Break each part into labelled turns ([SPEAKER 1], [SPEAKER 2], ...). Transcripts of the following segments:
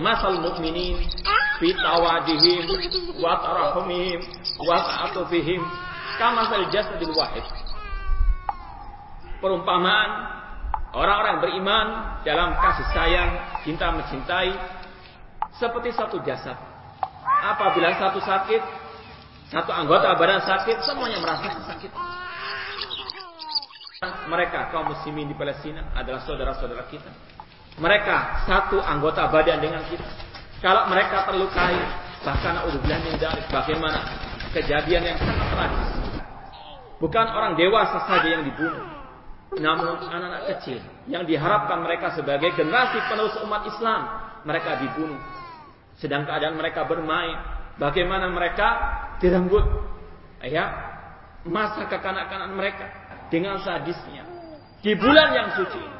[SPEAKER 1] masal mukminin fi tawadihim wa tarahumihim wa ta'atufihim kama fil jasadil wahid. Perumpamaan orang-orang beriman dalam kasih sayang, cinta mencintai seperti satu jasad. Apabila satu sakit, satu anggota badan sakit, semuanya merasa sakit. Mereka kaum muslimin di Palestina adalah saudara-saudara kita. Mereka satu anggota badan dengan kita. Kalau mereka terlukai, bahkan udah min bagaimana kejadian yang sangat tragis. Bukan orang dewasa saja yang dibunuh, namun anak-anak kecil yang diharapkan mereka sebagai generasi penerus umat Islam, mereka dibunuh. Sedang keadaan mereka bermain, bagaimana mereka direnggut, ya, masa kekanak-kanakan mereka dengan sadisnya di bulan yang suci. Assalamualaikum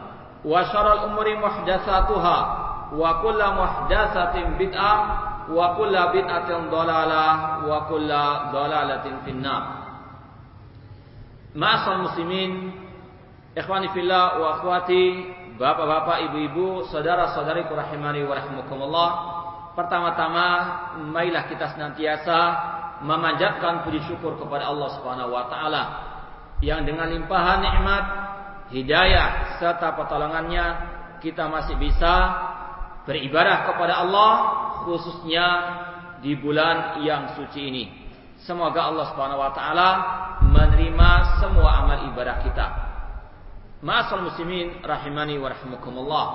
[SPEAKER 1] wa syarrul umuri muhdatsatuha wa kullu muhdatsatin bid'ah wa kullu bid'atin dhalalah wa kullu dhalalatin finnar. Ma'asal muslimin ikhwani fillah wa akhwati bapak-bapak ibu-ibu saudara-saudari rahimani wa rahmakumullah pertama-tama mailah kita senantiasa memanjatkan puji syukur kepada Allah Subhanahu wa taala yang dengan limpahan nikmat hidayah serta pertolongannya kita masih bisa beribadah kepada Allah khususnya di bulan yang suci ini. Semoga Allah Subhanahu wa taala menerima semua amal ibadah kita. Ma'asal muslimin rahimani wa rahimakumullah.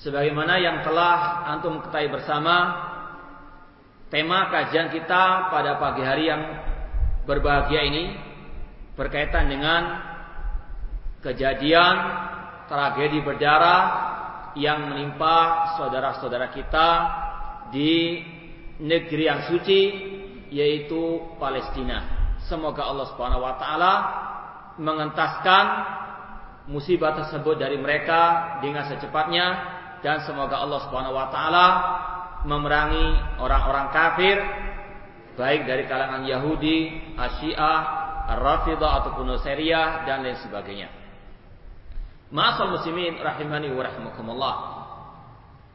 [SPEAKER 1] Sebagaimana yang telah antum ketahui bersama tema kajian kita pada pagi hari yang berbahagia ini berkaitan dengan kejadian tragedi berdarah yang menimpa saudara-saudara kita di negeri yang suci yaitu Palestina. Semoga Allah Subhanahu wa taala mengentaskan musibah tersebut dari mereka dengan secepatnya dan semoga Allah Subhanahu wa taala memerangi orang-orang kafir baik dari kalangan Yahudi, Asy'ah, Ar-Rafidah ataupun Nusairiyah dan lain sebagainya. Masal muslimin rahimani wa rahimakumullah.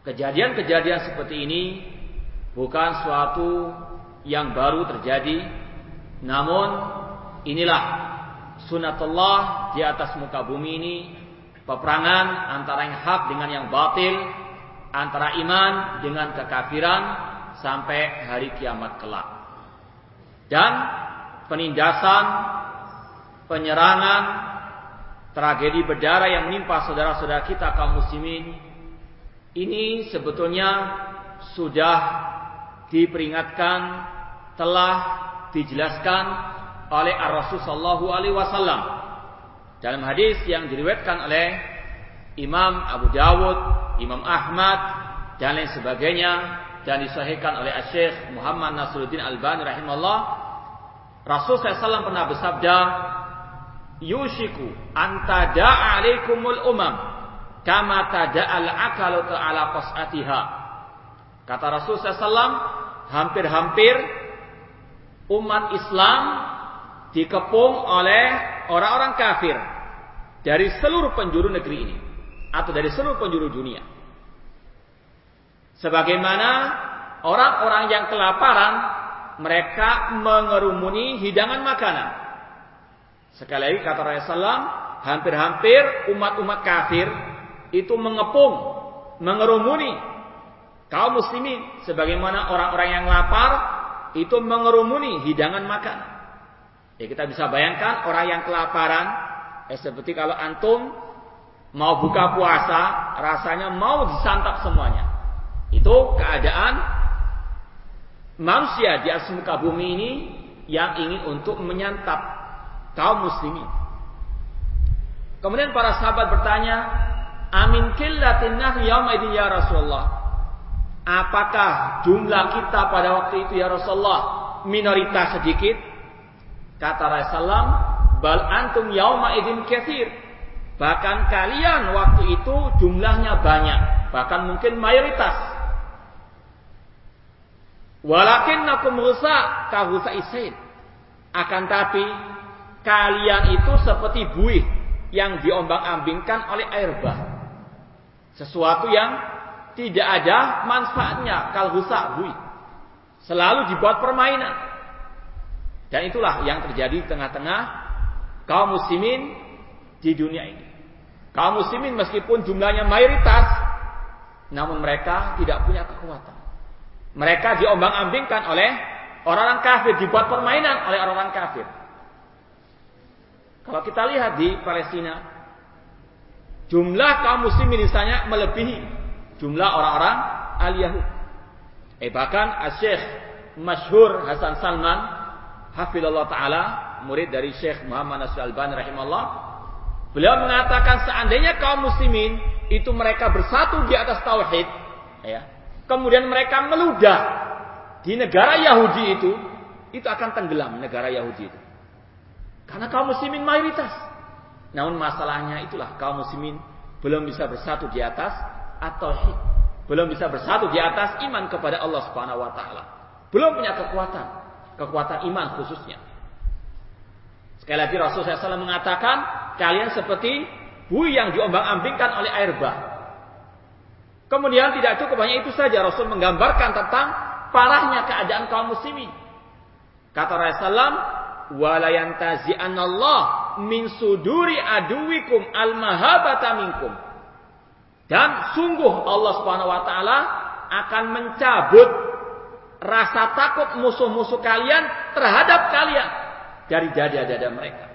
[SPEAKER 1] Kejadian-kejadian seperti ini bukan suatu yang baru terjadi, namun inilah sunatullah di atas muka bumi ini, peperangan antara yang hak dengan yang batil, antara iman dengan kekafiran sampai hari kiamat kelak. Dan penindasan, penyerangan, tragedi berdarah yang menimpa saudara-saudara kita kaum muslimin ini sebetulnya sudah diperingatkan telah dijelaskan oleh Ar-Rasul sallallahu alaihi wasallam. Dalam hadis yang diriwayatkan oleh Imam Abu Dawud, Imam Ahmad dan lain sebagainya dan disahihkan oleh Syekh Muhammad Nasruddin Albani rahimahullah Rasul SAW pernah bersabda
[SPEAKER 2] yushiku anta alaikumul umam kama tada'al akalu ala qas'atiha. Kata Rasul SAW, hampir-hampir umat Islam dikepung oleh orang-orang kafir dari seluruh penjuru negeri ini atau dari seluruh penjuru dunia. Sebagaimana orang-orang yang kelaparan mereka mengerumuni hidangan makanan. Sekali lagi kata Rasulullah, hampir-hampir umat-umat kafir itu mengepung, mengerumuni kaum muslimin sebagaimana orang-orang yang lapar itu mengerumuni hidangan makan. Ya kita bisa bayangkan orang yang kelaparan eh, seperti kalau antum mau buka puasa rasanya mau disantap semuanya. Itu keadaan manusia di atas muka bumi ini yang ingin untuk menyantap kaum muslimin. Kemudian para sahabat bertanya, "Amin killatin nahi yaumidin ya Rasulullah?" Apakah jumlah kita pada waktu itu ya Rasulullah minoritas sedikit? Kata Rasulullah, "Bal antum yauma idin katsir." Bahkan kalian waktu itu jumlahnya banyak, bahkan mungkin mayoritas. Walakinnakum rusa ka rusa isaid. Akan tapi kalian itu seperti buih yang diombang-ambingkan oleh air bah. Sesuatu yang tidak ada manfaatnya kalau rusak buih. Selalu dibuat permainan. Dan itulah yang terjadi di tengah-tengah kaum muslimin di dunia ini. Kaum muslimin meskipun jumlahnya mayoritas, namun mereka tidak punya kekuatan. Mereka diombang-ambingkan oleh orang-orang kafir, dibuat permainan oleh orang-orang kafir. Kalau kita lihat di Palestina, jumlah kaum muslimin di sana melebihi jumlah orang-orang al-Yahud. Eh bahkan Syekh Masyhur Hasan Salman, hafizallahu taala, murid dari Syekh Muhammad Nasir Albani rahimahullah, beliau mengatakan seandainya kaum muslimin itu mereka bersatu di atas tauhid, ya, kemudian mereka meludah di negara Yahudi itu, itu akan tenggelam negara Yahudi itu. Karena kaum muslimin mayoritas. Namun masalahnya itulah kaum muslimin belum bisa bersatu di atas atau belum bisa bersatu di atas iman kepada Allah Subhanahu wa taala. Belum punya kekuatan, kekuatan iman khususnya. Sekali lagi Rasulullah SAW mengatakan, kalian seperti buih yang diombang-ambingkan oleh air bah. Kemudian tidak cukup hanya itu saja Rasul menggambarkan tentang parahnya keadaan kaum muslimin. Kata Rasulullah, "Wala Allah min suduri aduwikum al-mahabata minkum." Dan sungguh Allah Subhanahu wa taala akan mencabut rasa takut musuh-musuh kalian terhadap kalian dari dada-dada mereka.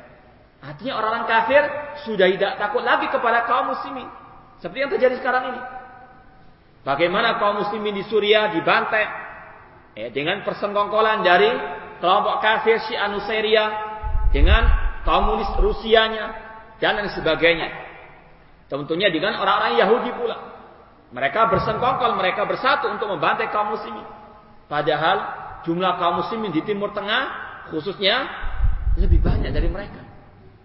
[SPEAKER 2] Artinya orang-orang kafir sudah tidak takut lagi kepada kaum muslimin. Seperti yang terjadi sekarang ini. Bagaimana kaum muslimin di Suriah dibantai eh, dengan persengkongkolan dari kelompok kafir Syiah Nusairia dengan komunis Rusianya dan lain sebagainya. Tentunya dengan orang-orang Yahudi pula. Mereka bersengkongkol, mereka bersatu untuk membantai kaum muslimin. Padahal jumlah kaum muslimin di Timur Tengah khususnya lebih banyak dari mereka.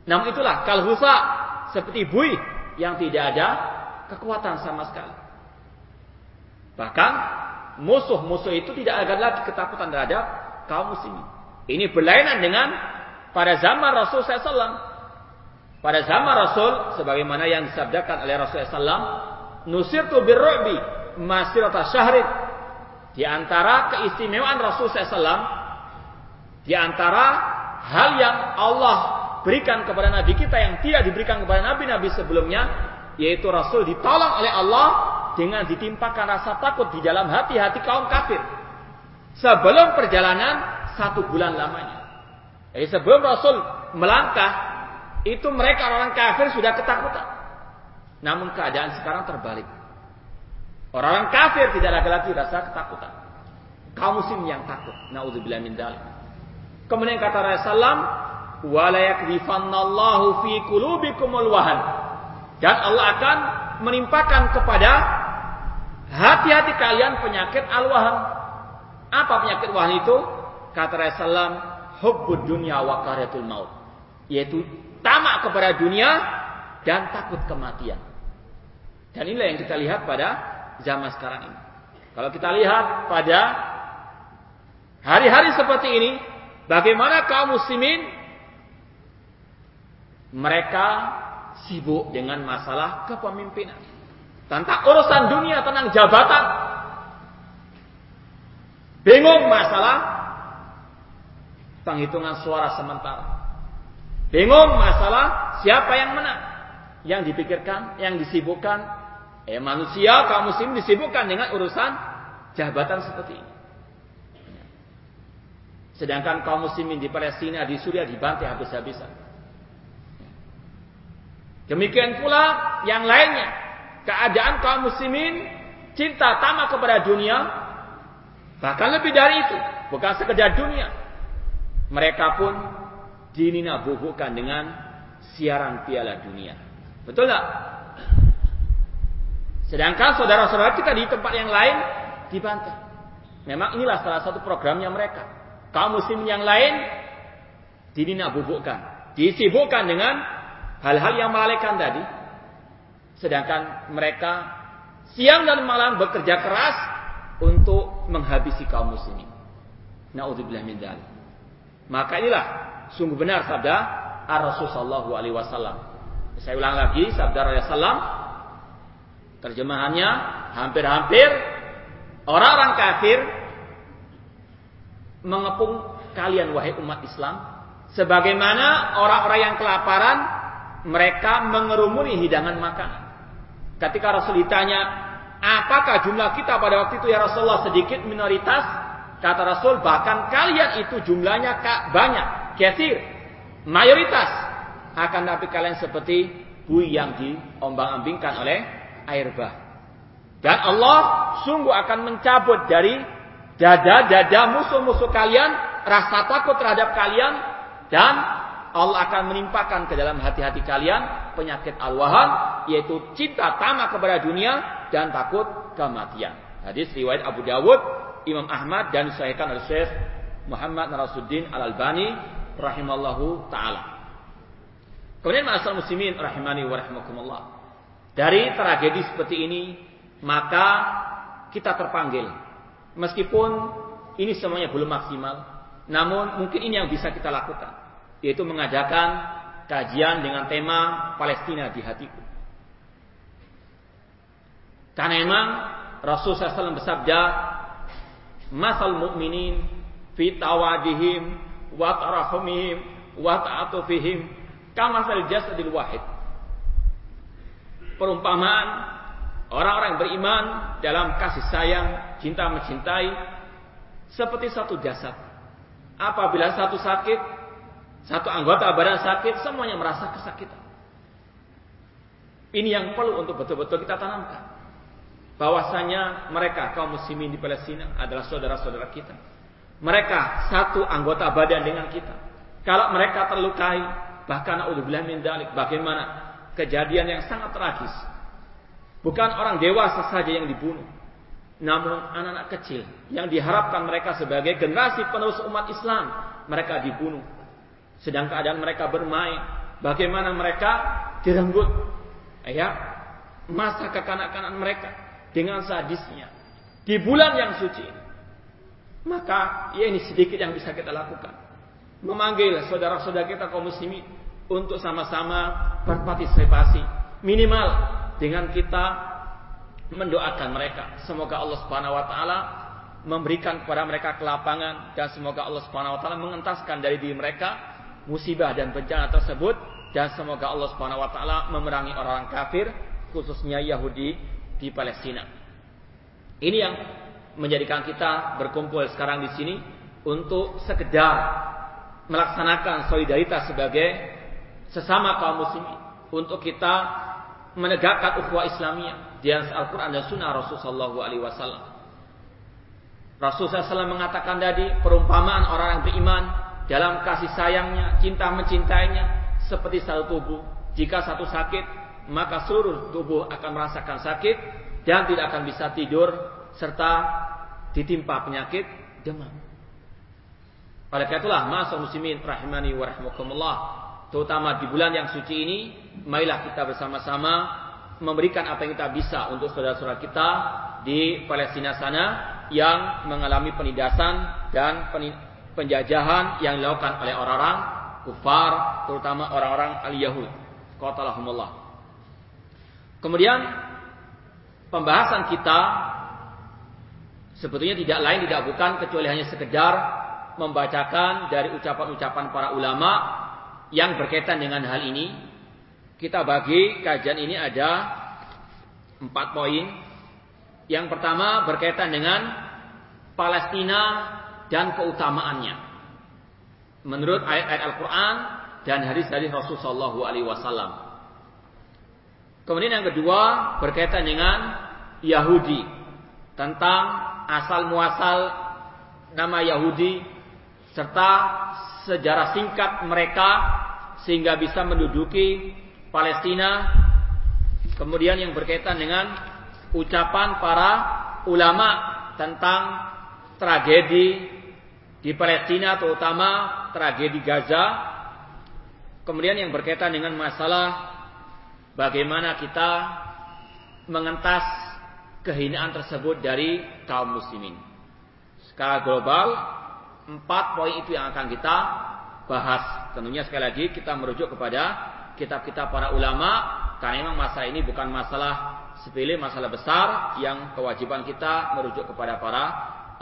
[SPEAKER 2] Namun itulah kalhusa seperti bui yang tidak ada kekuatan sama sekali. Bahkan musuh-musuh itu tidak ada lagi ketakutan terhadap kaum muslimin. Ini berlainan dengan pada zaman Rasul SAW. Pada zaman Rasul, sebagaimana yang disabdakan oleh Rasul SAW, nusirtu birru'bi masirata syahrid. Di antara keistimewaan Rasul SAW, di antara hal yang Allah berikan kepada Nabi kita yang tidak diberikan kepada Nabi-Nabi sebelumnya, yaitu Rasul ditolong oleh Allah dengan ditimpakan rasa takut di dalam hati-hati kaum kafir. Sebelum perjalanan satu bulan lamanya. Jadi sebelum Rasul melangkah, itu mereka orang kafir sudah ketakutan. Namun keadaan sekarang terbalik. Orang-orang kafir tidak ada lagi rasa ketakutan. Kaum muslim yang takut. Nauzubillah min. Kemudian kata Rasulullah, "Wala yakdifannallahu fi qulubikumul wahan." Dan Allah akan menimpakan kepada Hati-hati kalian penyakit al-waham. Apa penyakit wahan itu? Kata Rasulullah, hubbud dunya wa karyatul maut. yaitu tamak kepada dunia dan takut kematian. Dan inilah yang kita lihat pada zaman sekarang ini. Kalau kita lihat pada hari-hari seperti ini, bagaimana kaum muslimin mereka sibuk dengan masalah kepemimpinan. Tentang urusan dunia, tentang jabatan. Bingung masalah penghitungan suara sementara. Bingung masalah siapa yang menang. Yang dipikirkan, yang disibukkan. Eh manusia, kaum muslim disibukkan dengan urusan jabatan seperti ini. Sedangkan kaum muslimin di Palestina, di Suriah dibantai habis-habisan. Demikian pula yang lainnya. Keadaan kaum muslimin cinta tamak kepada dunia. Bahkan lebih dari itu. Bukan sekedar dunia. Mereka pun dinina bubuhkan dengan siaran piala dunia. Betul tak? Sedangkan saudara-saudara kita di tempat yang lain dibantai. Memang inilah salah satu programnya mereka. Kaum muslim yang lain dinina bubukkan. Disibukkan dengan hal-hal yang melalaikan tadi. Sedangkan mereka siang dan malam bekerja keras untuk menghabisi kaum muslimin. Nauzubillah min. Maka inilah sungguh benar sabda Ar-Rasul sallallahu alaihi wasallam. Saya ulang lagi sabda Rasulullah terjemahannya hampir-hampir orang-orang kafir mengepung kalian wahai umat Islam sebagaimana orang-orang yang kelaparan mereka mengerumuni hidangan makanan. Ketika Rasul ditanya, apakah jumlah kita pada waktu itu ya Rasulullah sedikit minoritas? Kata Rasul, bahkan kalian itu jumlahnya banyak, kesir, mayoritas. Akan tapi kalian seperti bui yang diombang-ambingkan oleh air bah. Dan Allah sungguh akan mencabut dari dada-dada musuh-musuh kalian rasa takut terhadap kalian dan Allah akan menimpakan ke dalam hati-hati kalian penyakit al-wahan yaitu cinta tamak kepada dunia dan takut kematian. Hadis riwayat Abu Dawud, Imam Ahmad dan disahihkan oleh Syekh Muhammad Narasuddin Al-Albani rahimallahu taala. Kemudian ma'asal muslimin rahimani wa. Dari tragedi seperti ini maka kita terpanggil meskipun ini semuanya belum maksimal namun mungkin ini yang bisa kita lakukan yaitu mengadakan kajian dengan tema Palestina di hatiku. Karena memang Rasulullah SAW bersabda, "Masal mu'minin fi tawadihim wa tarahumihim wa ta'atufihim kama fil jasadil wahid." Perumpamaan orang-orang beriman dalam kasih sayang, cinta mencintai seperti satu jasad. Apabila satu sakit, satu anggota badan sakit, semuanya merasa kesakitan. Ini yang perlu untuk betul-betul kita tanamkan. Bahwasanya mereka kaum muslimin di Palestina adalah saudara-saudara kita. Mereka satu anggota badan dengan kita. Kalau mereka terlukai, bahkan naudzubillah min dalik, bagaimana kejadian yang sangat tragis. Bukan orang dewasa saja yang dibunuh, namun anak-anak kecil yang diharapkan mereka sebagai generasi penerus umat Islam, mereka dibunuh sedang keadaan mereka bermain, bagaimana mereka direnggut, ya, masa kekanak-kanakan mereka dengan sadisnya di bulan yang suci. Maka ya ini sedikit yang bisa kita lakukan. Memanggil saudara-saudara kita kaum muslimin untuk sama-sama berpartisipasi minimal dengan kita mendoakan mereka. Semoga Allah Subhanahu wa taala memberikan kepada mereka kelapangan dan semoga Allah Subhanahu wa taala mengentaskan dari diri mereka musibah dan bencana tersebut dan semoga Allah Subhanahu wa taala memerangi orang-orang kafir khususnya Yahudi di Palestina. Ini yang menjadikan kita berkumpul sekarang di sini untuk sekedar melaksanakan solidaritas sebagai sesama kaum muslimin untuk kita menegakkan ukhuwah Islamiyah di atas Al-Qur'an dan Sunnah Rasulullah alaihi wasallam. Rasulullah SAW mengatakan tadi perumpamaan orang yang beriman dalam kasih sayangnya, cinta mencintainya seperti satu tubuh. Jika satu sakit, maka seluruh tubuh akan merasakan sakit dan tidak akan bisa tidur serta ditimpa penyakit demam. Oleh karena itulah masa muslimin rahimani wa rahimakumullah terutama di bulan yang suci ini, marilah kita bersama-sama memberikan apa yang kita bisa untuk saudara-saudara kita di Palestina sana yang mengalami penindasan dan penjajahan yang dilakukan oleh orang-orang kufar, terutama orang-orang al-Yahud. Qatalahumullah. Kemudian pembahasan kita sebetulnya tidak lain tidak bukan kecuali hanya sekedar membacakan dari ucapan-ucapan para ulama yang berkaitan dengan hal ini. Kita bagi kajian ini ada empat poin. Yang pertama berkaitan dengan Palestina dan keutamaannya. Menurut ayat-ayat Al-Quran dan hadis-hadis Rasulullah SAW. Kemudian yang kedua berkaitan dengan Yahudi tentang asal muasal nama Yahudi serta sejarah singkat mereka sehingga bisa menduduki Palestina. Kemudian yang berkaitan dengan ucapan para ulama tentang tragedi di Palestina terutama tragedi Gaza. Kemudian yang berkaitan dengan masalah bagaimana kita mengentas kehinaan tersebut dari kaum muslimin. Skala global Empat poin itu yang akan kita bahas. Tentunya sekali lagi kita merujuk kepada kitab-kitab para ulama karena memang masalah ini bukan masalah sepele, masalah besar yang kewajiban kita merujuk kepada para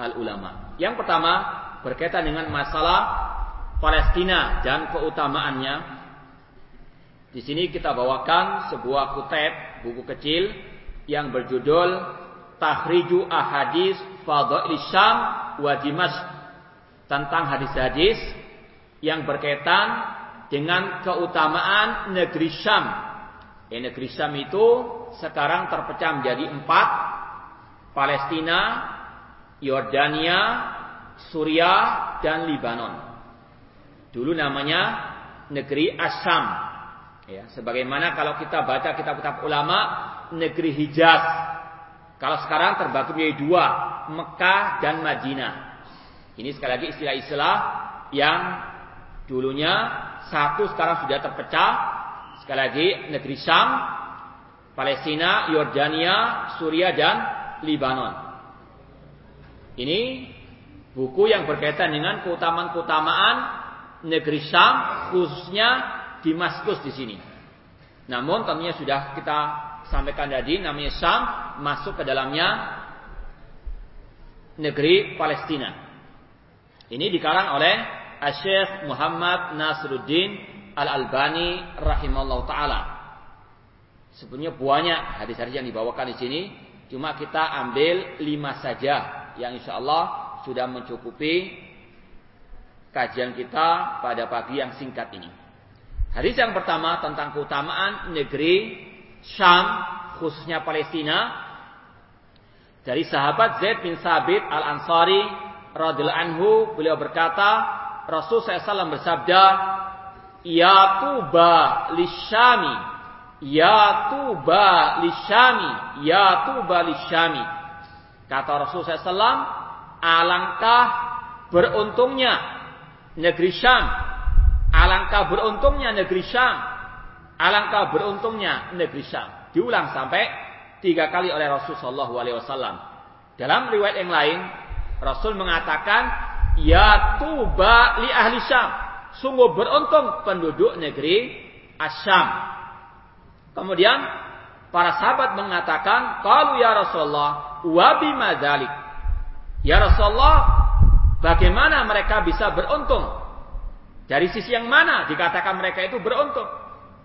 [SPEAKER 2] al ulama. Yang pertama berkaitan dengan masalah Palestina dan keutamaannya. Di sini kita bawakan sebuah kutip buku kecil yang berjudul Tahriju Ahadis Fadha'il Syam wa Dimashq tentang hadis-hadis yang berkaitan dengan keutamaan negeri Syam. Eh, negeri Syam itu sekarang terpecah menjadi empat. Palestina, Yordania, Suriah, dan Libanon. Dulu namanya negeri Asyam. Ya, sebagaimana kalau kita baca kitab-kitab ulama, negeri Hijaz. Kalau sekarang terbagi menjadi dua, Mekah dan Madinah. Ini sekali lagi istilah-istilah yang dulunya satu sekarang sudah terpecah. Sekali lagi negeri Syam, Palestina, Yordania, Suriah dan Libanon. Ini buku yang berkaitan dengan keutamaan-keutamaan negeri Syam khususnya di Maskus di sini. Namun tentunya sudah kita sampaikan tadi namanya Syam masuk ke dalamnya negeri Palestina. Ini dikarang oleh Syekh Muhammad Nasruddin Al-Albani rahimallahu taala. Sebenarnya banyak hadis-hadis yang dibawakan di sini, cuma kita ambil lima saja yang insya Allah sudah mencukupi kajian kita pada pagi yang singkat ini. Hadis yang pertama tentang keutamaan negeri Syam, khususnya Palestina, dari sahabat Zaid bin Sabit Al-Ansari radhiyallahu anhu beliau berkata Rasul SAW bersabda Ya tuba lisyami Ya tuba lisyami Ya tuba lisyami Kata Rasul SAW Alangkah beruntungnya negeri Syam Alangkah beruntungnya negeri Syam Alangkah beruntungnya negeri Syam Diulang sampai tiga kali oleh Rasulullah SAW Dalam riwayat yang lain Rasul mengatakan, Ya tuba li ahli Syam. Sungguh beruntung penduduk negeri Asyam. Kemudian para sahabat mengatakan, Kalau ya Rasulullah, wabi madalik. Ya Rasulullah, bagaimana mereka bisa beruntung? Dari sisi yang mana dikatakan mereka itu beruntung?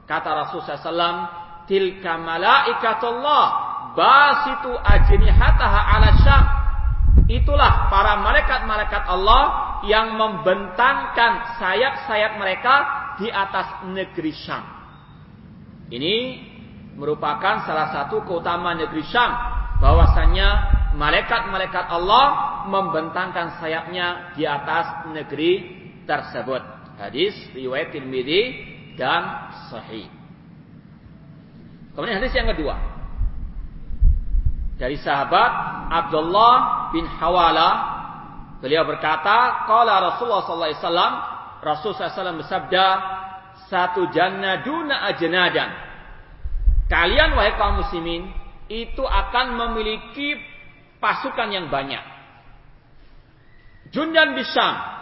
[SPEAKER 2] Kata Rasulullah SAW, Tilka malaikatullah basitu ajnihataha ala syam Itulah para malaikat-malaikat Allah yang membentangkan sayap-sayap mereka di atas negeri Syam. Ini merupakan salah satu keutamaan negeri Syam. Bahwasanya malaikat-malaikat Allah membentangkan sayapnya di atas negeri tersebut. Hadis riwayat Tirmidzi dan sahih. Kemudian hadis yang kedua dari sahabat Abdullah bin Hawala beliau berkata qala Rasulullah sallallahu alaihi wasallam Rasul sallallahu bersabda satu jannah duna ajnadan. Kalian wahai kaum muslimin itu akan memiliki pasukan yang banyak. Jundan Bisam.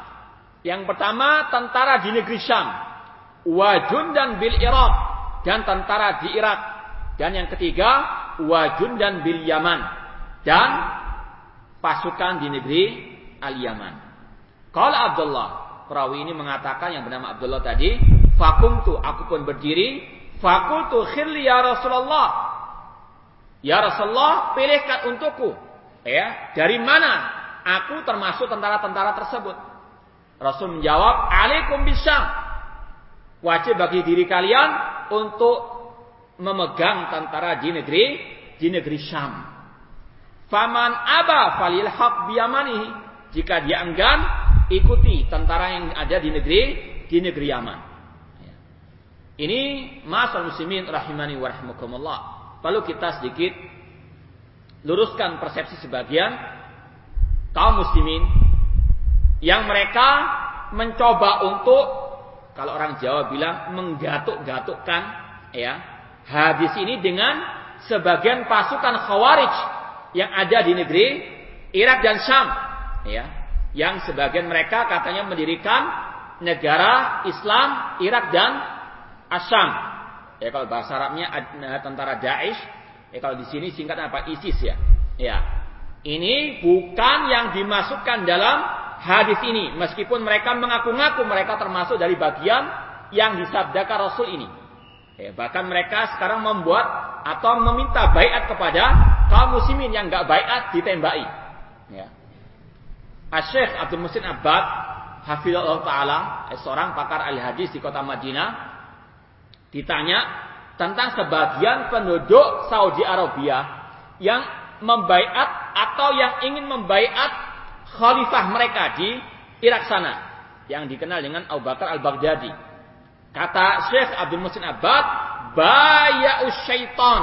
[SPEAKER 2] Yang pertama tentara di negeri Syam. Wa jundan bil Irak dan tentara di Irak. Dan yang ketiga wa jundan bil Yaman dan pasukan di negeri Al-Yaman. Kalau Abdullah, perawi ini mengatakan yang bernama Abdullah tadi, fakumtu, aku pun berdiri, fakultu khirli ya Rasulullah. Ya Rasulullah, pilihkan untukku. Ya, dari mana aku termasuk tentara-tentara tersebut? Rasul menjawab, "Alaikum bisyam." Wajib bagi diri kalian untuk memegang tentara di negeri di negeri Syam. Faman aba falil haq biyamanihi. Jika dia enggan, ikuti tentara yang ada di negeri di negeri Yaman. Ini masal muslimin rahimani wa rahimakumullah. Lalu kita sedikit luruskan persepsi sebagian kaum muslimin yang mereka mencoba untuk kalau orang Jawa bilang menggatuk-gatukkan ya hadis ini dengan sebagian pasukan khawarij yang ada di negeri Irak dan Syam ya yang sebagian mereka katanya mendirikan negara Islam Irak dan Asyam. Ya kalau bahasa Arabnya tentara Daesh ya kalau di sini singkat apa? ISIS ya. Ya. Ini bukan yang dimasukkan dalam hadis ini meskipun mereka mengaku-ngaku mereka termasuk dari bagian yang disabdakan Rasul ini. Ya, bahkan mereka sekarang membuat atau meminta bayat kepada kaum muslimin yang nggak bayat ditembaki. Ya. Asyik Abdul Musin Abbad Hafizullah Ta'ala eh, seorang pakar ahli hadis di kota Madinah ditanya tentang sebagian penduduk Saudi Arabia yang membaiat atau yang ingin membaiat khalifah mereka di Irak sana yang dikenal dengan Abu Bakar Al-Baghdadi. Kata Syekh Abdul Musin Abbad, baya'us syaitan.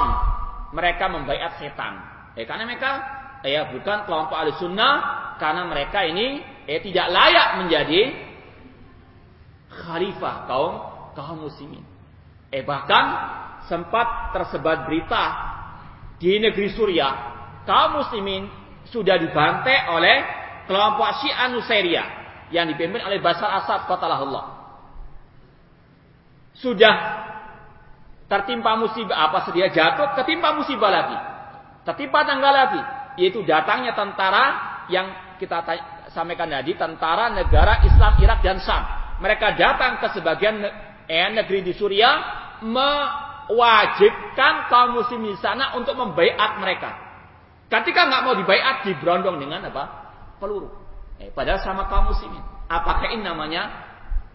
[SPEAKER 2] Mereka membaiat setan. Eh, karena mereka eh, ya bukan kelompok ahli sunnah karena mereka ini eh, tidak layak menjadi khalifah kaum kaum muslimin. Eh bahkan sempat tersebar berita di negeri Suriah kaum muslimin sudah dibantai oleh kelompok Syiah Nusairia yang dipimpin oleh Basar Asad qatalahullah. Sudah tertimpa musibah apa sedia jatuh, ketimpa musibah lagi. Tertimpa tanggal lagi, yaitu datangnya tentara yang kita sampaikan tadi, tentara negara Islam Irak dan Sam. Mereka datang ke sebagian eh, negeri di Suriah mewajibkan kaum muslim di sana untuk membaiat mereka. Ketika nggak mau dibaiat, diberondong dengan apa? Peluru. Eh, padahal sama kaum muslimin. Apakah ini namanya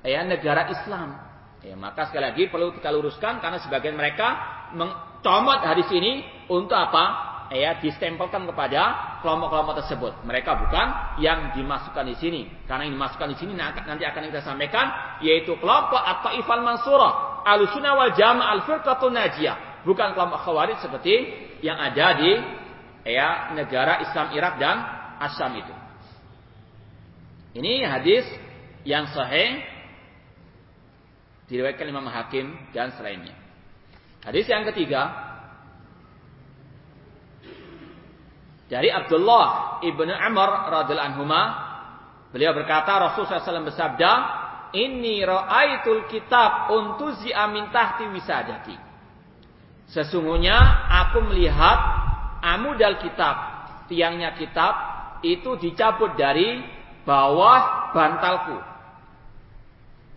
[SPEAKER 2] ya negara Islam? Ya, maka sekali lagi perlu kita luruskan karena sebagian mereka mencomot hadis ini untuk apa? Ya, distempelkan kepada kelompok-kelompok tersebut. Mereka bukan yang dimasukkan di sini. Karena yang dimasukkan di sini nanti akan kita sampaikan yaitu kelompok atau ifal mansurah, alusuna wal jama al firqatun najiyah. Bukan kelompok khawarij seperti yang ada di ya negara Islam Irak dan Asyam itu. Ini hadis yang sahih diriwayatkan Imam Hakim dan selainnya. Hadis yang ketiga dari Abdullah ibnu Amr radhiallahu anhuma beliau berkata Rasulullah SAW bersabda ini ra'aitul kitab untuzi amin tahti wisadati sesungguhnya aku melihat amudal kitab tiangnya kitab itu dicabut dari bawah bantalku.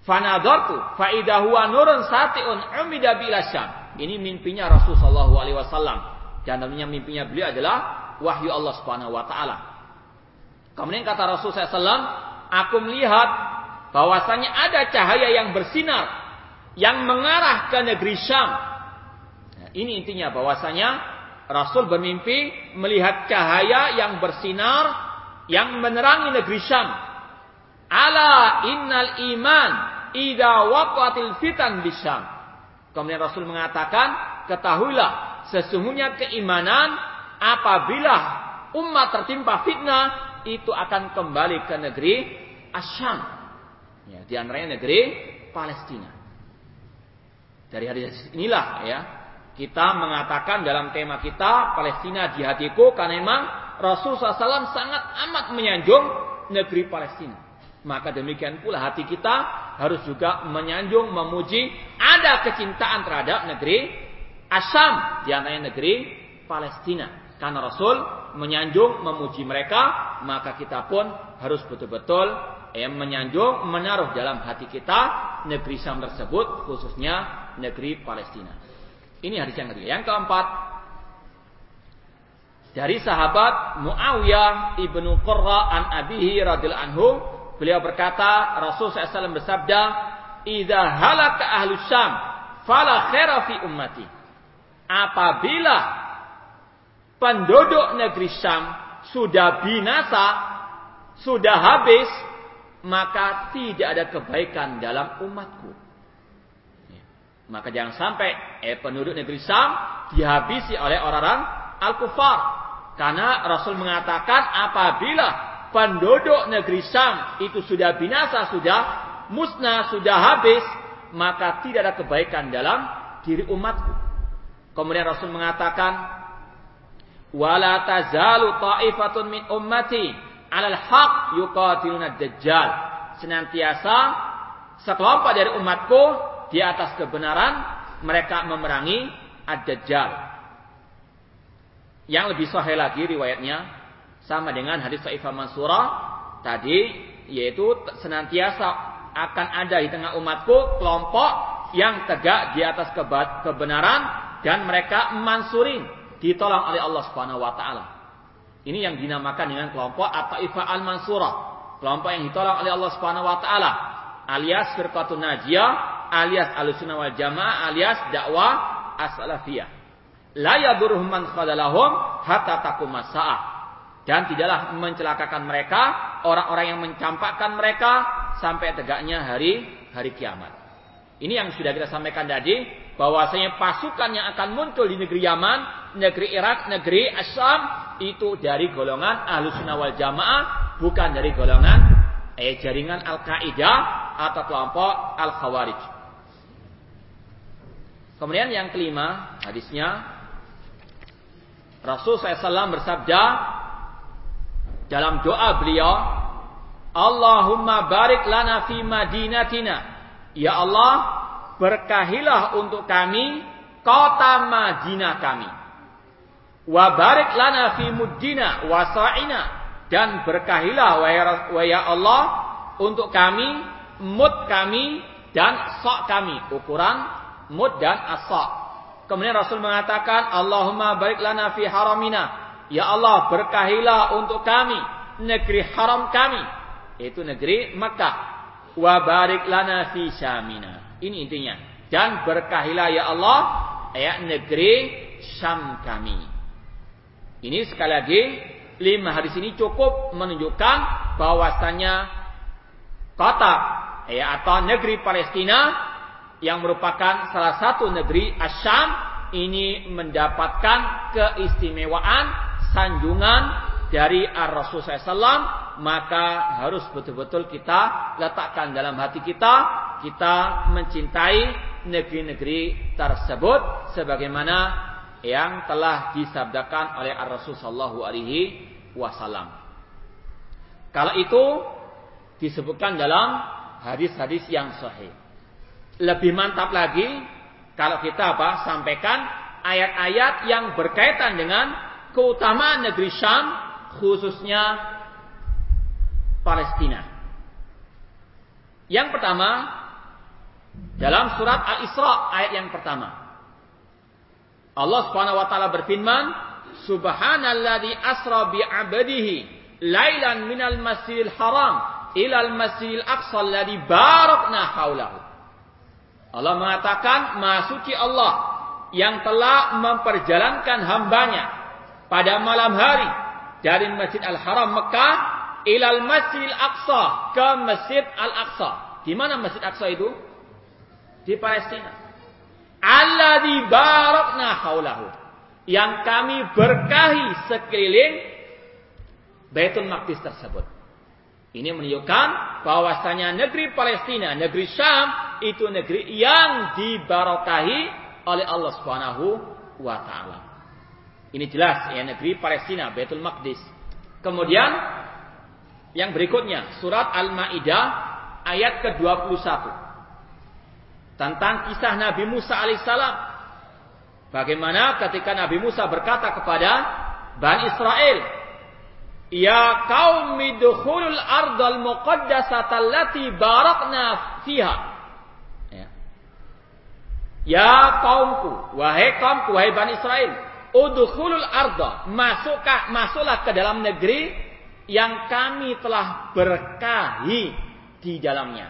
[SPEAKER 2] Fanadartu faidah huwa nurun satiun umida. Ini mimpinya Rasulullah sallallahu alaihi wasallam. Dan tentunya mimpinya beliau adalah wahyu Allah Subhanahu wa taala. Kemudian kata Rasulullah SAW, aku melihat bahwasanya ada cahaya yang bersinar yang mengarah ke negeri Syam. Nah, ini intinya bahwasanya Rasul bermimpi melihat cahaya yang bersinar yang menerangi negeri Syam. Ala innal iman ida waqatil fitan Syam. Kemudian Rasul mengatakan, ketahuilah sesungguhnya keimanan apabila umat tertimpa fitnah itu akan kembali ke negeri Asyam. Ya, di antaranya negeri Palestina. Dari hadis inilah ya kita mengatakan dalam tema kita Palestina di hatiku karena memang Rasul SAW sangat amat menyanjung negeri Palestina. Maka demikian pula hati kita harus juga menyanjung, memuji, ada kecintaan terhadap negeri Asyam, di antaranya negeri Palestina. Karena Rasul menyanjung, memuji mereka, maka kita pun harus betul-betul eh, menyanjung, menaruh dalam hati kita negeri Syam tersebut, khususnya negeri Palestina. Ini hadis yang ketiga. Yang keempat, dari sahabat Muawiyah ibnu Qurra an Abihi radhiyallahu anhu, beliau berkata, Rasul SAW bersabda, "Idza halaka ahlu Syam, fala khaira fi ummati." Apabila penduduk negeri Syam sudah binasa, sudah habis, maka tidak ada kebaikan dalam umatku. Maka jangan sampai eh, penduduk negeri Sam dihabisi oleh orang-orang Al-Kufar. Karena Rasul mengatakan apabila penduduk negeri Sam itu sudah binasa, sudah musnah, sudah habis, maka tidak ada kebaikan dalam diri umatku. Kemudian Rasul mengatakan, "Wala tazalu ta'ifatun min ummati 'alal haq yuqatiluna dajjal." Senantiasa sekelompok dari umatku di atas kebenaran mereka memerangi Ad-Dajjal. Yang lebih sahih lagi riwayatnya sama dengan hadis Sa'ifah Mansurah tadi yaitu senantiasa akan ada di tengah umatku kelompok yang tegak di atas kebenaran dan mereka mansurin ditolong oleh Allah Subhanahu wa taala. Ini yang dinamakan dengan kelompok At-Taifah Al-Mansurah, kelompok yang ditolong oleh Allah Subhanahu wa taala alias firqatun najiyah alias alusuna wal jamaah alias dakwah as-salafiyah. La yadurruhum man khadalahum hatta takum Dan tidaklah mencelakakan mereka orang-orang yang mencampakkan mereka sampai tegaknya hari hari kiamat. Ini yang sudah kita sampaikan tadi bahwasanya pasukan yang akan muncul di negeri Yaman, negeri Irak, negeri Asyam itu dari golongan Ahlussunnah wal Jamaah bukan dari golongan eh jaringan Al-Qaeda atau kelompok Al-Khawarij. Kemudian yang kelima, hadisnya Rasul SAW bersabda dalam doa beliau, Allahumma barik lana fi madinatina. Ya Allah, berkahilah untuk kami kota Madinah kami. Wa barik lana fi muddina wa sa'ina dan berkahilah wa ya Allah untuk kami mud kami dan sok kami ukuran mud dan asa. Kemudian Rasul mengatakan, Allahumma barik lana fi haramina. Ya Allah, berkahilah untuk kami negeri haram kami, yaitu negeri Mekah. Wa barik lana fi syamina. Ini intinya. Dan berkahilah ya Allah, ya negeri Syam kami. Ini sekali lagi lima hadis ini cukup menunjukkan bahwasanya kota ya atau negeri Palestina yang merupakan salah satu negeri Asyam ini mendapatkan keistimewaan sanjungan dari Ar-Rasul SAW maka harus betul-betul kita letakkan dalam hati kita kita mencintai negeri-negeri tersebut sebagaimana yang telah disabdakan oleh Ar-Rasul sallallahu alaihi wasallam. Kalau itu disebutkan dalam hadis-hadis yang sahih. Lebih mantap lagi kalau kita apa? Sampaikan ayat-ayat yang berkaitan dengan keutamaan negeri Syam khususnya Palestina. Yang pertama dalam surat Al-Isra ayat yang pertama. Allah Subhanahu wa taala berfirman, Subhanalladzi asra bi 'abdihi lailan minal masjidil haram ilal masjidil aqsa alladzi barakna haulahu. Allah mengatakan, Maha suci Allah yang telah memperjalankan hambanya pada malam hari dari Masjid Al-Haram Mekah ilal Masjid Al-Aqsa ke Masjid Al-Aqsa. Di mana Masjid Al-Aqsa itu? Di Palestina. di barakna haulahu. Yang kami berkahi sekeliling Baitul Maqdis tersebut. Ini menunjukkan bahwasanya negeri Palestina, negeri Syam itu negeri yang dibarokahi oleh Allah Subhanahu wa taala. Ini jelas ya negeri Palestina, Baitul Maqdis. Kemudian yang berikutnya surat Al-Maidah ayat ke-21 tentang kisah Nabi Musa alaihissalam. Bagaimana ketika Nabi Musa berkata kepada Bani Israel, Ya qaumi dukhulul ardal muqaddasata allati barakna fiha. Ya. kaumku, wahai kaumku, wahai Bani Israel, udkhulul arda, masuklah masuklah ke dalam negeri yang kami telah berkahi di dalamnya.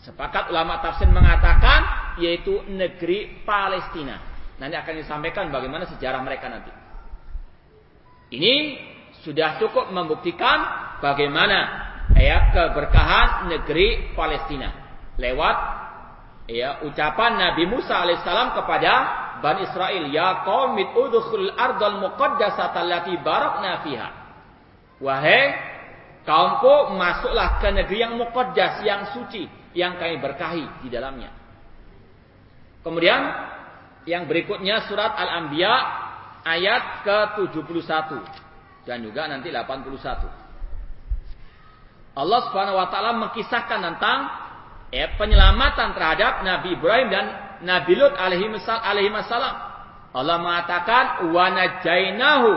[SPEAKER 2] Sepakat ulama tafsir mengatakan yaitu negeri Palestina. Nanti akan disampaikan bagaimana sejarah mereka nanti. Ini sudah cukup membuktikan bagaimana ya keberkahan negeri Palestina lewat ya ucapan Nabi Musa alaihissalam kepada Bani Israel, ya qaumit udkhul ardal muqaddasata allati barakna fiha. Wahai kaumku, masuklah ke negeri yang muqaddas, yang suci, yang kami berkahi di dalamnya. Kemudian yang berikutnya surat Al-Anbiya ayat ke-71 dan juga nanti 81. Allah Subhanahu wa taala mengkisahkan tentang eh, penyelamatan terhadap Nabi Ibrahim dan Nabi Lut alaihi wasallam. Allah mengatakan wa najainahu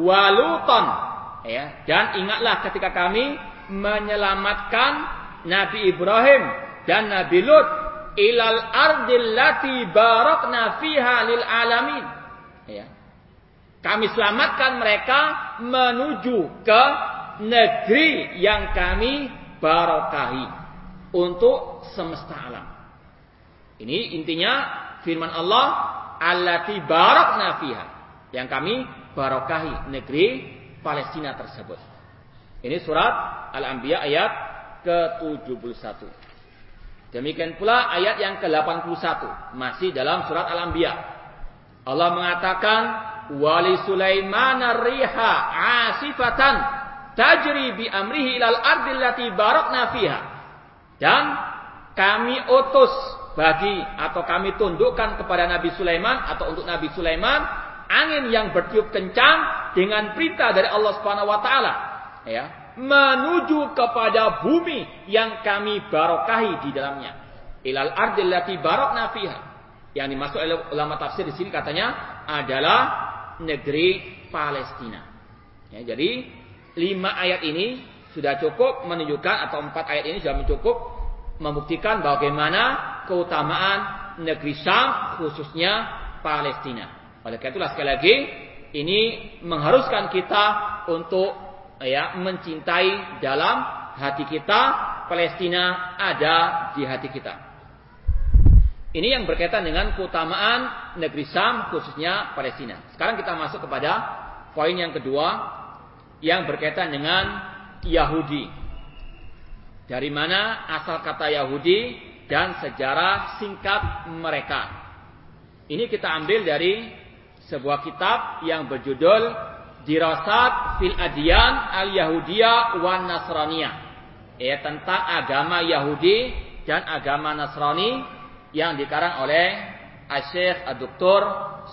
[SPEAKER 2] waluton ya dan ingatlah ketika kami menyelamatkan Nabi Ibrahim dan Nabi Lut ilal ardil lati barakna fiha lil alamin. Ya. Kami selamatkan mereka menuju ke negeri yang kami barokahi untuk semesta alam ini intinya firman Allah allati barakna fiha yang kami barokahi negeri Palestina tersebut. Ini surat Al-Anbiya ayat ke-71. Demikian pula ayat yang ke-81 masih dalam surat Al-Anbiya. Allah mengatakan wali Sulaiman riha asifatan tajri bi amrihi ilal ardil lati barakna fiha. Dan kami utus bagi atau kami tundukkan kepada Nabi Sulaiman atau untuk Nabi Sulaiman angin yang bertiup kencang dengan perintah dari Allah Subhanahu wa taala ya menuju kepada bumi yang kami barokahi di dalamnya. Ilal ardil lati barakna fiha. Yang dimaksud oleh ulama tafsir di sini katanya adalah negeri Palestina. Ya, jadi lima ayat ini sudah cukup menunjukkan atau empat ayat ini sudah cukup membuktikan bagaimana keutamaan negeri Syam khususnya Palestina. Oleh karena itulah sekali lagi ini mengharuskan kita untuk ya mencintai dalam hati kita Palestina ada di hati kita. Ini yang berkaitan dengan keutamaan negeri Syam khususnya Palestina. Sekarang kita masuk kepada poin yang kedua yang berkaitan dengan Yahudi. Dari mana asal kata Yahudi dan sejarah singkat mereka. Ini kita ambil dari sebuah kitab yang berjudul Dirasat fil Adiyan al Yahudiyah wan Nasraniyah. Ya, tentang agama Yahudi dan agama Nasrani yang dikarang oleh Syekh Dr.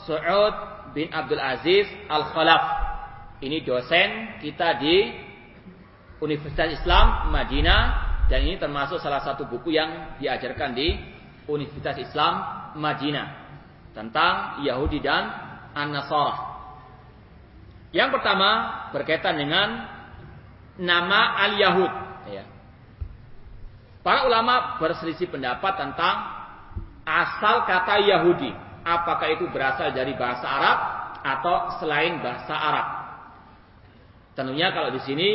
[SPEAKER 2] Su'ud bin Abdul Aziz Al-Khalaf. Ini dosen kita di Universitas Islam Madinah dan ini termasuk salah satu buku yang diajarkan di Universitas Islam Madinah tentang Yahudi dan An-Nasarah. Yang pertama berkaitan dengan nama Al-Yahud. Ya. Para ulama berselisih pendapat tentang asal kata Yahudi. Apakah itu berasal dari bahasa Arab atau selain bahasa Arab? Tentunya kalau di sini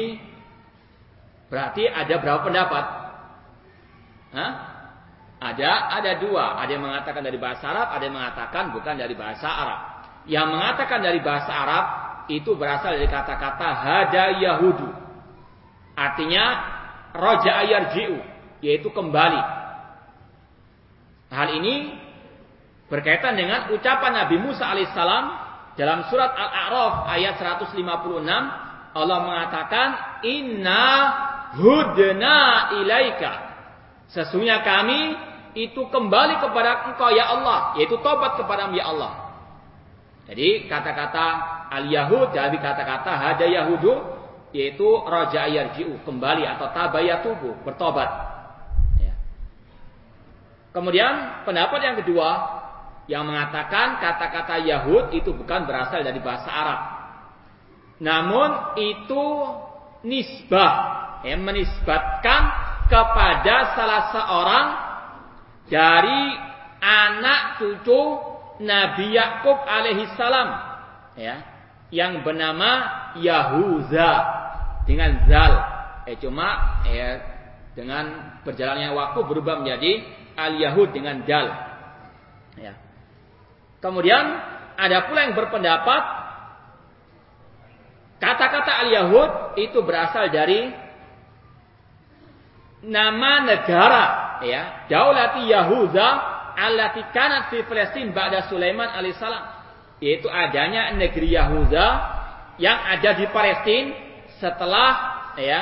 [SPEAKER 2] Berarti ada berapa pendapat? Hah? Ada ada dua. Ada yang mengatakan dari bahasa Arab, ada yang mengatakan bukan dari bahasa Arab. Yang mengatakan dari bahasa Arab itu berasal dari kata-kata hada Yahudu. Artinya roja ayarji'u, yaitu kembali. Hal ini berkaitan dengan ucapan Nabi Musa alaihissalam dalam surat Al-A'raf ayat 156 Allah mengatakan inna hudna ilaika. Sesungguhnya kami itu kembali kepada engkau ya Allah, yaitu tobat kepada ya Allah. Jadi kata-kata al-Yahud dari kata-kata hada Yahudu yaitu raja yarji'u, kembali atau tabayatubu, bertobat. Ya. Kemudian pendapat yang kedua yang mengatakan kata-kata Yahud itu bukan berasal dari bahasa Arab. Namun itu nisbah, ya, menisbatkan kepada salah seorang dari anak cucu Nabi Yakub alaihi salam. Ya yang bernama Yahuza dengan zal. Eh cuma ya dengan berjalannya waktu berubah menjadi al Yahud dengan dal ya. Kemudian ada pula yang berpendapat kata-kata al Yahud itu berasal dari nama negara ya Daulati Yahuza allati kanat fi Palestin ba'da Sulaiman alaihissalam yaitu adanya negeri Yahuda yang ada di Palestina setelah ya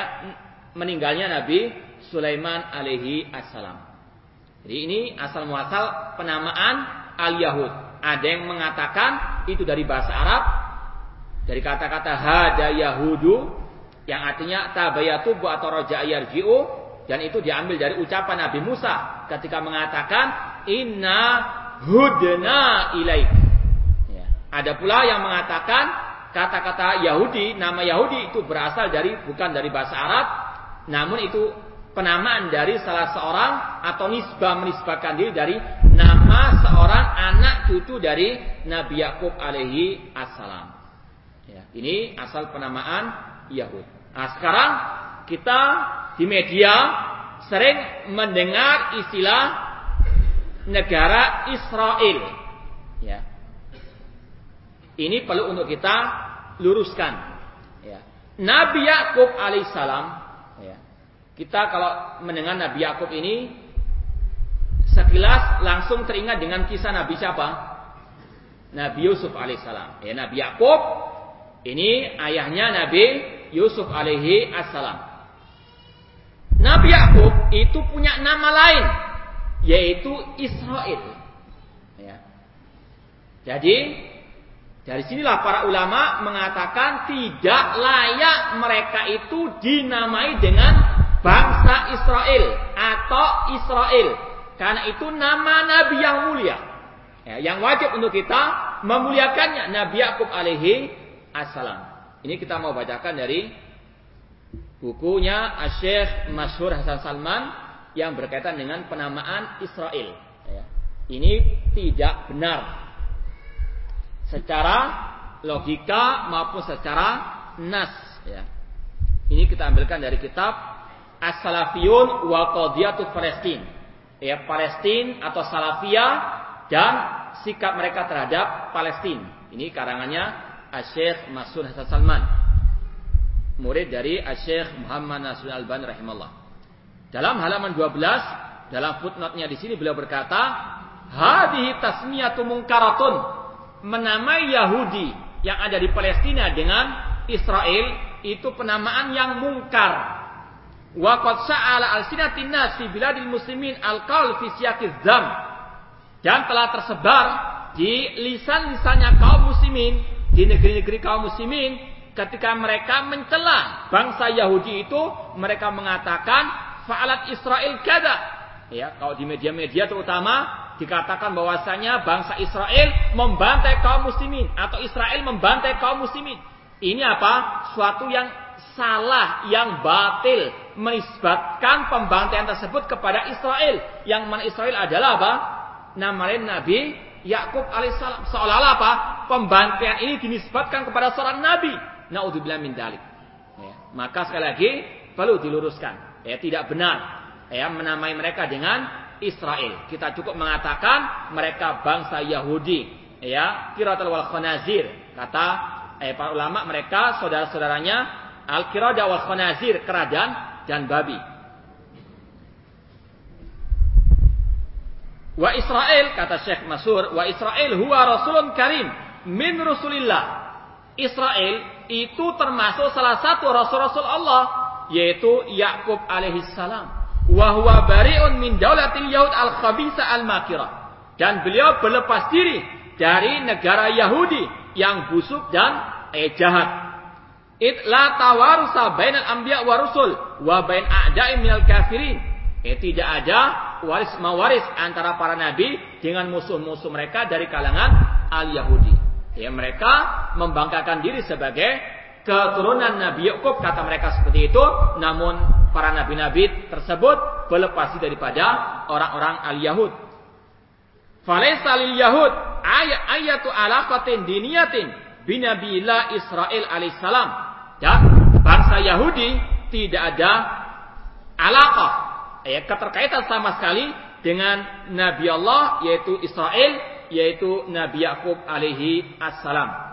[SPEAKER 2] meninggalnya Nabi Sulaiman alaihi assalam. Jadi ini asal muasal penamaan al-Yahud. Ada yang mengatakan itu dari bahasa Arab dari kata-kata hada Yahudu yang artinya tabayatubu atau roja yarji'u dan itu diambil dari ucapan Nabi Musa ketika mengatakan inna hudna ilaik. Ya. Ada pula yang mengatakan kata-kata Yahudi, nama Yahudi itu berasal dari bukan dari bahasa Arab, namun itu penamaan dari salah seorang atau nisbah menisbahkan diri dari nama seorang anak cucu dari Nabi Yakub alaihi assalam. Ya, ini asal penamaan Yahud. Nah, sekarang kita di media sering mendengar istilah negara Israel. Ya. Ini perlu untuk kita luruskan. Ya. Nabi Yakub alaihissalam, ya. kita kalau mendengar Nabi Yakub ini sekilas langsung teringat dengan kisah Nabi siapa? Nabi Yusuf alaihissalam. Ya, Nabi Yakub ini ayahnya Nabi Yusuf alaihi assalam. Nabi Yakub itu punya nama lain yaitu Israel. Ya. Jadi dari sinilah para ulama mengatakan tidak layak mereka itu dinamai dengan bangsa Israel atau Israel karena itu nama nabi yang mulia. Ya, yang wajib untuk kita memuliakannya Nabi Yakub alaihi assalam. Ini kita mau bacakan dari bukunya Syekh Masyhur Hasan Salman yang berkaitan dengan penamaan Israel. Ya. Ini tidak benar secara logika maupun secara nas. Ya. Ini kita ambilkan dari kitab As-Salafiyun wa Qadiyatu Palestin. Ya, Palestin atau Salafiyah dan sikap mereka terhadap Palestin. Ini karangannya Syekh Masud Hasan Salman. Murid dari Syekh Muhammad Nasrul Alban rahimahullah. Dalam halaman 12, dalam footnote-nya di sini beliau berkata, "Hadhihi tasmiyatu munkaratun." Menamai Yahudi yang ada di Palestina dengan Israel itu penamaan yang mungkar. Wa qad sa'ala al-sinatin nas fi biladil muslimin al-qaul fi siyaqiz. Dan telah tersebar di lisan-lisannya kaum muslimin di negeri-negeri kaum muslimin ketika mereka mencela bangsa Yahudi itu mereka mengatakan fa'alat Israel kada. Ya, kalau di media-media terutama dikatakan bahwasanya bangsa Israel membantai kaum muslimin atau Israel membantai kaum muslimin. Ini apa? Suatu yang salah, yang batil menisbatkan pembantaian tersebut kepada Israel. Yang mana Israel adalah apa? Nama Nabi Yakub alaihissalam. Seolah-olah apa? Pembantaian ini dinisbatkan kepada seorang nabi. Naudzubillah min dalik. Ya. Maka sekali lagi perlu diluruskan ya tidak benar ya menamai mereka dengan Israel. Kita cukup mengatakan mereka bangsa Yahudi ya Kiratul wal Khanazir kata eh, para ulama mereka saudara-saudaranya Al Kirada wal Khanazir keradan dan babi. Wa Israel kata Syekh Masur, wa Israel huwa rasulun karim min Rasulillah. Israel itu termasuk salah satu rasul-rasul Allah yaitu Yakub alaihissalam. wa huwa bari'un min daulatil yahud al-khabisa al-makirah. Dan beliau berlepas diri dari negara Yahudi yang busuk dan eh, jahat. It la tawarusa bainal anbiya wa rusul wa bain a'da'i minal kafirin. Eh, tidak ada waris mawaris antara para nabi dengan musuh-musuh mereka dari kalangan al-Yahudi. Ya, mereka membanggakan diri sebagai keturunan Nabi Yakub kata mereka seperti itu, namun para nabi-nabi tersebut berlepas daripada orang-orang al-Yahud. Falaysa lil Yahud ayat ayatu alaqatin diniyatin binabilah Israel alaihissalam. Dan bangsa Yahudi tidak ada alaqah, ya, keterkaitan sama sekali dengan Nabi Allah yaitu Israel yaitu Nabi Yakub alaihi assalam.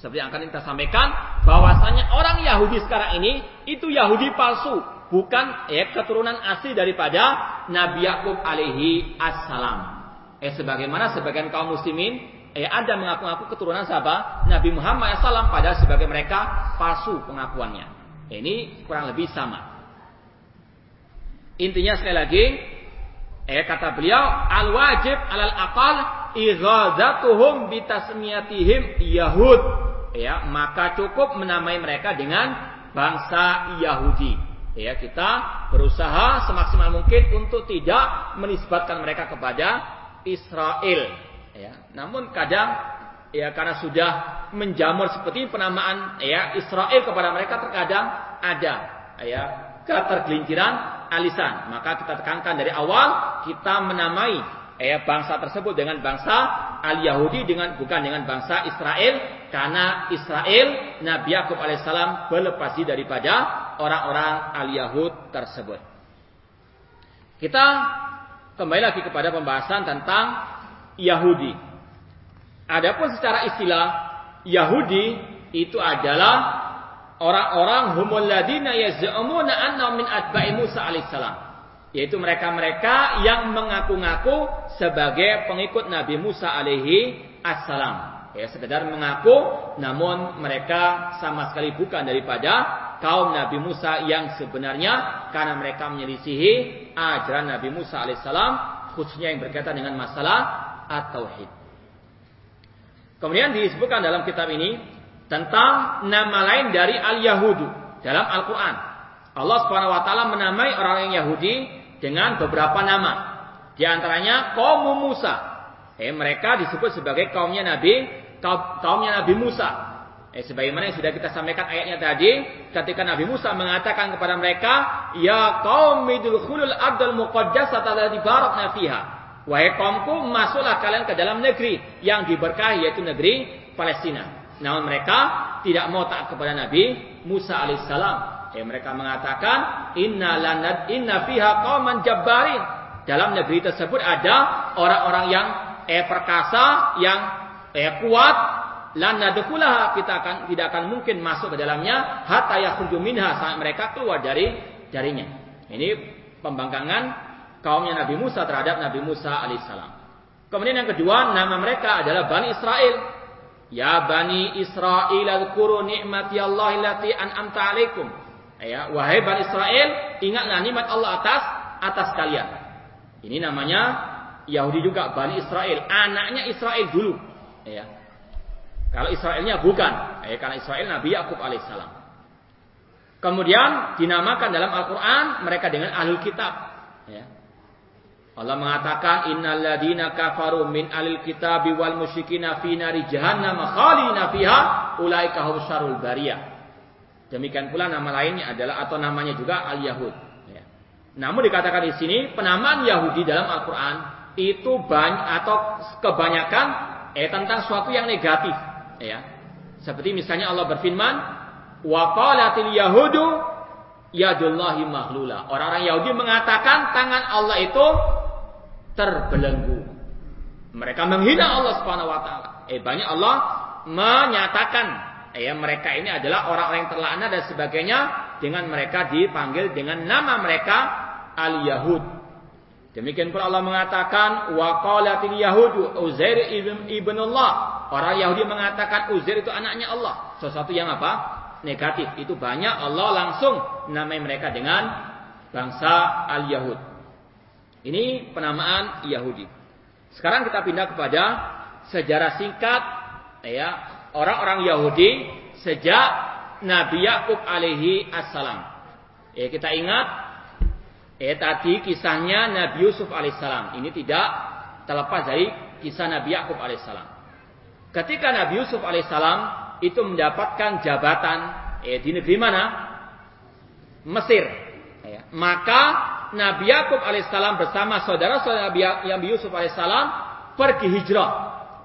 [SPEAKER 2] Seperti yang akan kita sampaikan bahwasanya orang Yahudi sekarang ini itu Yahudi palsu, bukan ya keturunan asli daripada Nabi Yakub alaihi assalam. Eh sebagaimana sebagian kaum muslimin eh ada mengaku-ngaku keturunan sahabat Nabi Muhammad SAW pada sebagai mereka palsu pengakuannya. Ini kurang lebih sama. Intinya sekali lagi, eh kata beliau, al wajib alal akal ighazatuhum bitasmiyatihim Yahud. Ya, maka cukup menamai mereka dengan bangsa Yahudi. Ya, kita berusaha semaksimal mungkin untuk tidak menisbatkan mereka kepada Israel. Ya, namun kadang ya karena sudah menjamur seperti penamaan ya Israel kepada mereka terkadang ada ya ketergelinciran alisan. Maka kita tekankan dari awal kita menamai ya bangsa tersebut dengan bangsa al-Yahudi dengan bukan dengan bangsa Israel karena Israel Nabi Yakub alaihissalam berlepas daripada orang-orang al-Yahud tersebut. Kita kembali lagi kepada pembahasan tentang Yahudi. Adapun secara istilah Yahudi itu adalah orang-orang humul ladina yaz'umuna anna min atba'i Musa alaihissalam. Yaitu mereka-mereka yang mengaku-ngaku sebagai pengikut Nabi Musa alaihi assalam. Ya, sekedar mengaku namun mereka sama sekali bukan daripada kaum Nabi Musa yang sebenarnya karena mereka menyelisihi ajaran Nabi Musa alaihissalam khususnya yang berkaitan dengan masalah at-tauhid. Kemudian disebutkan dalam kitab ini tentang nama lain dari al-Yahudu dalam Al-Qur'an. Allah Subhanahu wa taala menamai orang yang Yahudi dengan beberapa nama. Di antaranya kaum Musa. Eh, mereka disebut sebagai kaumnya Nabi kaumnya Nabi Musa. Eh, sebagaimana yang sudah kita sampaikan ayatnya tadi, ketika Nabi Musa mengatakan kepada mereka, "Ya qaumi khulul ardal muqaddasata allati barakna fiha." Wahai kaumku, masuklah kalian ke dalam negeri yang diberkahi yaitu negeri Palestina. Namun mereka tidak mau taat kepada Nabi Musa alaihissalam. Eh, mereka mengatakan, "Inna lanad inna fiha qauman jabbarin." Dalam negeri tersebut ada orang-orang yang eh perkasa, yang eh kuat, lan nadkhulaha kita akan tidak akan mungkin masuk ke dalamnya hatta yakhruju minha sampai mereka keluar dari darinya. Ini pembangkangan kaumnya Nabi Musa terhadap Nabi Musa alaihissalam. Kemudian yang kedua nama mereka adalah Bani Israel. Ya Bani Israel al-kuru ni'mati Allah allati an'amta alaikum. Ya, wahai Bani Israel, ingatlah nikmat Allah atas atas kalian. Ini namanya Yahudi juga Bani Israel, anaknya Israel dulu. Ya, kalau Israelnya bukan, eh, karena Israel Nabi Yakub alaihissalam. Kemudian dinamakan dalam Al-Quran mereka dengan ahlul kitab. Ya. Allah mengatakan innalladzina kafaru min alil kitabi wal musyrikina fi nari jahannam khalina fiha ulaika hum syarul bariyah. Demikian pula nama lainnya adalah atau namanya juga al-Yahud. Ya. Namun dikatakan di sini penamaan Yahudi dalam Al-Quran itu banyak atau kebanyakan eh tentang suatu yang negatif ya. Seperti misalnya Allah berfirman, "Wa qalatil yahudu yadullahi mahlula." Orang-orang Yahudi mengatakan tangan Allah itu terbelenggu. Mereka menghina Allah Subhanahu wa taala. Eh banyak Allah menyatakan ya mereka ini adalah orang-orang yang terlaknat dan sebagainya dengan mereka dipanggil dengan nama mereka al-Yahud. Demikian pula Allah mengatakan wa qalatil yahudu Uzair ibn Allah. Orang Yahudi mengatakan Uzair itu anaknya Allah. Sesuatu yang apa? Negatif. Itu banyak Allah langsung namai mereka dengan bangsa Al-Yahud. Ini penamaan Yahudi. Sekarang kita pindah kepada sejarah singkat ya orang-orang Yahudi sejak Nabi Yakub alaihi assalam. Ya, kita ingat ya tadi kisahnya Nabi Yusuf alaihissalam. Ini tidak terlepas dari kisah Nabi Yakub alaihissalam. Ketika Nabi Yusuf alaihissalam itu mendapatkan jabatan ya, di negeri mana? Mesir. Ya. Maka Nabi Yakub alaihissalam bersama saudara-saudara Nabi Yusuf alaihissalam pergi hijrah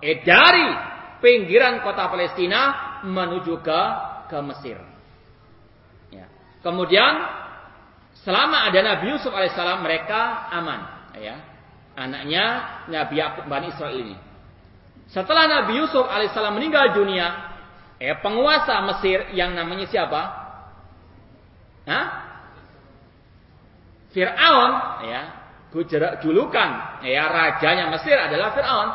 [SPEAKER 2] eh, dari pinggiran kota Palestina menuju ke ke Mesir. Ya. Kemudian selama ada Nabi Yusuf alaihissalam mereka aman, ya. Anaknya Nabi Yakub Bani Israel ini. Setelah Nabi Yusuf alaihissalam meninggal dunia, eh penguasa Mesir yang namanya siapa? Hah? Fir'aun, ya, julukan ya rajanya Mesir adalah Fir'aun.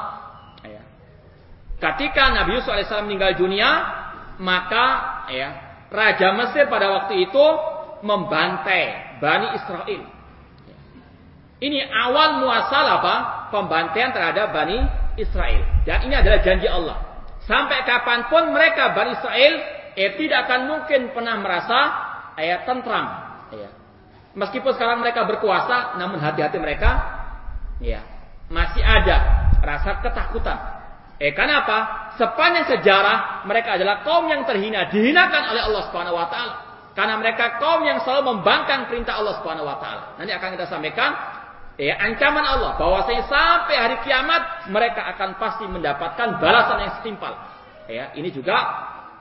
[SPEAKER 2] Ketika Nabi Yusuf alaihissalam meninggal dunia, maka ya raja Mesir pada waktu itu membantai Bani Israel. Ini awal muasal apa? Pembantaian terhadap Bani Israel. Dan ini adalah janji Allah. Sampai kapan pun mereka Bani Israel eh, tidak akan mungkin pernah merasa eh, tentram. Ya. Meskipun sekarang mereka berkuasa, namun hati-hati mereka ya masih ada rasa ketakutan. Eh kenapa? Sepanjang sejarah mereka adalah kaum yang terhina, dihinakan oleh Allah Subhanahu wa taala. Karena mereka kaum yang selalu membangkang perintah Allah Subhanahu wa taala. Nanti akan kita sampaikan ya ancaman Allah bahwasanya sampai hari kiamat mereka akan pasti mendapatkan balasan yang setimpal. Ya, ini juga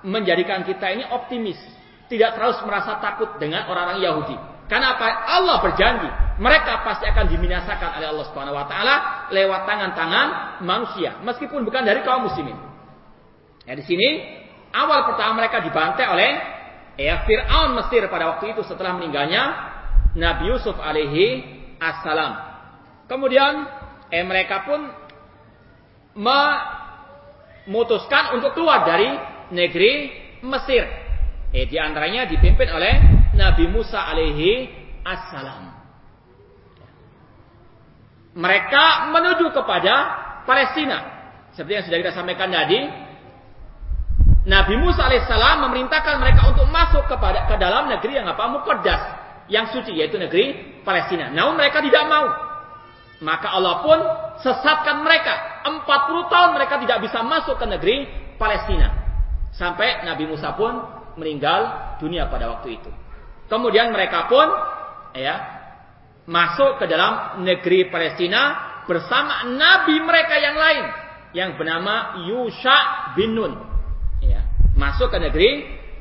[SPEAKER 2] menjadikan kita ini optimis, tidak terus merasa takut dengan orang-orang Yahudi. Karena apa? Allah berjanji, mereka pasti akan diminasakan oleh Allah Subhanahu wa taala lewat tangan-tangan manusia, meskipun bukan dari kaum muslimin. Ya di sini awal pertama mereka dibantai oleh ya Firaun Mesir pada waktu itu setelah meninggalnya Nabi Yusuf alaihi assalam. Kemudian eh mereka pun memutuskan untuk keluar dari negeri Mesir. Eh di antaranya dipimpin oleh Nabi Musa alaihi assalam. Mereka menuju kepada Palestina. Seperti yang sudah kita sampaikan tadi, Nabi Musa alaihissalam memerintahkan mereka untuk masuk kepada ke dalam negeri yang apa? Mukaddas, yang suci yaitu negeri Palestina. Namun mereka tidak mau. Maka Allah pun sesatkan mereka. 40 tahun mereka tidak bisa masuk ke negeri Palestina. Sampai Nabi Musa pun meninggal dunia pada waktu itu. Kemudian mereka pun ya masuk ke dalam negeri Palestina bersama nabi mereka yang lain yang bernama Yusha bin Nun. Ya, masuk ke negeri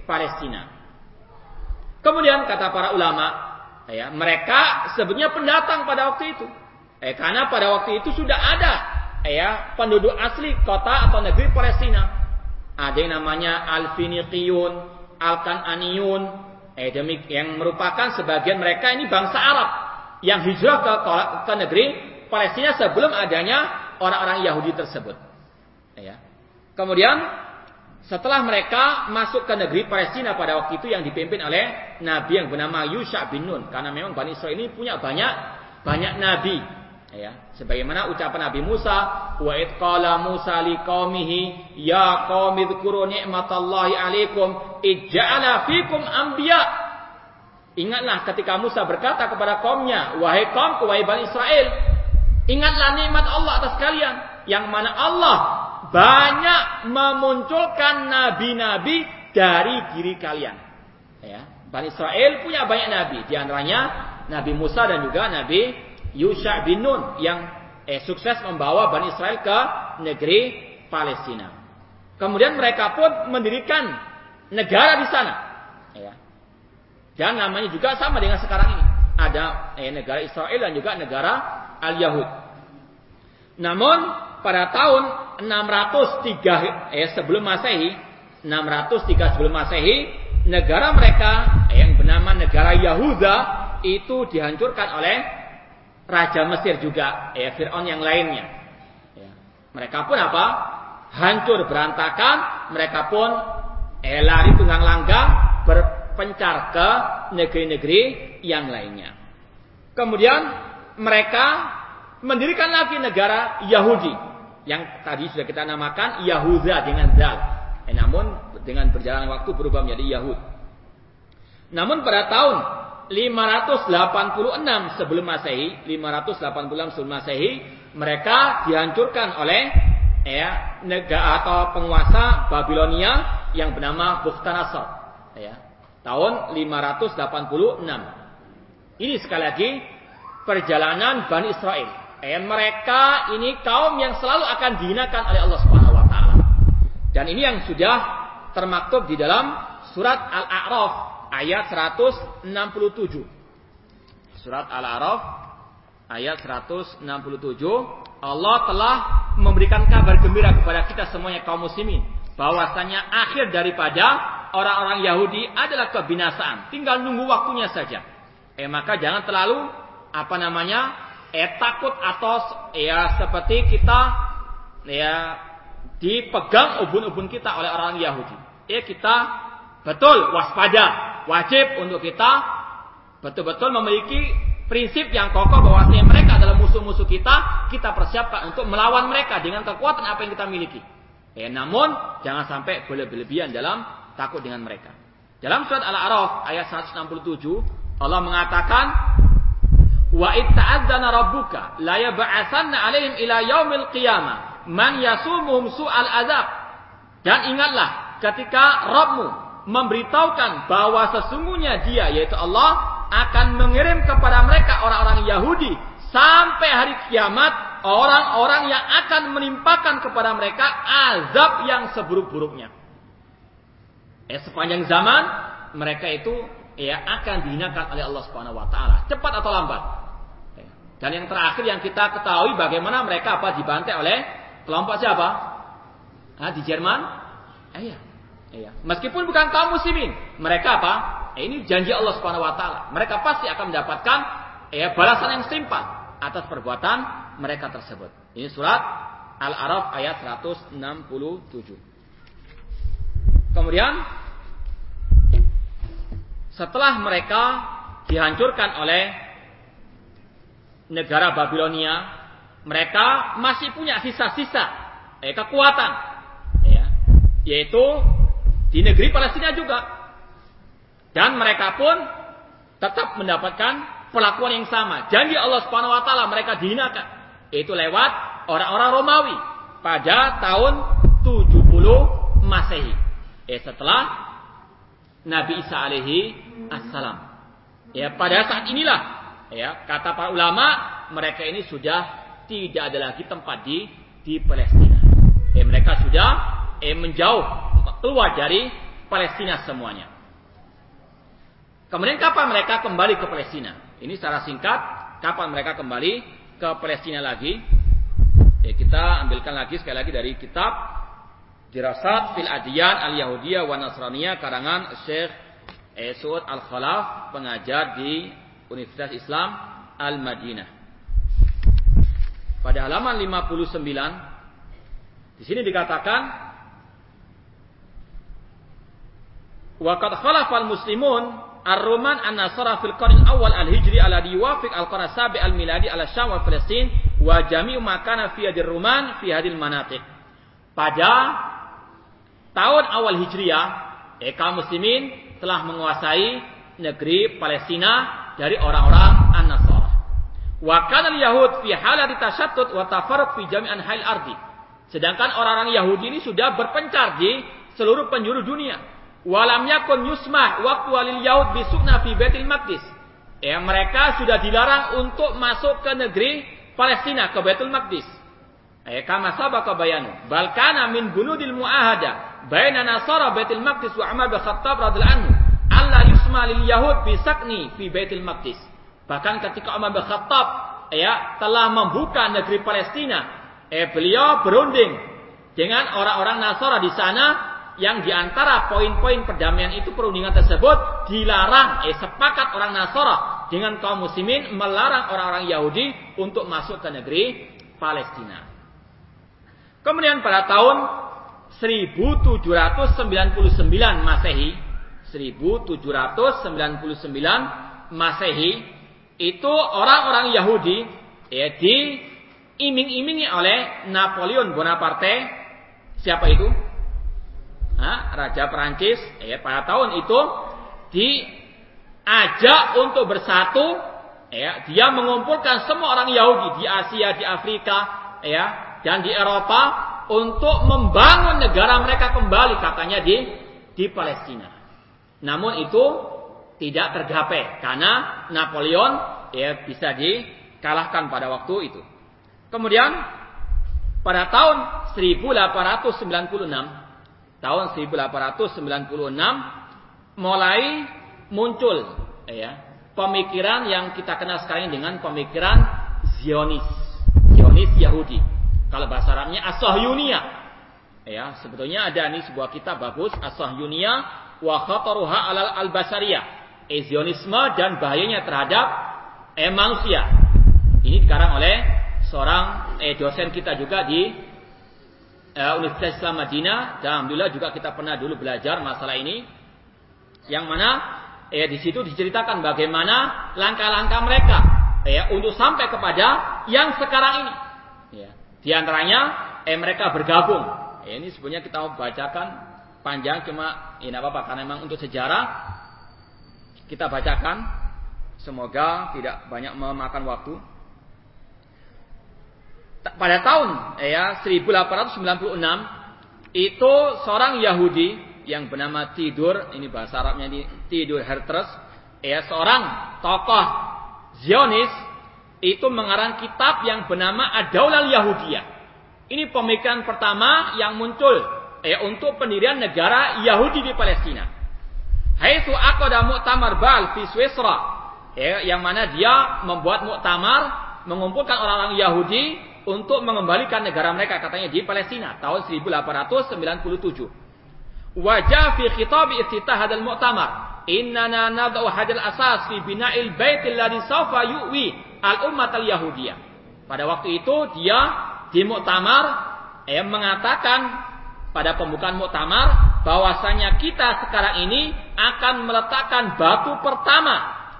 [SPEAKER 2] Palestina. Kemudian kata para ulama, ya, mereka sebetulnya pendatang pada waktu itu. Eh, karena pada waktu itu sudah ada ya penduduk asli kota atau negeri Palestina. Ada yang namanya Al-Finiqiyun, Al-Kan'aniyun, eh, yang merupakan sebagian mereka ini bangsa Arab yang hijrah ke, ke negeri Palestina sebelum adanya orang-orang Yahudi tersebut. Ya. Kemudian setelah mereka masuk ke negeri Palestina pada waktu itu yang dipimpin oleh nabi yang bernama Yusha bin Nun karena memang Bani Israel ini punya banyak banyak nabi ya sebagaimana ucapan Nabi Musa wa id qala Musa liqaumihi ya qaumi dzkuru ni'matallahi alaikum ij'ala fikum anbiya. Ingatlah ketika Musa berkata kepada kaumnya wahai kaumku wahai Bani Israel ingatlah nikmat Allah atas kalian yang mana Allah banyak memunculkan nabi-nabi dari diri kalian. Ya Bani Israel punya banyak nabi di antaranya Nabi Musa dan juga Nabi Yusha bin Nun yang eh, sukses membawa Bani Israel ke negeri Palestina. Kemudian mereka pun mendirikan negara di sana. Ya. Dan namanya juga sama dengan sekarang ini. Ada eh, negara Israel dan juga negara Al-Yahud. Namun pada tahun 603 eh, sebelum Masehi, 603 sebelum Masehi, negara mereka eh, yang bernama negara Yahuda itu dihancurkan oleh raja Mesir juga, ya Fir'aun yang lainnya. Ya. Mereka pun apa? Hancur berantakan, mereka pun eh, lari tunggang langgang berpencar ke negeri-negeri yang lainnya. Kemudian mereka mendirikan lagi negara Yahudi yang tadi sudah kita namakan Yahuda dengan dal. Eh, namun dengan berjalan waktu berubah menjadi Yahud. Namun pada tahun 586 sebelum Masehi, 586 sebelum Masehi, mereka dihancurkan oleh ya negara atau penguasa Babilonia yang bernama Bukhtanasar. Ya, tahun 586. Ini sekali lagi perjalanan Bani Israel. Eh, mereka ini kaum yang selalu akan dihinakan oleh Allah Subhanahu wa taala. Dan ini yang sudah termaktub di dalam surat Al-A'raf ayat 167. Surat Al-A'raf ayat 167 Allah telah memberikan kabar gembira kepada kita semuanya kaum muslimin bahwasanya akhir daripada orang-orang Yahudi adalah kebinasaan, tinggal nunggu waktunya saja. Eh maka jangan terlalu apa namanya eh takut atau ya seperti kita ya dipegang ubun-ubun kita oleh orang Yahudi. Ya kita betul waspada, wajib untuk kita betul-betul memiliki prinsip yang kokoh bahwasanya mereka adalah musuh-musuh kita, kita persiapkan untuk melawan mereka dengan kekuatan apa yang kita miliki. Ya, namun jangan sampai berlebihan dalam takut dengan mereka. Dalam surat Al-A'raf ayat 167 Allah mengatakan Wa itta'adzana rabbuka la yab'atsanna 'alaihim ila yaumil qiyamah man yasumuhum su'al azab. Dan ingatlah ketika Rabbmu memberitahukan bahwa sesungguhnya Dia yaitu Allah akan mengirim kepada mereka orang-orang Yahudi sampai hari kiamat orang-orang yang akan menimpakan kepada mereka azab yang seburuk-buruknya. Eh, sepanjang zaman mereka itu ya akan dihinakan oleh Allah Subhanahu wa taala, cepat atau lambat. Dan yang terakhir yang kita ketahui bagaimana mereka apa dibantai oleh kelompok siapa? Ah, di Jerman? Eh, Iya. Meskipun bukan kaum muslimin, mereka apa? Eh, ini janji Allah Subhanahu wa taala. Mereka pasti akan mendapatkan ya balasan yang setimpal atas perbuatan mereka tersebut. Ini surat Al-Araf ayat 167. Kemudian setelah mereka dihancurkan oleh negara Babilonia, mereka masih punya sisa-sisa eh, kekuatan, ya, yaitu di negeri Palestina juga. Dan mereka pun tetap mendapatkan perlakuan yang sama. Janji Allah Subhanahu wa taala mereka dihinakan, yaitu lewat orang-orang Romawi pada tahun 70 Masehi. Eh, setelah Nabi Isa alaihi assalam. Ya, pada saat inilah ya, kata para ulama, mereka ini sudah tidak ada lagi tempat di di Palestina. Ya, mereka sudah eh, menjauh keluar dari Palestina semuanya. Kemudian kapan mereka kembali ke Palestina? Ini secara singkat, kapan mereka kembali ke Palestina lagi? Ya, kita ambilkan lagi sekali lagi dari kitab Dirasat fil Adiyan al Yahudiyah wa Nasraniyah karangan Syekh Esud Al-Khalaf, pengajar di Universitas Islam Al-Madinah. Pada halaman 59 di sini dikatakan Waqad khalafa al-muslimun ar-Roman an-Nasara fil qarn awal al-Hijri ala diwafiq al-qarn sabi al-miladi ala Syam wa Palestin wa jami'u makana fi hadir Roman fi hadil manatik. Pada tahun awal Hijriah, eh, kaum muslimin telah menguasai negeri Palestina dari orang-orang An-Nasara. Wa kana yahud fi halati tashattut wa tafarruq fi jami'an hal ardi. Sedangkan orang-orang Yahudi ini sudah berpencar di seluruh penjuru dunia. Walam yakun yusmah waktu walil Yahud bisukna fi Baitul Maqdis. Ya, mereka sudah dilarang untuk masuk ke negeri Palestina ke Baitul Maqdis. Ya, kama sabaka bayanu. Bal kana min bunudil muahada baina nasara Baitul Maqdis wa Umar bin Khattab radhiyallahu anhu Allah yusma lil Yahud bisakni fi Baitul Maqdis. Bahkan ketika Umar bin Khattab ya telah membuka negeri Palestina, eh beliau berunding dengan orang-orang Nasara di sana yang di antara poin-poin perdamaian itu perundingan tersebut dilarang eh sepakat orang Nasara dengan kaum muslimin melarang orang-orang Yahudi untuk masuk ke negeri Palestina. Kemudian pada tahun 1799 Masehi 1799 Masehi itu orang-orang Yahudi ya diiming-imingi oleh Napoleon Bonaparte siapa itu? Hah? Raja Perancis ya pada tahun itu diajak untuk bersatu ya dia mengumpulkan semua orang Yahudi di Asia, di Afrika ya dan di Eropa untuk membangun negara mereka kembali katanya di di Palestina. Namun itu tidak tergapai karena Napoleon ya bisa dikalahkan pada waktu itu. Kemudian pada tahun 1896 tahun 1896 mulai muncul ya pemikiran yang kita kenal sekarang dengan pemikiran Zionis. Zionis Yahudi. Kalau bahasa Arabnya As-Sahyuniyah. Ya, sebetulnya ada nih sebuah kitab bagus As-Sahyuniyah wa khataruha alal al-basariyah eh, Zionisme dan bahayanya terhadap eh, manusia. Ini dikarang oleh seorang eh, dosen kita juga di eh, Universitas Islam Madinah dan alhamdulillah juga kita pernah dulu belajar masalah ini. Yang mana eh, di situ diceritakan bagaimana langkah-langkah mereka eh, untuk sampai kepada yang sekarang ini. Ya. Di antaranya eh, mereka bergabung. Eh, ini sebenarnya kita mau bacakan panjang cuma ini apa-apa karena memang untuk sejarah kita bacakan. Semoga tidak banyak memakan waktu. Pada tahun ya 1896 itu seorang Yahudi yang bernama Tidur, ini bahasa Arabnya di Tidur Hertres, ya seorang tokoh Zionis itu mengarang kitab yang bernama Adaulal Yahudiyah. Ini pemikiran pertama yang muncul ya untuk pendirian negara Yahudi di Palestina. Haitsu aqada mu'tamar Bal fi Swisra. Ya, yang mana dia membuat muktamar mengumpulkan orang-orang Yahudi untuk mengembalikan negara mereka katanya di Palestina tahun 1897. Wajah fi khitab iftitah hadal mu'tamar. Innana nad'u hadal asas fi bina'il baitil ladzi sawfa yu'wi al-ummat al-yahudiyah. Pada waktu itu dia di muktamar eh, mengatakan pada pembukaan muktamar bahwasanya kita sekarang ini akan meletakkan batu pertama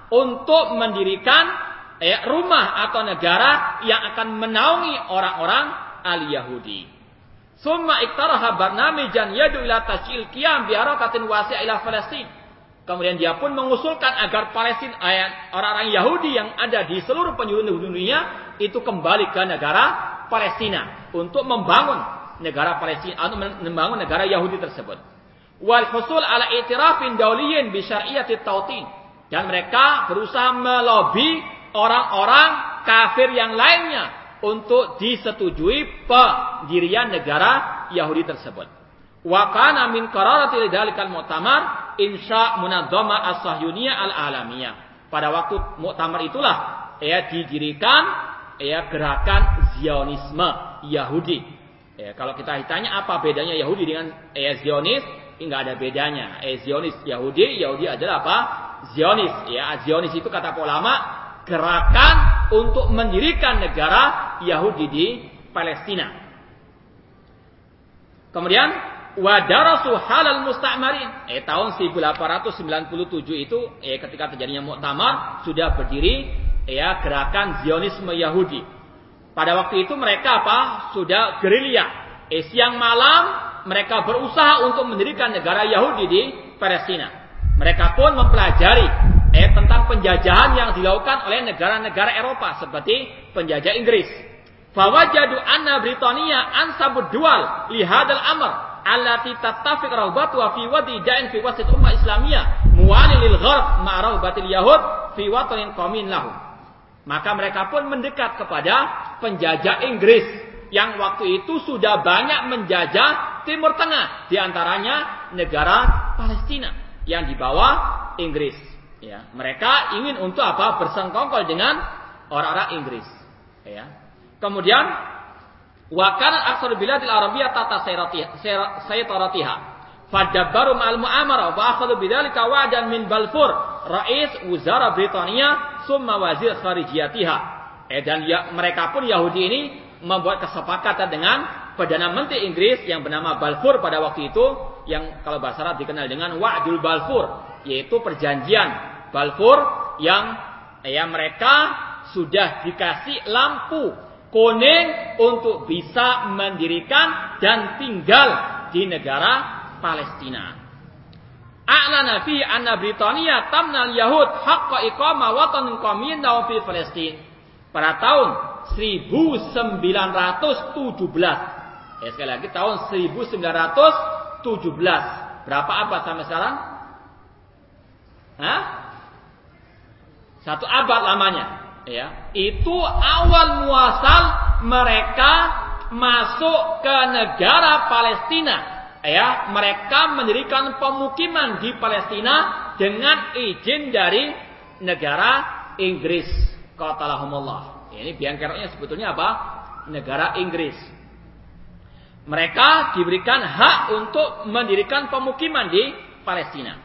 [SPEAKER 2] untuk mendirikan eh, rumah atau negara yang akan menaungi orang-orang al-Yahudi. Summa iktaraha barnamijan yadu ila tashil qiyam bi harakatin wasi'a ila Palestin. Kemudian dia pun mengusulkan agar Palestina eh, orang-orang Yahudi yang ada di seluruh penjuru dunia itu kembali ke negara Palestina untuk membangun negara Palestina atau membangun negara Yahudi tersebut. Wal husul ala itirafin dauliyin bi syar'iyyati tautin dan mereka berusaha melobi orang-orang kafir yang lainnya untuk disetujui pendirian negara Yahudi tersebut. Wa kana min qararati mu'tamar insya munadzama as-sahyuniyah al-alamiyah. Pada waktu muktamar itulah ya didirikan ya gerakan Zionisme Yahudi Ya, kalau kita ditanya apa bedanya Yahudi dengan eh, Zionis, enggak ada bedanya. Eh, Zionis Yahudi, Yahudi adalah apa? Zionis. Ya, Zionis itu kata ulama gerakan untuk mendirikan negara Yahudi di Palestina. Kemudian wadarasu halal musta'marin. Eh tahun 1897 itu eh ketika terjadinya muktamar sudah berdiri ya gerakan Zionisme Yahudi. Pada waktu itu mereka apa? Sudah gerilya. Eh, siang malam mereka berusaha untuk mendirikan negara Yahudi di Palestina. Mereka pun mempelajari eh, tentang penjajahan yang dilakukan oleh negara-negara Eropa seperti penjajah Inggris. Fawajadu anna Britania ansabud dual lihadal amr allati tattafiq rawbatuha fi wadi ja'in fi wasit ummah islamiyah lil gharb ma'rawbatil yahud fi watanin qawmin lahum. Maka mereka pun mendekat kepada penjajah Inggris yang waktu itu sudah banyak menjajah Timur Tengah, di antaranya negara Palestina yang dibawa Inggris. Ya, mereka ingin untuk apa? Bersengkongkol dengan orang-orang Inggris. Ya. Kemudian wakan aksar biladil arabiyah tata saytaratiha. Fadabbaru ma'al mu'amara wa akhadhu bidzalika wa'dan min Balfour, rais wuzara Britania summa wazir kharijiyatiha. Eh, dan ya, mereka pun Yahudi ini membuat kesepakatan dengan Perdana Menteri Inggris yang bernama Balfour pada waktu itu yang kalau bahasa Arab dikenal dengan Wa'dul Balfour yaitu perjanjian Balfour yang ya mereka sudah dikasih lampu kuning untuk bisa mendirikan dan tinggal di negara Palestina. A'lana fi anna Britania tamnal Yahud haqqa iqama watan qawmiyin fi Palestin. Pada tahun 1917. Ya sekali lagi tahun 1917. Berapa apa sampai sekarang? Hah? Satu abad lamanya. Ya, itu awal muasal mereka masuk ke negara Palestina. Ya, mereka mendirikan pemukiman di Palestina dengan izin dari negara Inggris. Qatalahumullah. Ini biangkeroknya sebetulnya apa? Negara Inggris. Mereka diberikan hak untuk mendirikan pemukiman di Palestina.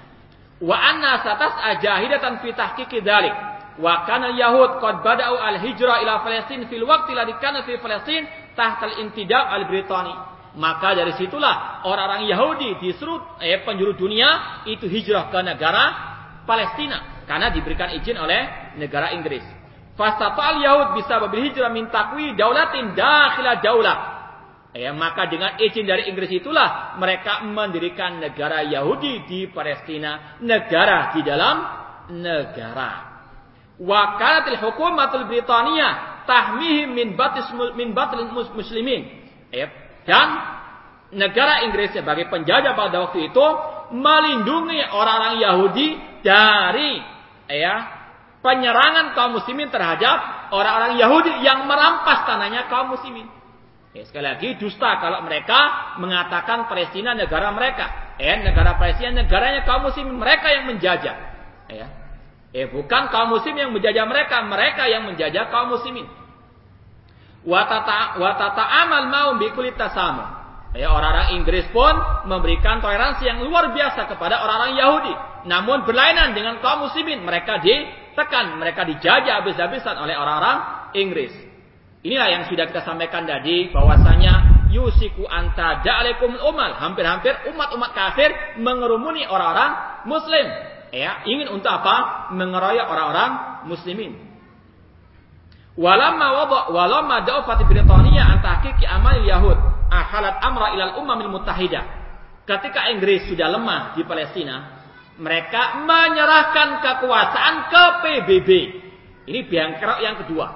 [SPEAKER 2] Wa anna satas ajahidatan fi tahqiqi dzalik. Wa kana Yahud qad bada'u al-hijrah ila Palestin fil waqti ladzi kana fi Palestin tahta al-intidab al-Britani. Maka dari situlah orang-orang Yahudi di seluruh eh, penjuru dunia itu hijrah ke negara Palestina karena diberikan izin oleh negara Inggris. Fastata'al Yahud bisa berhijrah min takwi daulatin dakhila daulah. Ya, maka dengan izin dari Inggris itulah mereka mendirikan negara Yahudi di Palestina, negara di dalam negara. Wakalatil hukumatul Britania tahmihim min batis min batil muslimin. Dan negara Inggris sebagai penjajah pada waktu itu melindungi orang-orang Yahudi dari ya penyerangan kaum muslimin terhadap orang-orang Yahudi yang merampas tanahnya kaum muslimin. Ya, sekali lagi dusta kalau mereka mengatakan Palestina negara mereka. Eh, negara Palestina negaranya kaum muslimin, mereka yang menjajah. Ya. Eh, bukan kaum muslim yang menjajah mereka, mereka yang menjajah kaum muslimin. Watata watata amal mau bikulit tasamu. Ya, orang-orang Inggris pun memberikan toleransi yang luar biasa kepada orang-orang Yahudi. Namun berlainan dengan kaum muslimin, mereka ditekan, mereka dijajah habis-habisan oleh orang-orang Inggris. Inilah yang sudah kita sampaikan tadi bahwasanya yusiku anta da'alaikum umal. Hampir-hampir umat-umat kafir mengerumuni orang-orang muslim. Ya, ingin untuk apa? Mengeroyok orang-orang muslimin. Walamma wada walamma da'ufat Britania an tahqiqi amal Yahud ahalat amra ilal umamil mutahidah. Ketika Inggris sudah lemah di Palestina, mereka menyerahkan kekuasaan ke PBB. Ini biangkerok yang kedua.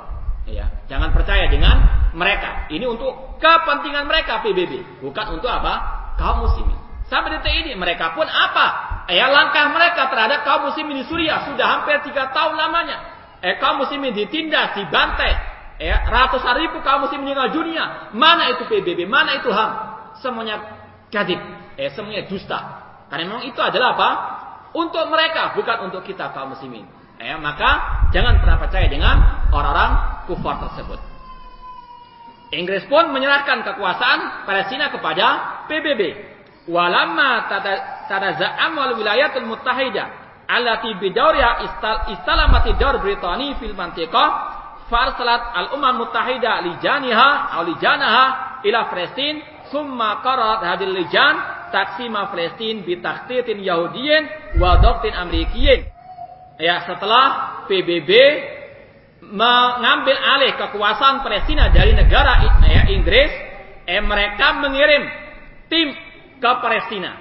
[SPEAKER 2] Ya, jangan percaya dengan mereka. Ini untuk kepentingan mereka PBB, bukan untuk apa? Kaum muslimin. Sampai detik ini mereka pun apa? Ya langkah mereka terhadap kaum muslimin di Suriah sudah hampir tiga tahun lamanya. Eh kaum muslimin ditindas, dibantai, Ya, ratusan ribu kaum muslim meninggal dunia. Mana itu PBB? Mana itu HAM? Semuanya kadib. Eh, semuanya dusta. Karena memang itu adalah apa? Untuk mereka, bukan untuk kita kaum muslimin. Ya, maka jangan pernah percaya dengan orang-orang kufar tersebut. Inggris pun menyerahkan kekuasaan Palestina kepada PBB. Walamma tadaza'am wal wilayatul muttahidah allati bidawriha istalamati daur Britani fil mantiqah farsalat al-umam mutahida lijaniha atau lijanaha ila Palestin summa qarat hadil lijan taksima Palestin bi takhtitin yahudiyin wa doktin amerikiyin ya setelah PBB mengambil alih kekuasaan Palestina dari negara ya, Inggris eh mereka mengirim tim ke Palestina.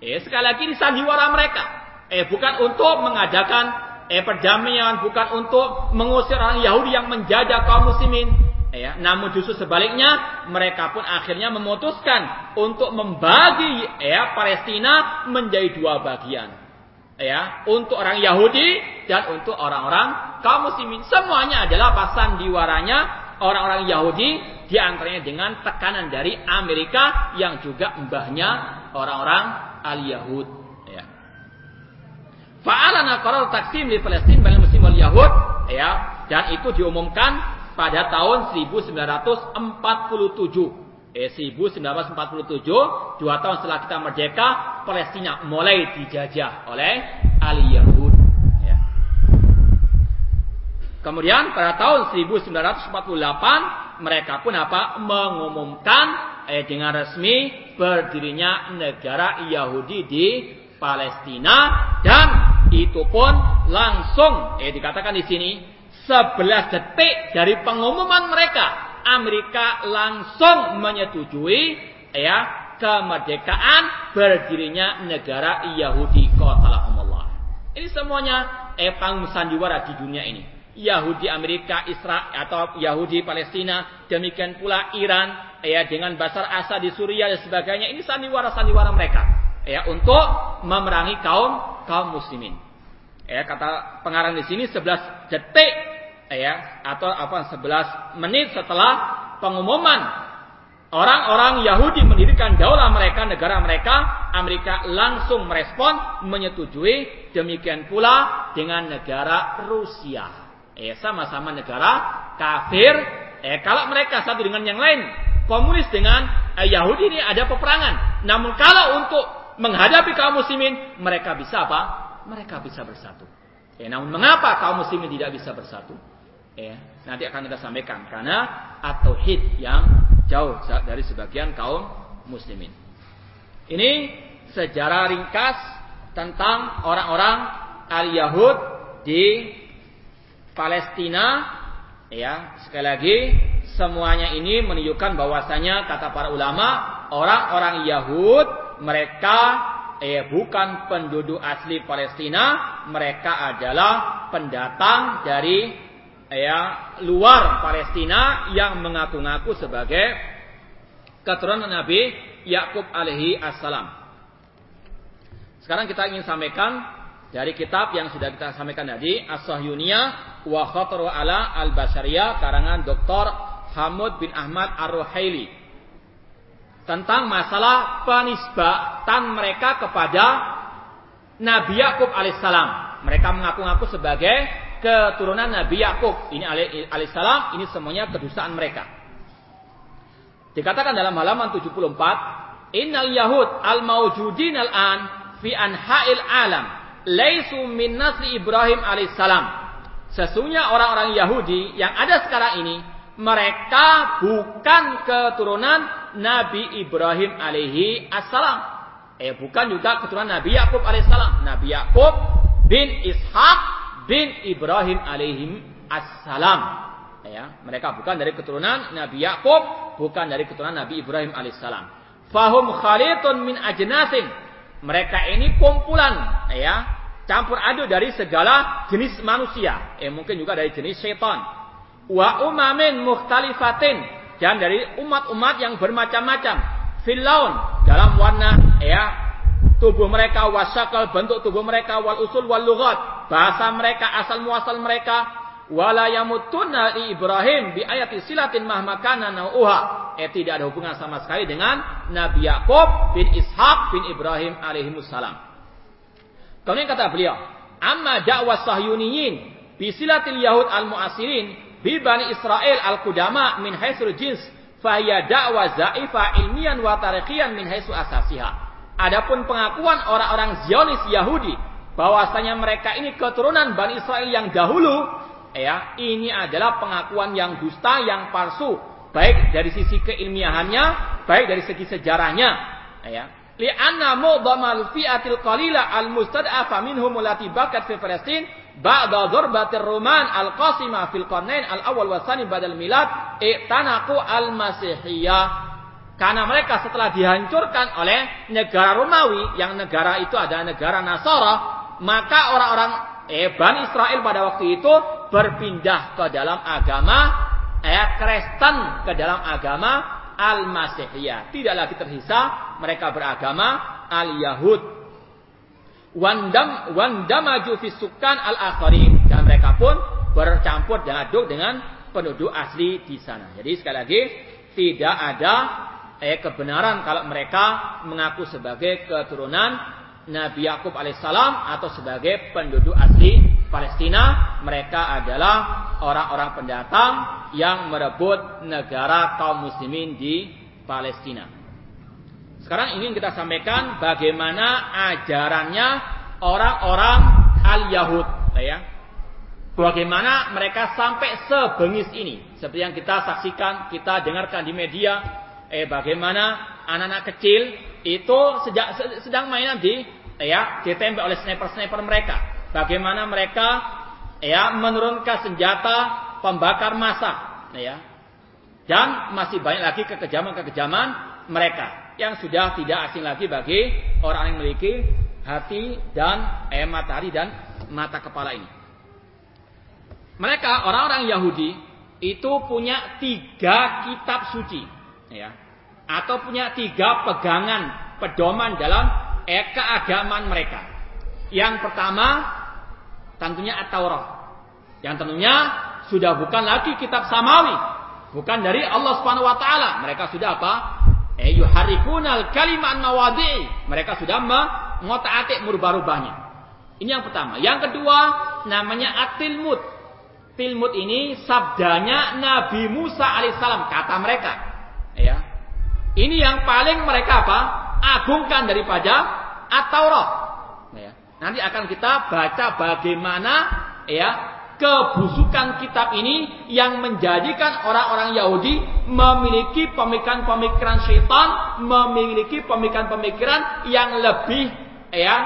[SPEAKER 2] Eh sekali lagi ini sandiwara mereka. Eh bukan untuk mengadakan eh perdamaian bukan untuk mengusir orang Yahudi yang menjajah kaum muslimin. Ya namun justru sebaliknya mereka pun akhirnya memutuskan untuk membagi ya Palestina menjadi dua bagian. Ya untuk orang Yahudi dan untuk orang-orang kaum muslimin. Semuanya adalah pasan diwaranya orang-orang Yahudi di antaranya dengan tekanan dari Amerika yang juga mbahnya orang-orang al-Yahud Fa'alana qarar taksim di Palestina bainal muslim wal yahud ya dan itu diumumkan pada tahun 1947. Eh 1947, dua tahun setelah kita merdeka, Palestina mulai dijajah oleh Ali Yahud. Ya. Kemudian pada tahun 1948 mereka pun apa mengumumkan eh, dengan resmi berdirinya negara Yahudi di Palestina dan itu pun langsung eh dikatakan di sini 11 detik dari pengumuman mereka Amerika langsung menyetujui ya kemerdekaan berdirinya negara Yahudi qatalahumullah. Ini semuanya eh panggung sandiwara di dunia ini. Yahudi Amerika, Israel atau Yahudi Palestina, demikian pula Iran, ya dengan Basar Asad di Suriah dan sebagainya. Ini sandiwara-sandiwara mereka, ya untuk memerangi kaum kaum muslimin. Ya kata pengarang di sini 11 detik ya atau apa 11 menit setelah pengumuman orang-orang Yahudi mendirikan daulah mereka, negara mereka, Amerika langsung merespon menyetujui demikian pula dengan negara Rusia eh sama-sama negara kafir. Eh kalau mereka satu dengan yang lain komunis dengan eh, Yahudi ini ada peperangan. Namun kalau untuk menghadapi kaum muslimin mereka bisa apa? Mereka bisa bersatu. Eh namun mengapa kaum muslimin tidak bisa bersatu? Eh nanti akan kita sampaikan karena atau hit yang jauh dari sebagian kaum muslimin. Ini sejarah ringkas tentang orang-orang al-Yahud di Palestina ya sekali lagi semuanya ini menunjukkan bahwasanya kata para ulama orang-orang Yahud mereka eh bukan penduduk asli Palestina mereka adalah pendatang dari ya luar Palestina yang mengaku-ngaku sebagai keturunan Nabi Yakub alaihi assalam. Sekarang kita ingin sampaikan dari kitab yang sudah kita sampaikan tadi As-Sahyuniyah wa Khatru ala Al-Bashariyah karangan Dr. Hamud bin Ahmad Ar-Ruhaili tentang masalah penisbatan mereka kepada Nabi Yakub alaihissalam. Mereka mengaku-ngaku sebagai keturunan Nabi Yakub. Ini alaihissalam, ini semuanya kedustaan mereka. Dikatakan dalam halaman 74, Innal Yahud al-mawjudin al-an fi anha'il alam laisu min nasli Ibrahim alaihissalam. Sesungguhnya orang-orang Yahudi yang ada sekarang ini mereka bukan keturunan Nabi Ibrahim alaihi assalam. Eh bukan juga keturunan Nabi Yakub alaihissalam. Nabi Yakub bin Ishak bin Ibrahim alaihim assalam. Ya, mereka bukan dari keturunan Nabi Yakub, bukan dari keturunan Nabi Ibrahim alaihissalam. Fahum khalitun min ajnasin. Mereka ini kumpulan ya campur aduk dari segala jenis manusia. Eh mungkin juga dari jenis setan. Wa umamin mukhtalifatin dan dari umat-umat yang bermacam-macam. Filaun dalam warna ya tubuh mereka wasakal bentuk tubuh mereka wal usul wal lughat bahasa mereka asal muasal mereka wala yamutunna Ibrahim bi ayati silatin mahmakana nauha eh tidak ada hubungan sama sekali dengan Nabi Yakub bin Ishak bin Ibrahim alaihi salam Kemudian kata beliau, amma dakwah sahyuniyin bisilatil yahud al-mu'asirin bi bani Israel al-qudama min haitsul jins fahiya dakwah zaifa ilmian wa tarikhian min haitsu asasiha. Adapun pengakuan orang-orang Zionis Yahudi bahwasanya mereka ini keturunan Bani Israel yang dahulu, ya, ini adalah pengakuan yang dusta, yang palsu, baik dari sisi keilmiahannya, baik dari segi sejarahnya, ya li'anna mu'dhamal fi'atil qalila al-mustad'afa minhum allati bakat fi Palestin ba'da darbatir Roman al-qasima fil qarnain al-awwal wa tsani badal milad i'tanaqu al-masihiyah karena mereka setelah dihancurkan oleh negara Romawi yang negara itu adalah negara Nasara maka orang-orang eh Bani Israel pada waktu itu berpindah ke dalam agama eh Kristen ke dalam agama al-Masihiyah. Tidak lagi tersisa mereka beragama al-Yahud. Wandam wandamaju fi sukan al-akharin dan mereka pun bercampur dan aduk dengan penduduk asli di sana. Jadi sekali lagi tidak ada eh, kebenaran kalau mereka mengaku sebagai keturunan Nabi Yakub alaihissalam atau sebagai penduduk asli Palestina mereka adalah orang-orang pendatang yang merebut negara kaum muslimin di Palestina. Sekarang ingin kita sampaikan bagaimana ajarannya orang-orang al-Yahud ya. Bagaimana mereka sampai sebengis ini seperti yang kita saksikan, kita dengarkan di media eh bagaimana anak-anak kecil itu sedang mainan di ya ditembak oleh sniper-sniper mereka bagaimana mereka ya menurunkan senjata pembakar massa ya. Dan masih banyak lagi kekejaman-kekejaman mereka yang sudah tidak asing lagi bagi orang yang memiliki hati dan eh, matahari dan mata kepala ini. Mereka orang-orang Yahudi itu punya tiga kitab suci, ya, atau punya tiga pegangan pedoman dalam eh, keagamaan mereka. Yang pertama tentunya At-Taurat. Yang tentunya sudah bukan lagi kitab samawi, bukan dari Allah Subhanahu wa taala. Mereka sudah apa? Eh yuharikunal kalimat nawadi. Mereka sudah mengotak-atik merubah-rubahnya. Ini yang pertama. Yang kedua namanya At-Tilmud. Tilmud ini sabdanya Nabi Musa alaihissalam kata mereka. Ya. Ini yang paling mereka apa? Agungkan daripada At-Taurat. Nanti akan kita baca bagaimana ya kebusukan kitab ini yang menjadikan orang-orang Yahudi memiliki pemikiran-pemikiran syaitan, memiliki pemikiran-pemikiran yang lebih ya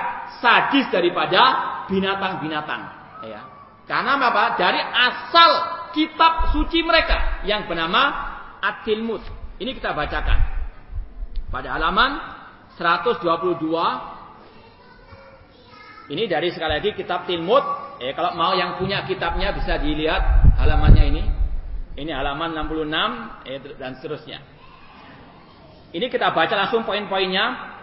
[SPEAKER 2] sadis daripada binatang-binatang. Ya. Karena apa? Dari asal kitab suci mereka yang bernama At-Tilmud. Ini kita bacakan. Pada halaman 122 ini dari sekali lagi kitab Tilmud Eh kalau mau yang punya kitabnya bisa dilihat halamannya ini. Ini halaman 66 eh, dan seterusnya. Ini kita baca langsung poin-poinnya.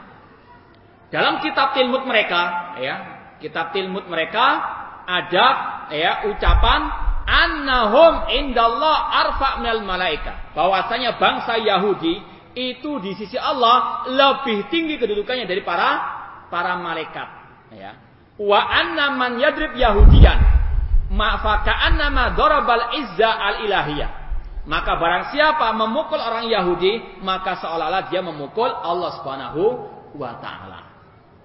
[SPEAKER 2] Dalam kitab Tilmud mereka, ya, kitab Tilmud mereka ada ya ucapan annahum indallah arfa minal malaika. Bahwasanya bangsa Yahudi itu di sisi Allah lebih tinggi kedudukannya dari para para malaikat, ya wa anna man yadrib yahudiyan. Ma anna ma darabal izza al ilahiyah. Maka barang siapa memukul orang Yahudi maka seolah-olah dia memukul Allah Subhanahu wa taala.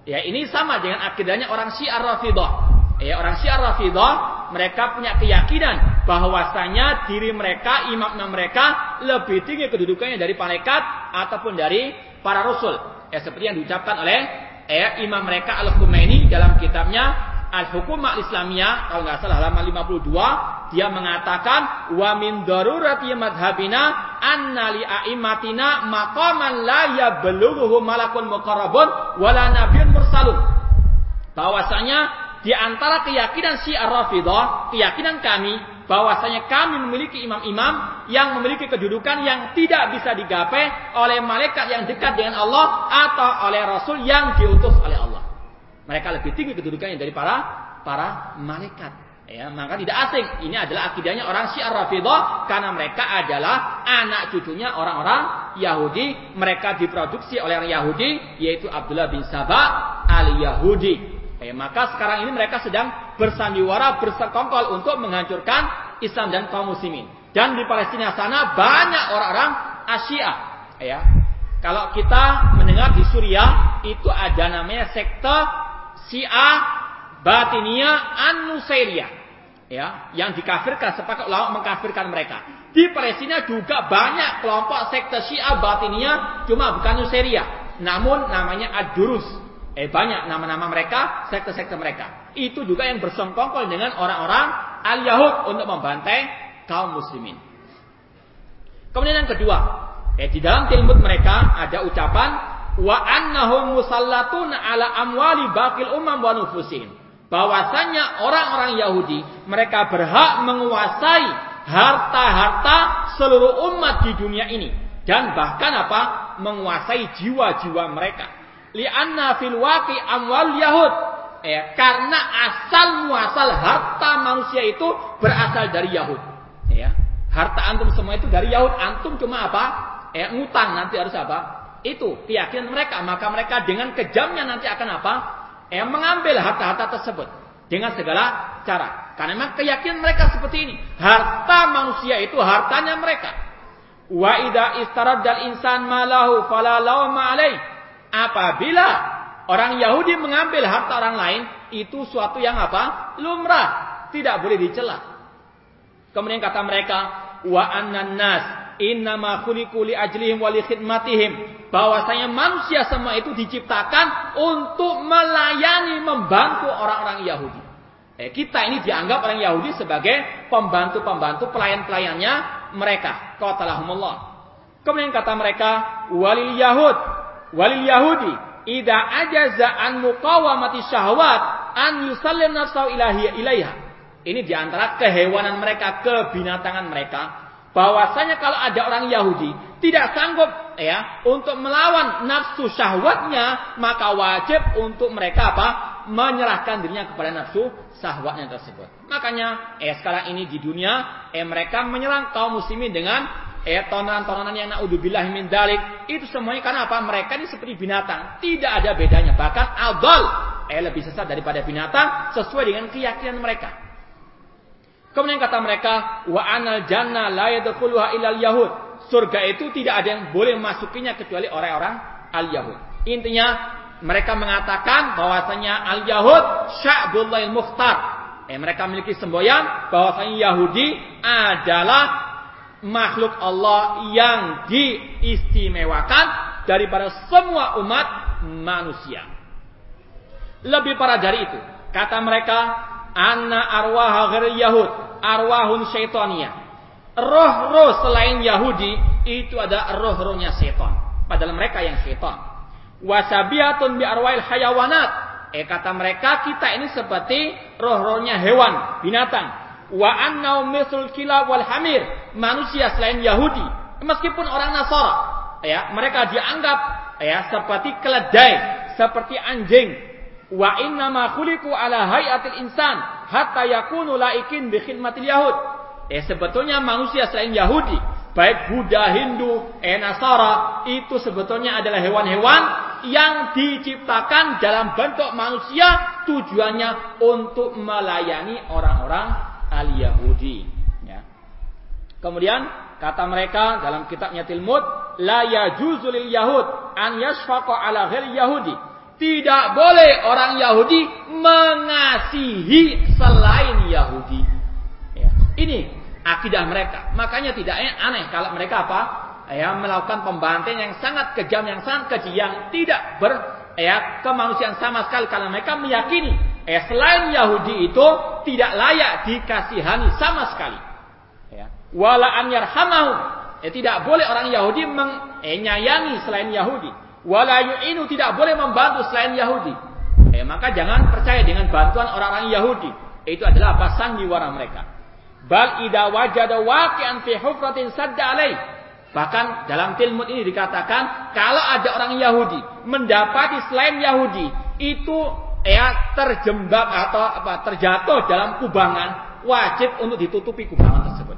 [SPEAKER 2] Ya ini sama dengan akidahnya orang Syiah Rafidah. Ya orang Syiah Rafidah mereka punya keyakinan bahwasanya diri mereka imam-imam mereka lebih tinggi kedudukannya dari malaikat ataupun dari para rasul. Ya seperti yang diucapkan oleh eh, imam mereka Al-Khumaini dalam kitabnya Al-Hukum Al-Islamiyah kalau nggak salah halaman 52 dia mengatakan wa min darurati madhabina anna li aimatina maqaman la yablughuhu malakun muqarrabun wala nabiyyun mursalun bahwasanya di antara keyakinan Syiah Rafidah keyakinan kami bahwasanya kami memiliki imam-imam yang memiliki kedudukan yang tidak bisa digapai oleh malaikat yang dekat dengan Allah atau oleh rasul yang diutus oleh Allah. Mereka lebih tinggi kedudukannya dari para para malaikat. Ya, maka tidak asing. Ini adalah akidahnya orang Syiah Rafidah karena mereka adalah anak cucunya orang-orang Yahudi. Mereka diproduksi oleh orang Yahudi yaitu Abdullah bin Sabah al-Yahudi. Eh, maka sekarang ini mereka sedang bersandiwara bersekongkol untuk menghancurkan Islam dan kaum muslimin. Dan di Palestina sana banyak orang-orang Asia. Ya. Kalau kita mendengar di Suriah itu ada namanya sekte Syiah Batinia An-Nusairiyah. Ya, yang dikafirkan sepakat ulama mengkafirkan mereka. Di Palestina juga banyak kelompok sekte Syiah Batinia cuma bukan Nusairiyah, namun namanya Ad-Durus. Eh banyak nama-nama mereka, sekte-sekte mereka. Itu juga yang bersengkongkol dengan orang-orang al-Yahud untuk membantai kaum muslimin. Kemudian yang kedua, eh di dalam tilmud mereka ada ucapan wa annahum musallatun ala amwali baqil umam wa nufusihim. Bahwasanya orang-orang Yahudi mereka berhak menguasai harta-harta seluruh umat di dunia ini. Dan bahkan apa? menguasai jiwa-jiwa mereka. Li'anna fil waqi amwal yahud. Ya karena asal muasal harta manusia itu berasal dari Yahud. Ya. Harta antum semua itu dari Yahud. Antum cuma apa? Ya ngutang nanti harus apa itu keyakinan mereka. Maka mereka dengan kejamnya nanti akan apa? Ya mengambil harta-harta tersebut. Dengan segala cara. Karena memang keyakinan mereka seperti ini. Harta manusia itu hartanya mereka. Wa idza istaraddal insan malahu fala lawma alaih. Apabila orang Yahudi mengambil harta orang lain itu suatu yang apa? lumrah, tidak boleh dicela. Kemudian kata mereka, wa annan nas innama khuliqu li ajlihim wa li khidmatihim. Bahwasanya manusia semua itu diciptakan untuk melayani, membantu orang-orang Yahudi. Eh, kita ini dianggap orang Yahudi sebagai pembantu-pembantu pelayan-pelayannya mereka. Qatalahumullah. Kemudian kata mereka, walil Yahud, walil Yahudi, ida ajaza an muqawamati syahwat an yusallim nafsahu ilaiha. Ini di antara kehewanan mereka, kebinatangan mereka. Bahwasanya kalau ada orang Yahudi tidak sanggup ya untuk melawan nafsu syahwatnya, maka wajib untuk mereka apa? menyerahkan dirinya kepada nafsu sahwatnya tersebut. Makanya eh sekarang ini di dunia eh mereka menyerang kaum muslimin dengan eh tonan-tonanan yang naudzubillah min dalik. Itu semuanya karena apa? Mereka ini seperti binatang, tidak ada bedanya. Bahkan adal eh lebih sesat daripada binatang sesuai dengan keyakinan mereka. Kemudian kata mereka, wa anal jannah la yadkhuluha ilal yahud. Surga itu tidak ada yang boleh masukinya kecuali orang-orang al-Yahud. Intinya mereka mengatakan bahwasanya al-Yahud sya'bullahil mukhtar. Eh, mereka memiliki semboyan bahwasanya Yahudi adalah makhluk Allah yang diistimewakan daripada semua umat manusia. Lebih parah dari itu, kata mereka, anna arwah ghair Yahud, arwahun syaitania. Roh-roh selain Yahudi itu ada roh-rohnya setan. Padahal mereka yang setan wasabiatun bi arwail hayawanat. Eh kata mereka kita ini seperti roh-rohnya hewan, binatang. Wa annau misul kila wal hamir, manusia selain Yahudi. Meskipun orang Nasara, ya, mereka dianggap ya seperti keledai, seperti anjing. Wa inna ma khuliqu ala hayatil insan hatta yakunu laikin bi khidmatil yahud. Eh sebetulnya manusia selain Yahudi, baik Buddha, Hindu, eh Nasara, itu sebetulnya adalah hewan-hewan yang diciptakan dalam bentuk manusia tujuannya untuk melayani orang-orang al-Yahudi. Ya. Kemudian kata mereka dalam kitabnya Tilmud, la yajuzul yahud an yashfaqa ala ghairi yahudi. Tidak boleh orang Yahudi mengasihi selain Yahudi. Ya. Ini akidah mereka. Makanya tidak aneh kalau mereka apa? ya melakukan pembantaian yang sangat kejam yang sangat keji yang tidak ber ya kemanusiaan sama sekali karena mereka meyakini ya selain Yahudi itu tidak layak dikasihani sama sekali ya wala an yarhamahum ya tidak boleh orang Yahudi menyayangi selain Yahudi wala yu'inu tidak boleh membantu selain Yahudi ya maka jangan percaya dengan bantuan orang-orang Yahudi itu adalah apa sandiwara mereka bal idza wajada waqi'an fi hufratin sadda alaih Bahkan dalam Tilmud ini dikatakan kalau ada orang Yahudi mendapati selain Yahudi itu ya terjembab atau apa terjatuh dalam kubangan wajib untuk ditutupi kubangan tersebut.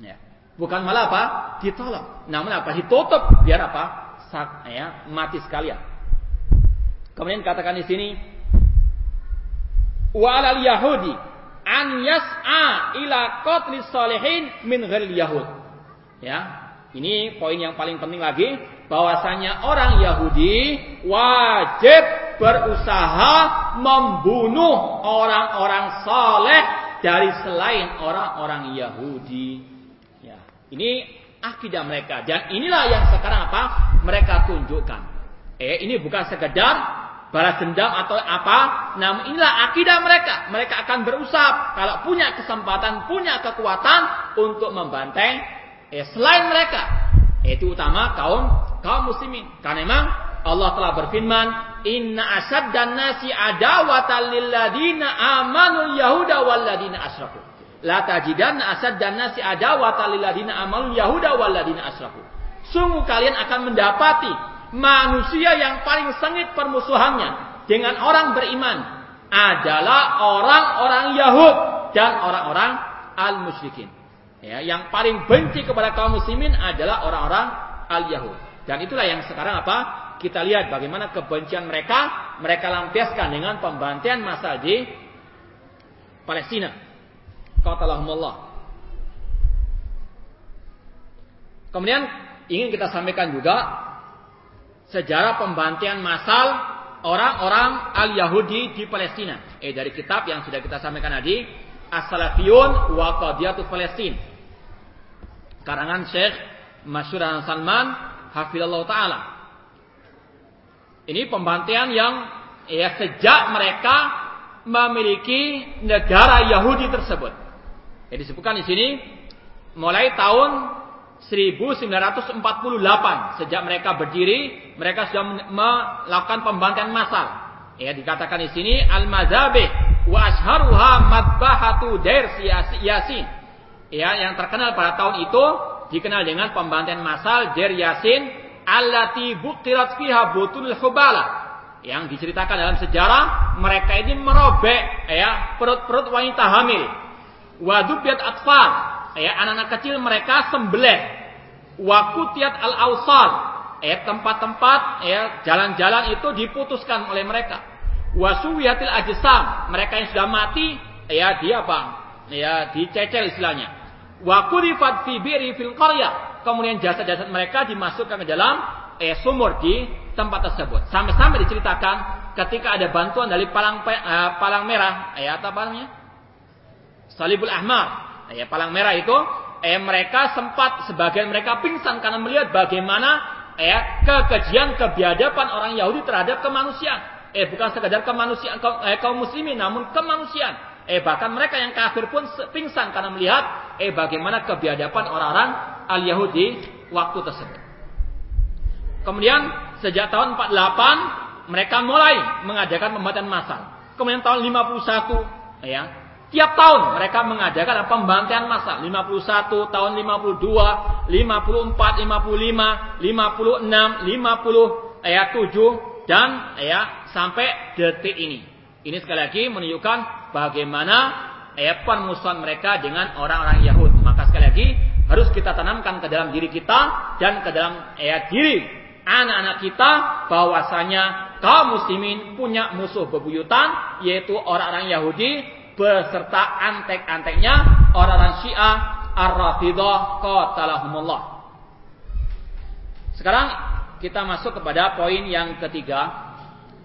[SPEAKER 2] Ya. Bukan malah apa? Ditolong. Namun apa? Ditutup biar apa? Sak, ya, mati sekalian. Kemudian katakan di sini wa alal yahudi an yas'a ila qatli salihin min ghairil yahud. Ya, ini poin yang paling penting lagi bahwasanya orang Yahudi wajib berusaha membunuh orang-orang saleh dari selain orang-orang Yahudi. Ya, ini akidah mereka dan inilah yang sekarang apa? Mereka tunjukkan. Eh, ini bukan sekedar balas dendam atau apa, namun inilah akidah mereka. Mereka akan berusaha kalau punya kesempatan, punya kekuatan untuk membantai eh, selain mereka yaitu utama kaum kaum muslimin karena memang Allah telah berfirman inna dan nasi adawatan lil ladina amanu yahuda wal ladina asyraku la tajidanna dan nasi adawatan lil ladina amanu yahuda wal ladina asyraku sungguh kalian akan mendapati manusia yang paling sengit permusuhannya dengan orang beriman adalah orang-orang Yahud dan orang-orang al-musyrikin. Ya, yang paling benci kepada kaum muslimin adalah orang-orang al-Yahud. Dan itulah yang sekarang apa? Kita lihat bagaimana kebencian mereka mereka lampiaskan dengan pembantaian massa di Palestina. Qatalahumullah. Kemudian ingin kita sampaikan juga sejarah pembantaian massal orang-orang al-Yahudi di Palestina. Eh dari kitab yang sudah kita sampaikan tadi, As-Salafiyun wa Qadiyatu Palestin. Karangan Syekh Masyur Salman Hafizallah Ta'ala. Ini pembantaian yang ya sejak mereka memiliki negara Yahudi tersebut. Jadi disebutkan di sini mulai tahun 1948 sejak mereka berdiri mereka sudah melakukan pembantaian massal. Ya dikatakan di sini al-madzabih wa asharuha madbahatu dair yasin. Ya yang terkenal pada tahun itu dikenal dengan pembantaian massal Dair Yasin allati buqirat fiha butul hubala yang diceritakan dalam sejarah mereka ini merobek ya perut-perut wanita hamil wadubiat atfal. Ya anak-anak kecil mereka sembelih. Wakutiat al ausal ya tempat-tempat ya jalan-jalan itu diputuskan oleh mereka. Wasuwiyatil ajsam. Mereka yang sudah mati ya dia bang ya dicecel istilahnya. Wakudifat fi bi'ri fil qarya kemudian jasad-jasad mereka dimasukkan ke dalam eh, sumur di tempat tersebut. Sampai-sampai diceritakan ketika ada bantuan dari palang uh, palang merah, eh, apa namanya? Salibul Ahmar. Eh, palang merah itu eh, mereka sempat sebagian mereka pingsan karena melihat bagaimana eh, kekejian kebiadaban orang Yahudi terhadap kemanusiaan. Eh bukan sekadar kemanusiaan kaum, eh, kaum muslimin namun kemanusiaan. Eh bahkan mereka yang kafir pun pingsan karena melihat eh bagaimana kebiadaban orang-orang al-Yahudi waktu tersebut. Kemudian sejak tahun 48 mereka mulai mengadakan pembantaian massal. Kemudian tahun 51 ya, tiap tahun mereka mengadakan pembantaian massal. 51, tahun 52, 54, 55, 56, 50, ya 7 dan ya sampai detik ini. Ini sekali lagi menunjukkan bagaimana ya permusuhan mereka dengan orang-orang Yahudi. Maka sekali lagi harus kita tanamkan ke dalam diri kita dan ke dalam ya diri anak-anak kita bahwasanya kaum muslimin punya musuh bebuyutan yaitu orang-orang Yahudi beserta antek-anteknya orang-orang Syiah Ar-Rafidah qatalahumullah. Sekarang kita masuk kepada poin yang ketiga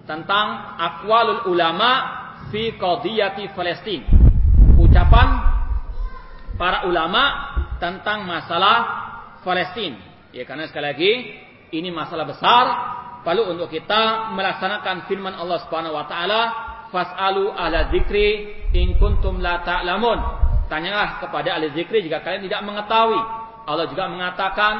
[SPEAKER 2] tentang akwalul ulama fi qadiyati Palestina. Ucapan para ulama tentang masalah Palestina. Ya karena sekali lagi ini masalah besar. Lalu untuk kita melaksanakan firman Allah Subhanahu wa taala, "Fas'alu ala dzikri in kuntum la ta'lamun." Tanyalah kepada ahli zikri jika kalian tidak mengetahui. Allah juga mengatakan,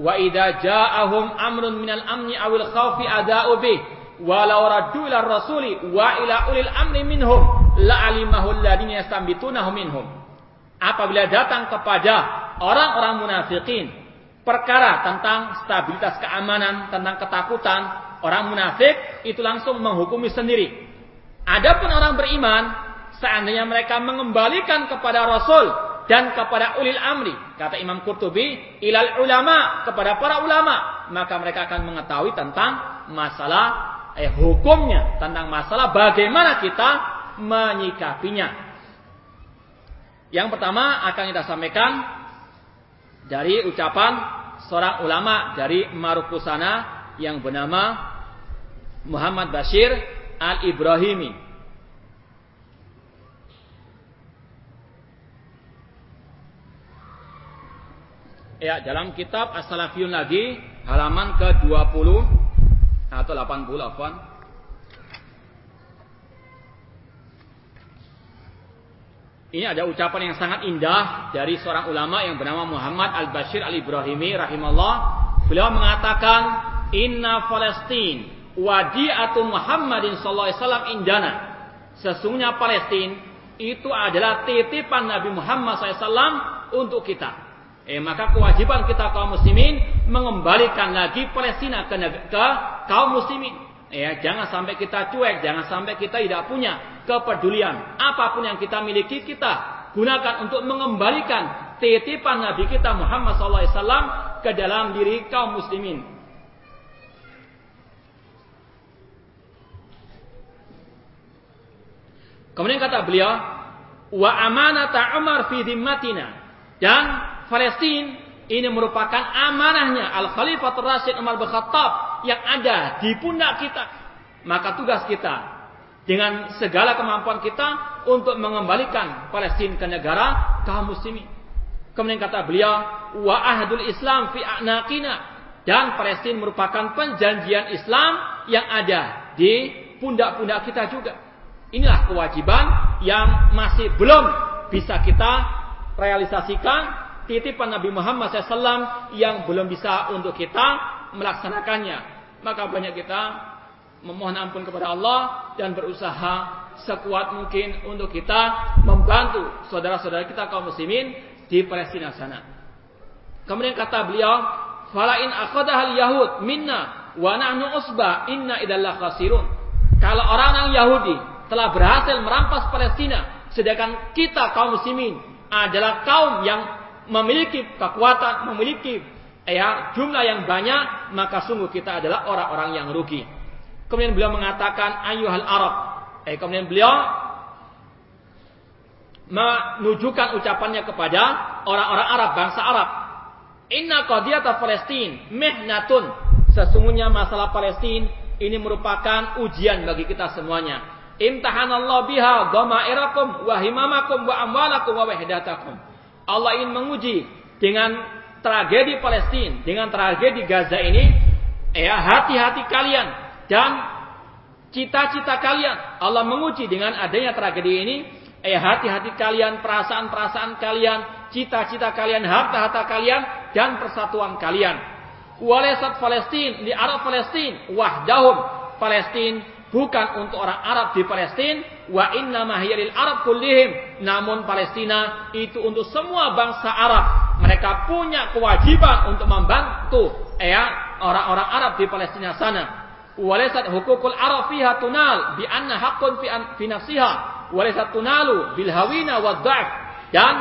[SPEAKER 2] "Wa idza ja'ahum amrun minal amni awil khawfi ada'u bih." Walau raddu ila rasuli wa ila ulil amri minhum la'alimahu alladhina yastambitunahu minhum. Apabila datang kepada orang-orang munafikin perkara tentang stabilitas keamanan, tentang ketakutan, orang munafik itu langsung menghukumi sendiri. Adapun orang beriman, seandainya mereka mengembalikan kepada Rasul dan kepada ulil amri, kata Imam Qurtubi, ilal ulama, kepada para ulama, maka mereka akan mengetahui tentang masalah eh, hukumnya, tentang masalah bagaimana kita menyikapinya. Yang pertama akan kita sampaikan dari ucapan seorang ulama dari Marukusana yang bernama Muhammad Bashir Al-Ibrahimi. Ya, dalam kitab As-Salafiyun lagi halaman ke-20 atau 80 afwan. Ini ada ucapan yang sangat indah dari seorang ulama yang bernama Muhammad Al-Bashir Al-Ibrahimi rahimahullah. Beliau mengatakan, "Inna Palestin wadi'atu Muhammadin sallallahu alaihi wasallam indana." Sesungguhnya Palestina itu adalah titipan Nabi Muhammad SAW untuk kita. Eh, maka kewajiban kita kaum muslimin mengembalikan lagi Palestina ke, ke kaum muslimin. Ya, jangan sampai kita cuek, jangan sampai kita tidak punya kepedulian. Apa pun yang kita miliki kita gunakan untuk mengembalikan titipan Nabi kita Muhammad SAW ke dalam diri kaum muslimin. Kemudian kata beliau, wa amanata Umar fi dhimmatina. Dan Palestina ini merupakan amanahnya Al Khalifatul Rasyid Umar bin Khattab yang ada di pundak kita. Maka tugas kita dengan segala kemampuan kita untuk mengembalikan Palestina ke negara kaum muslimin. Kemudian kata beliau, wa ahdul Islam fi anaqina dan Palestina merupakan penjanjian Islam yang ada di pundak-pundak kita juga. Inilah kewajiban yang masih belum bisa kita realisasikan titipan Nabi Muhammad SAW yang belum bisa untuk kita melaksanakannya. Maka banyak kita memohon ampun kepada Allah dan berusaha sekuat mungkin untuk kita membantu saudara-saudara kita kaum muslimin di Palestina sana. Kemudian kata beliau, "Fala in akhadha yahud minna wa nahnu usba inna idallah khasirun." Kalau orang-orang Yahudi telah berhasil merampas Palestina, sedangkan kita kaum muslimin adalah kaum yang memiliki kekuatan, memiliki ya jumlah yang banyak, maka sungguh kita adalah orang-orang yang rugi. Kemudian beliau mengatakan ayuhal Arab. Eh, kemudian beliau menunjukkan ucapannya kepada orang-orang Arab, bangsa Arab. Inna qadiyata Palestin mihnatun. Sesungguhnya masalah Palestina ini merupakan ujian bagi kita semuanya. Imtahanallah biha dhamairakum wa himamakum wa amwalakum wa wahdatakum. Allah ingin menguji dengan tragedi Palestina, dengan tragedi Gaza ini, ya hati-hati kalian dan cita-cita kalian. Allah menguji dengan adanya tragedi ini, ya hati-hati kalian, perasaan-perasaan kalian, cita-cita kalian, harta-harta kalian dan persatuan kalian. Walaisat Palestin di Arab Palestin wahdahum Palestin bukan untuk orang Arab di Palestina wa inna mahiyalil Arab kullihim. Namun Palestina itu untuk semua bangsa Arab. Mereka punya kewajiban untuk membantu ya orang-orang Arab di Palestina sana. Walaysat hukukul Arab fiha tunal bi anna haqqun fi, fi nafsiha. Walaysat tunalu bil hawina wa dha'f. Dan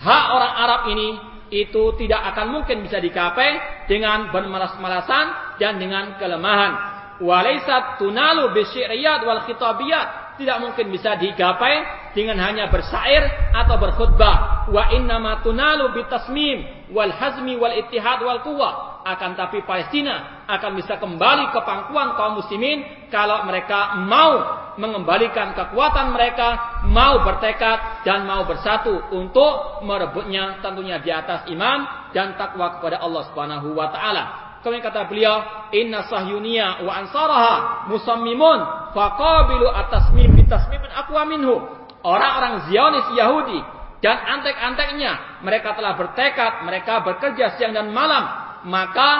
[SPEAKER 2] hak orang Arab ini itu tidak akan mungkin bisa dicapai dengan bermalas-malasan dan dengan kelemahan walaisat tunalu bisyiriyat wal khitabiyat. Tidak mungkin bisa digapai dengan hanya bersair atau berkhutbah. Wa innama tunalu bitasmim wal hazmi wal ittihad wal quwwah. Akan tapi Palestina akan bisa kembali ke pangkuan kaum muslimin kalau mereka mau mengembalikan kekuatan mereka, mau bertekad dan mau bersatu untuk merebutnya tentunya di atas iman dan takwa kepada Allah Subhanahu wa taala. Kemudian kata beliau, Inna sahyuniya wa ansaraha musammimun faqabilu atasmim bitasmimin aqwa minhu. Orang-orang Zionis Yahudi dan antek-anteknya, mereka telah bertekad, mereka bekerja siang dan malam, maka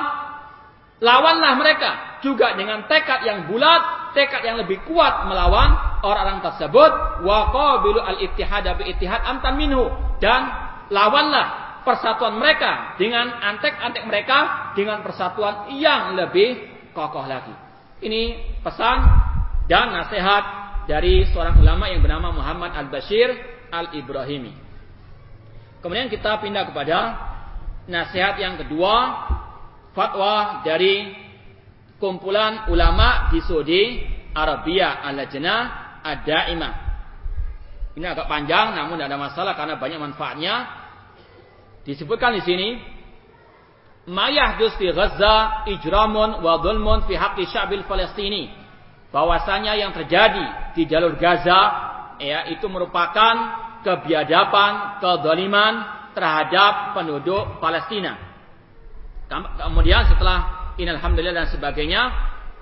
[SPEAKER 2] lawanlah mereka juga dengan tekad yang bulat, tekad yang lebih kuat melawan orang-orang tersebut. Wa qabilu al-ittihad bi ittihad amtan minhu. Dan lawanlah persatuan mereka dengan antek-antek mereka dengan persatuan yang lebih kokoh lagi. Ini pesan dan nasihat dari seorang ulama yang bernama Muhammad Al-Bashir Al-Ibrahimi. Kemudian kita pindah kepada nasihat yang kedua, fatwa dari kumpulan ulama di Saudi Arabia Al-Lajnah Ad-Daimah. Ini agak panjang namun tidak ada masalah karena banyak manfaatnya Disebutkan di sini ma yahdus fi Gaza ijramun wa dhulmun fi haqqi sya'bil Palestini. Bahwasanya yang terjadi di jalur Gaza ya itu merupakan kebiadaban, kezaliman terhadap penduduk Palestina. Kemudian setelah ini alhamdulillah dan sebagainya,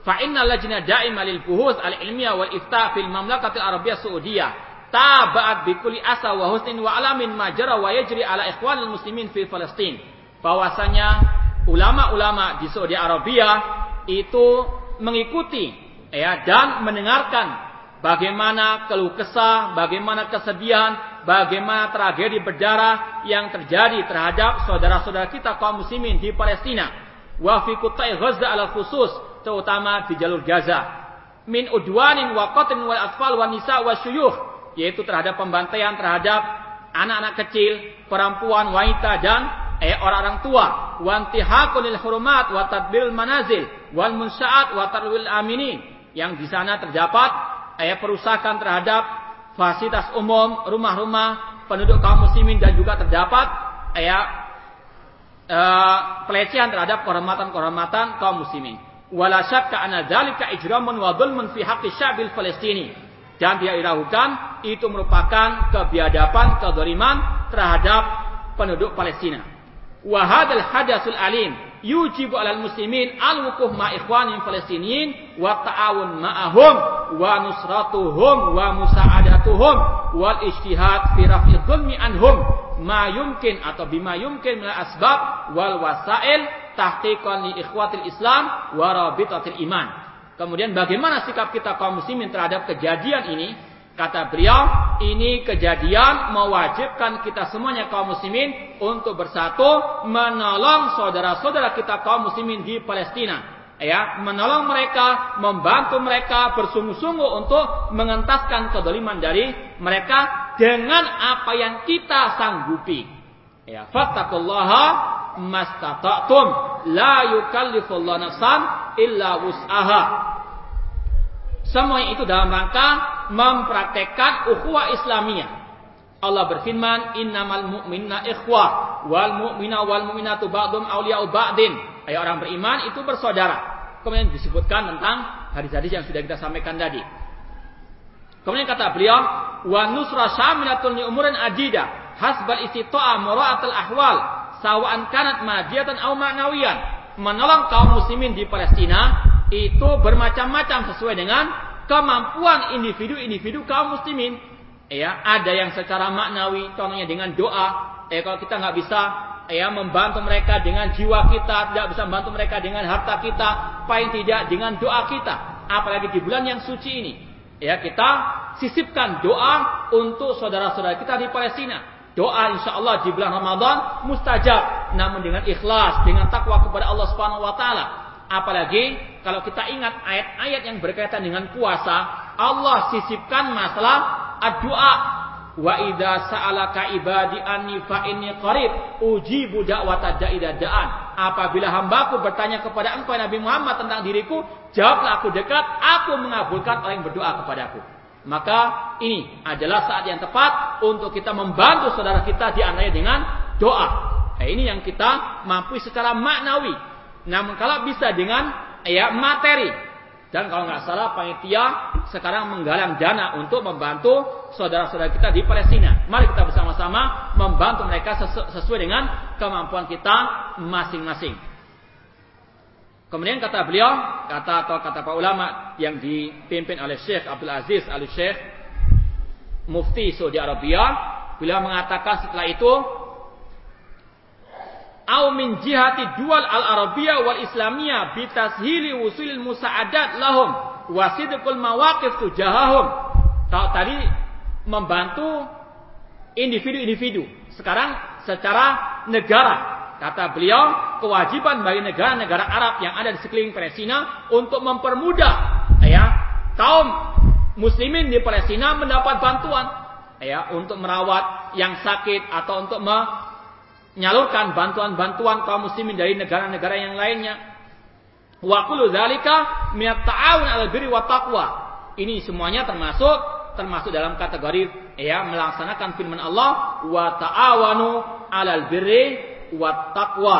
[SPEAKER 2] fa inna lajna da'ima lil buhus al ilmiah wal ifta fil mamlakatil arabiyyah tabaat bikuli asa wa husnin wa alamin majara wa yajri ala ikhwanil muslimin fi Palestin. Bahwasanya ulama-ulama di Saudi Arabia itu mengikuti ya dan mendengarkan bagaimana keluh kesah, bagaimana kesedihan, bagaimana tragedi berdarah yang terjadi terhadap saudara-saudara kita kaum muslimin di Palestina. Wa fi Gaza ala khusus, terutama di jalur Gaza. Min udwanin wa qatlin wal atfal wa nisa wa syuyukh yaitu terhadap pembantaian terhadap anak-anak kecil, perempuan, wanita dan eh orang-orang tua. Wantihakunil hurumat wa tadbil manazil wal munsaat wa tarwil aminin. Yang di sana terdapat eh perusakan terhadap fasilitas umum, rumah-rumah penduduk kaum muslimin dan juga terdapat eh, eh pelecehan terhadap kehormatan-kehormatan kaum muslimin. Wala syakka anna dzalika ijramun wa dhulmun fi haqqi syabil Palestini dan dia diragukan itu merupakan kebiadaban, kezaliman terhadap penduduk Palestina. Wahadal hadasul alim yujibu alal muslimin al wukuh ma ikhwanin palestiniyin wa ta'awun ma'ahum wa nusratuhum wa musa'adatuhum wal ijtihad fi raf'i dhulmi anhum ma yumkin atau bima yumkin min asbab wal wasail tahqiqan li ikhwatil Islam wa rabitatil iman. Kemudian bagaimana sikap kita kaum muslimin terhadap kejadian ini? Kata beliau, ini kejadian mewajibkan kita semuanya kaum muslimin untuk bersatu menolong saudara-saudara kita kaum muslimin di Palestina. Ya, menolong mereka, membantu mereka bersungguh-sungguh untuk mengentaskan kedoliman dari mereka dengan apa yang kita sanggupi. Ya, fattakullaha mastata'tum la yukallifullahu nafsan illa wus'aha. Semua itu dalam rangka mempraktekkan ukhuwah Islamiyah. Allah berfirman, "Innamal mu'minna ikhwah wal mu'mina wal mu'minatu ba'dhum awliya'u ba'din." Ayat orang beriman itu bersaudara. Kemudian disebutkan tentang hadis-hadis yang sudah kita sampaikan tadi. Kemudian kata beliau, "Wa nusra syamilatun li umurin adida hasbal istita'a mura'atul ahwal sawa'an kanat madiyatan aw ma'nawiyan." Menolong kaum muslimin di Palestina itu bermacam-macam sesuai dengan kemampuan individu-individu kaum muslimin. Ya, ada yang secara maknawi, contohnya dengan doa. Eh, kalau kita nggak bisa ya membantu mereka dengan jiwa kita, tidak bisa membantu mereka dengan harta kita, paling tidak dengan doa kita. Apalagi di bulan yang suci ini. Ya, kita sisipkan doa untuk saudara-saudara kita di Palestina. Doa insya Allah di bulan Ramadan mustajab, namun dengan ikhlas, dengan takwa kepada Allah Subhanahu Wa Taala. Apalagi kalau kita ingat ayat-ayat yang berkaitan dengan puasa, Allah sisipkan masalah doa. Wa idza sa'alaka ibadi anni fa inni qarib ujibu da'wata da'i da'an. Apabila hambaku bertanya kepada engkau Nabi Muhammad tentang diriku, jawablah aku dekat, aku mengabulkan orang yang berdoa kepadaku. Maka ini adalah saat yang tepat untuk kita membantu saudara kita di antaranya dengan doa. Nah, ini yang kita mampu secara maknawi. Namun kalau bisa dengan ya materi dan kalau nggak salah panitia sekarang menggalang dana untuk membantu saudara-saudara kita di Palestina. Mari kita bersama-sama membantu mereka sesuai dengan kemampuan kita masing-masing. Kemudian kata beliau, kata atau kata para ulama yang dipimpin oleh Syekh Abdul Aziz Al Syekh Mufti Saudi Arabia, beliau mengatakan setelah itu au min jihati dual al arabiyah wal islamiyah bi tashili wusulil musa'adat lahum wa sidqul mawaqif tujahahum. Tadi membantu individu-individu, sekarang secara negara. Kata beliau, kewajiban bagi negara-negara Arab yang ada di sekeliling Palestina untuk mempermudah ya kaum muslimin di Palestina mendapat bantuan ya untuk merawat yang sakit atau untuk menyalurkan bantuan-bantuan kaum muslimin dari negara-negara yang lainnya. Wa dzalika min ta'awun 'alal birri wa taqwa. Ini semuanya termasuk termasuk dalam kategori ya melaksanakan firman Allah wa ta'awanu 'alal birri wa taqwa.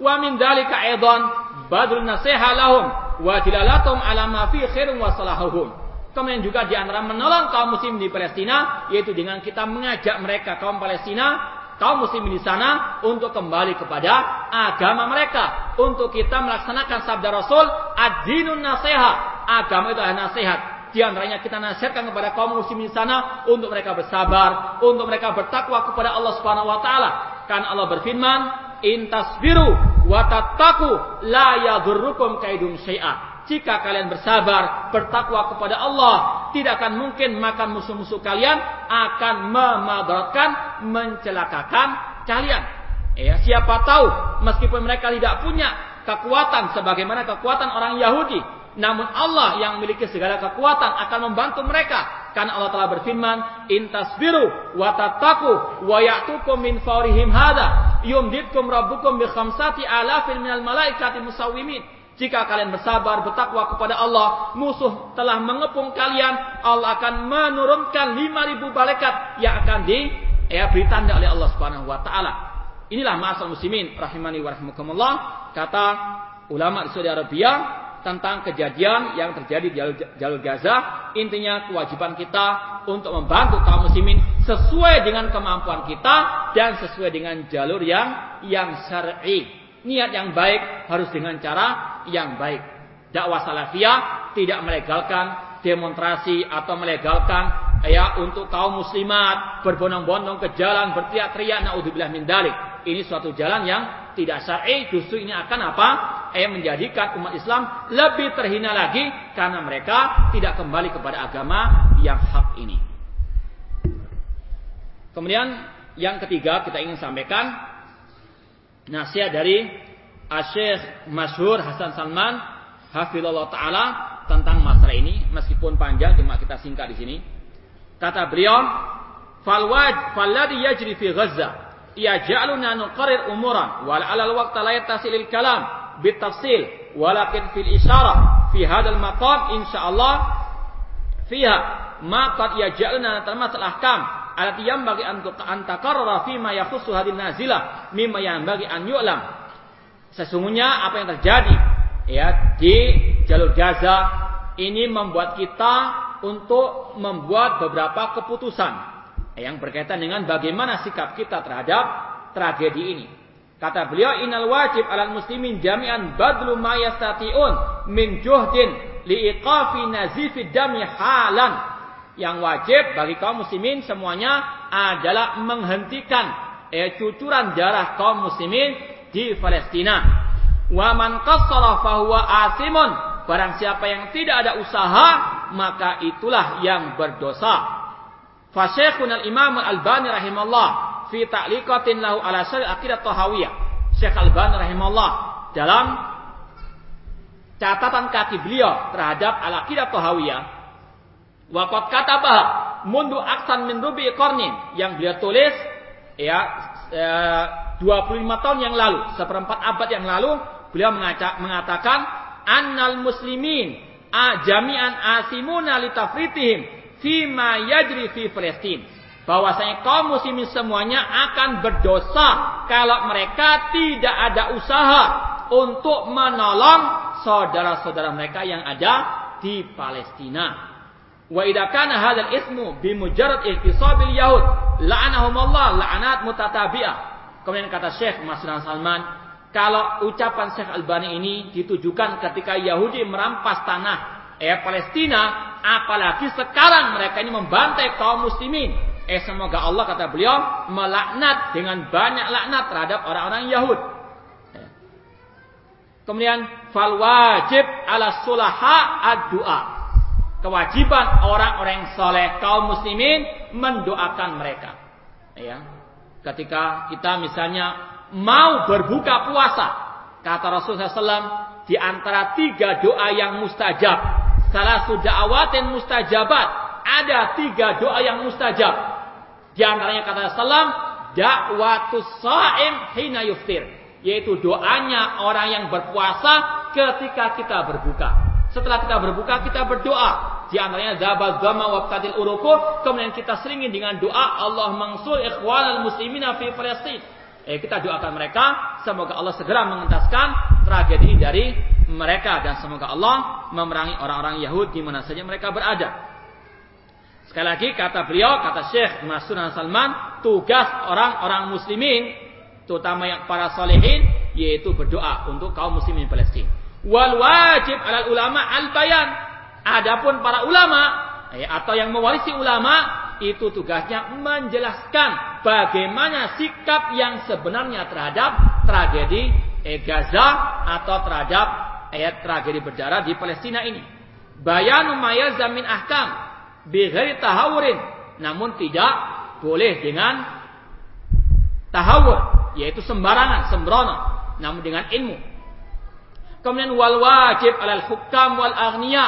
[SPEAKER 2] Wa min dzalika aidan badrun nasiha lahum wa dilalatum ala ma fi khairin wa salahuhum. Kemudian juga di antara menolong kaum muslim di Palestina yaitu dengan kita mengajak mereka kaum Palestina kaum muslim di sana untuk kembali kepada agama mereka untuk kita melaksanakan sabda Rasul ad-dinun nasiha agama itu adalah nasihat di antaranya kita nasihatkan kepada kaum muslim di sana untuk mereka bersabar, untuk mereka bertakwa kepada Allah Subhanahu wa taala. Kan Allah berfirman, "In tasbiru wa tattaqu la yadhurrukum kaidum syai'a." Jika kalian bersabar, bertakwa kepada Allah, tidak akan mungkin makan musuh-musuh kalian akan memadaratkan, mencelakakan kalian. Ya, siapa tahu meskipun mereka tidak punya kekuatan sebagaimana kekuatan orang Yahudi, namun Allah yang memiliki segala kekuatan akan membantu mereka. Karena Allah telah berfirman, "Intasbiru wa tattaqu wa ya'tukum min fawrihim hada yumditkum rabbukum bi khamsati alafin minal malaikati musawwimin." Jika kalian bersabar, bertakwa kepada Allah, musuh telah mengepung kalian, Allah akan menurunkan 5000 malaikat yang akan di ya beri tanda oleh Allah Subhanahu wa taala. Inilah ma'asal muslimin rahimani wa rahimakumullah, kata ulama di Saudi Arabia tentang kejadian yang terjadi di jalur, Gaza. Intinya kewajiban kita untuk membantu kaum muslimin sesuai dengan kemampuan kita dan sesuai dengan jalur yang yang syar'i. Niat yang baik harus dengan cara yang baik. Dakwah salafiyah tidak melegalkan demonstrasi atau melegalkan ya untuk kaum muslimat berbondong-bondong ke jalan berteriak-teriak naudzubillah min dalik. Ini suatu jalan yang tidak syar'i, justru ini akan apa? Eh menjadikan umat Islam lebih terhina lagi karena mereka tidak kembali kepada agama yang hak ini. Kemudian yang ketiga kita ingin sampaikan nasihat dari Syekh Masyhur Hasan Salman hafizallahu taala tentang masalah ini meskipun panjang cuma kita singkat di sini. Kata beliau, "Fal waj falladhi yajri fi Gaza yaj'aluna nuqarrir umuran wal 'ala al-waqt la al-kalam bitafsil walakin fil isyarah fi hadzal maqam insyaallah fiha ma qad yaj'aluna natamasal ahkam alati bagi untuk antakarra fi ma yakhussu hadhihi nazilah mimma bagi an yu'lam. Sesungguhnya apa yang terjadi ya di jalur Gaza ini membuat kita untuk membuat beberapa keputusan yang berkaitan dengan bagaimana sikap kita terhadap tragedi ini. Kata beliau, "Innal wajib 'alal muslimin jami'an badlu ma yastati'un min juhdin liiqafi nazifid dami halan." yang wajib bagi kaum muslimin semuanya adalah menghentikan eh, cucuran darah kaum muslimin di Palestina. Wa man qassara fahuwa asimun. Barang siapa yang tidak ada usaha, maka itulah yang berdosa. Fasyekhun al-Imam al-Albani rahimahullah fi ta'liqatin lahu ala syarh aqidah tahawiyah. Syekh Al-Albani rahimahullah dalam catatan kaki beliau terhadap al-aqidah tahawiyah Waqat kataba mundu aksan min rubi qarnin yang beliau tulis ya eh, 25 tahun yang lalu, seperempat abad yang lalu, beliau mengatakan annal muslimin a jami'an asimuna li tafritihim fi ma yajri fi Palestin. Bahwasanya kaum muslimin semuanya akan berdosa kalau mereka tidak ada usaha untuk menolong saudara-saudara mereka yang ada di Palestina. Wa idza kana hadzal ismu bi mujarrad ihtisabil yahud la'anahum Allah la'anat mutatabi'ah. Kemudian kata Syekh Masran Salman, kalau ucapan Syekh Albani ini ditujukan ketika Yahudi merampas tanah eh Palestina, apalagi sekarang mereka ini membantai kaum muslimin. Eh semoga Allah kata beliau melaknat dengan banyak laknat terhadap orang-orang Yahud. Eh. Kemudian fal wajib ala sulaha ad-du'a kewajiban orang-orang yang soleh kaum muslimin mendoakan mereka. Ya, ketika kita misalnya mau berbuka puasa, kata Rasulullah SAW di antara tiga doa yang mustajab, salah sudah awatin mustajabat, ada tiga doa yang mustajab. Di antaranya kata Rasulullah, dakwatus saim hina yuftir, yaitu doanya orang yang berpuasa ketika kita berbuka. Setelah kita berbuka, kita berdoa. Di antaranya zabal zama wa qadil uruku. Kemudian kita seringin dengan doa Allah mangsur ikhwanal muslimina fi. Eh, kita doakan mereka. Semoga Allah segera mengentaskan tragedi dari mereka. Dan semoga Allah memerangi orang-orang Yahudi di mana saja mereka berada. Sekali lagi kata beliau, kata Syekh Masud Salman, tugas orang-orang muslimin, terutama yang para solehin, yaitu berdoa untuk kaum muslimin Palestina. Wal wajib alal ulama al bayan. Adapun para ulama ya, atau yang mewarisi ulama itu tugasnya menjelaskan bagaimana sikap yang sebenarnya terhadap tragedi eh, Gaza atau terhadap eh, tragedi berdarah di Palestina ini. Bayanu mayazamin ahkam bighairi tahawurin namun tidak boleh dengan tahawur yaitu sembarangan sembrono namun dengan ilmu Kemudian wal wajib alal hukam wal aghniya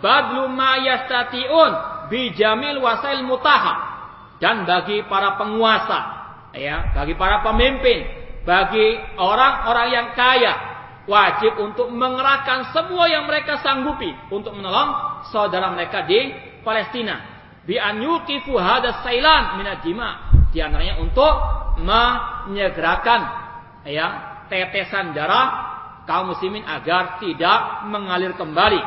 [SPEAKER 2] badlu ma yastati'un bi jamil wasail mutaha. Dan bagi para penguasa, ya, bagi para pemimpin, bagi orang-orang yang kaya, wajib untuk mengerahkan semua yang mereka sanggupi untuk menolong saudara mereka di Palestina. Bi an yuqifu hadas sailan minad. Di antaranya untuk menyegerakan ya tetesan darah kaum muslimin agar tidak mengalir kembali.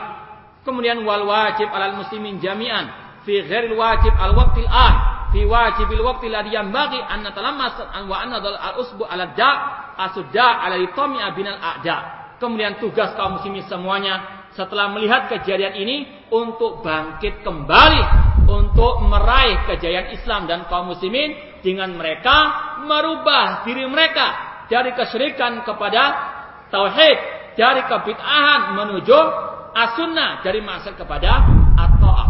[SPEAKER 2] Kemudian wal wajib alal muslimin jami'an fi ghairil wajib al waqtil an fi wajibil waqti ladhi yanbaghi an natalammas wa an al usbu ala da asudda ala litami binal a'da. Kemudian tugas kaum muslimin semuanya setelah melihat kejadian ini untuk bangkit kembali untuk meraih kejayaan Islam dan kaum muslimin dengan mereka merubah diri mereka dari kesyirikan kepada tauhid, dari kebid'ahan menuju as-sunnah, dari maksiat kepada at-ta'ah.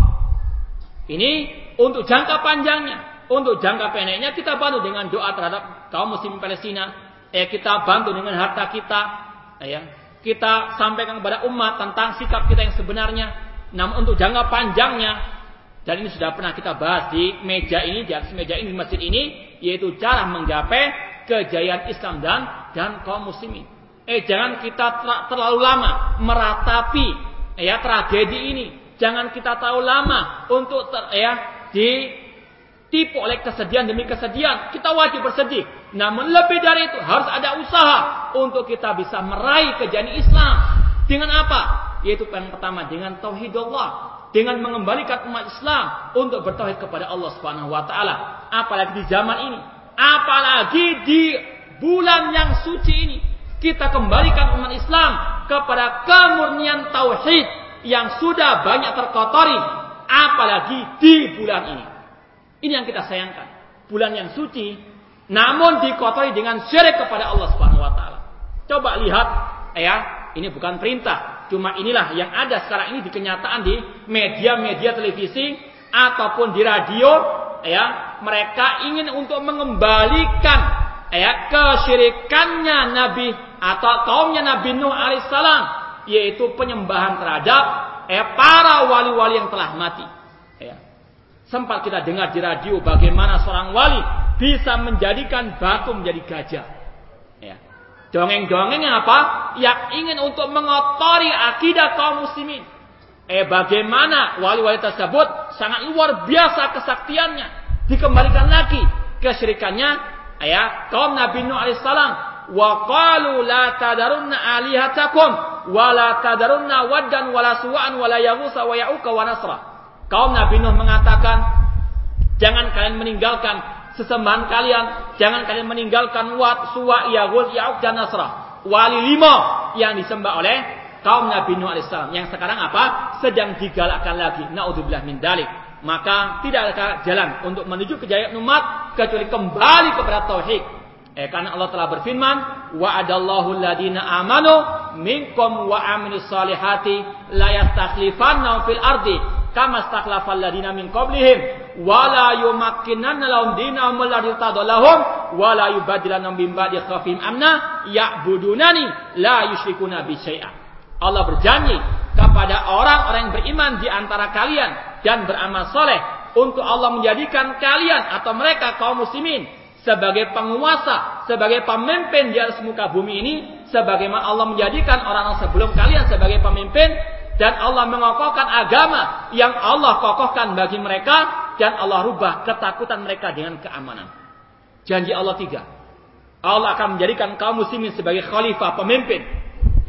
[SPEAKER 2] Ini untuk jangka panjangnya. Untuk jangka pendeknya kita bantu dengan doa terhadap kaum muslim Palestina. Eh kita bantu dengan harta kita. Eh, ya, kita sampaikan kepada umat tentang sikap kita yang sebenarnya. Namun untuk jangka panjangnya dan ini sudah pernah kita bahas di meja ini, di atas meja ini, di masjid ini, yaitu cara menggapai kejayaan Islam dan dan kaum muslimin. Eh jangan kita terlalu lama meratapi ya tragedi ini. Jangan kita terlalu lama untuk ter, ya di tipu oleh kesedihan demi kesedihan. Kita wajib bersedih. Namun lebih dari itu harus ada usaha untuk kita bisa meraih kejayaan Islam. Dengan apa? Yaitu yang pertama dengan tauhid Allah. Dengan mengembalikan umat Islam untuk bertauhid kepada Allah Subhanahu wa taala. Apalagi di zaman ini, apalagi di bulan yang suci ini, kita kembalikan umat Islam kepada kemurnian tauhid yang sudah banyak terkotori apalagi di bulan ini. Ini yang kita sayangkan. Bulan yang suci, namun dikotori dengan syirik kepada Allah Subhanahu wa taala. Coba lihat ya, ini bukan perintah, cuma inilah yang ada sekarang ini di kenyataan di media-media televisi ataupun di radio ya, mereka ingin untuk mengembalikan ya kesyirikannya Nabi atau kaumnya Nabi Nuh alaihissalam yaitu penyembahan terhadap ya, para wali-wali yang telah mati. Sempat kita dengar di radio bagaimana seorang wali bisa menjadikan batu menjadi gajah. Ya. Dongeng-dongeng apa? Yang ingin untuk mengotori akidah kaum muslimin. Eh bagaimana wali-wali tersebut sangat luar biasa kesaktiannya. Dikembalikan lagi kesyirikannya ya kaum Nabi Nuh alaihissalam wa qalu la tadarunna alihatakum wa la tadarunna waddan wala suwa'an wala yaghutsa wa ya'uka wa nasra Kaum Nabi Nuh mengatakan, jangan kalian meninggalkan sesembahan kalian, jangan kalian meninggalkan Wat, Suwa, Yahud, Ya'uk dan Nasrah. Wali lima yang disembah oleh kaum Nabi Nuh alaihissalam yang sekarang apa? Sedang digalakkan lagi. Naudzubillah min dalik. Maka tidak ada jalan untuk menuju kejayaan umat kecuali kembali kepada tauhid. Eh karena Allah telah berfirman, wa adallahu alladina amanu minkum wa amilus salihati la yastakhlifanna fil ardi kama stakhlafal ladina min qablihim wala yumakkinanna lahum dinahum alladhi tadallahum wala yubadilannahum min ba'di khafihim amna ya'budunani la yusyrikuna bi syai'a. Allah berjanji kepada orang-orang yang beriman di antara kalian dan beramal soleh untuk Allah menjadikan kalian atau mereka kaum muslimin sebagai penguasa, sebagai pemimpin di atas muka bumi ini, sebagaimana Allah menjadikan orang-orang sebelum kalian sebagai pemimpin dan Allah mengokohkan agama yang Allah kokohkan bagi mereka dan Allah rubah ketakutan mereka dengan keamanan. Janji Allah tiga. Allah akan menjadikan kaum muslimin sebagai khalifah pemimpin.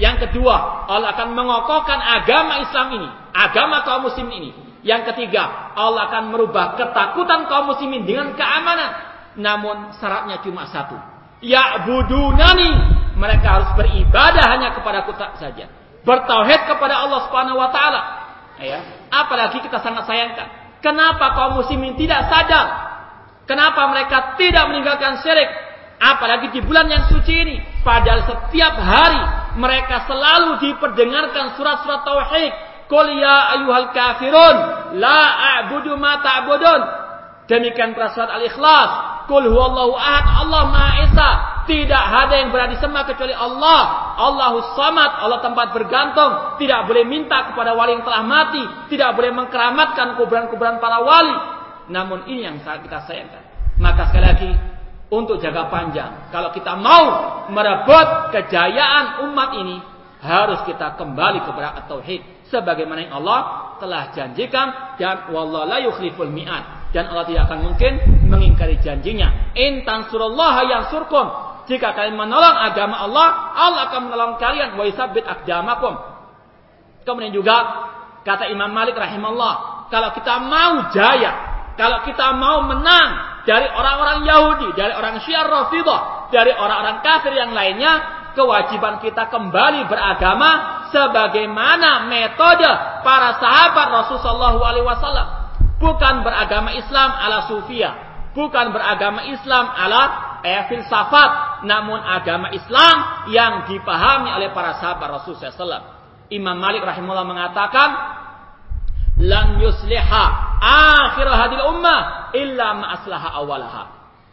[SPEAKER 2] Yang kedua, Allah akan mengokohkan agama Islam ini, agama kaum muslimin ini. Yang ketiga, Allah akan merubah ketakutan kaum muslimin dengan keamanan. Namun syaratnya cuma satu. Ya budunani. Mereka harus beribadah hanya kepada aku saja bertauhid kepada Allah Subhanahu wa taala. Ya, apalagi kita sangat sayangkan. Kenapa kaum muslimin tidak sadar? Kenapa mereka tidak meninggalkan syirik? Apalagi di bulan yang suci ini. Padahal setiap hari mereka selalu diperdengarkan surat-surat tauhid. Qul ya ayyuhal kafirun la a'budu ma ta'budun. Demikian surat Al-Ikhlas. Qul huwallahu ahad, Allah Maha Esa. Tidak ada yang berada disembah kecuali Allah. Allahus samad. Allah tempat bergantung. Tidak boleh minta kepada wali yang telah mati. Tidak boleh mengkeramatkan kuburan-kuburan para wali. Namun ini yang kita sayangkan. Maka sekali lagi. Untuk jaga panjang. Kalau kita mau merebut kejayaan umat ini. Harus kita kembali kepada tauhid. Sebagaimana yang Allah telah janjikan. Dan wallah la yukhliful mi'ad. Dan Allah tidak akan mungkin mengingkari janjinya. Surallah yang surkum. Jika kalian menolong agama Allah, Allah akan menolong kalian wa yusabbit aqdamakum. Kemudian juga kata Imam Malik rahimahullah, kalau kita mau jaya, kalau kita mau menang dari orang-orang Yahudi, dari orang Syiah Rafidah, dari orang-orang kafir yang lainnya, kewajiban kita kembali beragama sebagaimana metode para sahabat Rasulullah SAW. Bukan beragama Islam ala sufia, bukan beragama Islam ala eh, filsafat, namun agama Islam yang dipahami oleh para sahabat Rasulullah SAW. Imam Malik rahimahullah mengatakan, "Lan yusliha akhir hadil ummah illa ma'aslaha awalaha."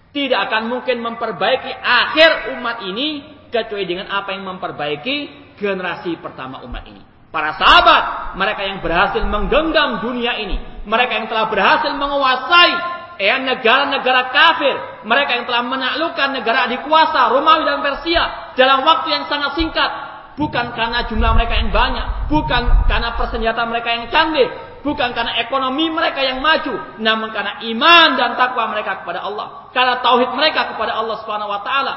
[SPEAKER 2] Tidak akan mungkin memperbaiki akhir umat ini kecuali dengan apa yang memperbaiki generasi pertama umat ini. Para sahabat, mereka yang berhasil menggenggam dunia ini, mereka yang telah berhasil menguasai eh, negara-negara kafir, mereka yang telah menaklukkan negara adikuasa Romawi dan Persia dalam waktu yang sangat singkat, bukan karena jumlah mereka yang banyak, bukan karena persenjataan mereka yang canggih, bukan karena ekonomi mereka yang maju, namun karena iman dan takwa mereka kepada Allah, karena tauhid mereka kepada Allah Subhanahu wa taala.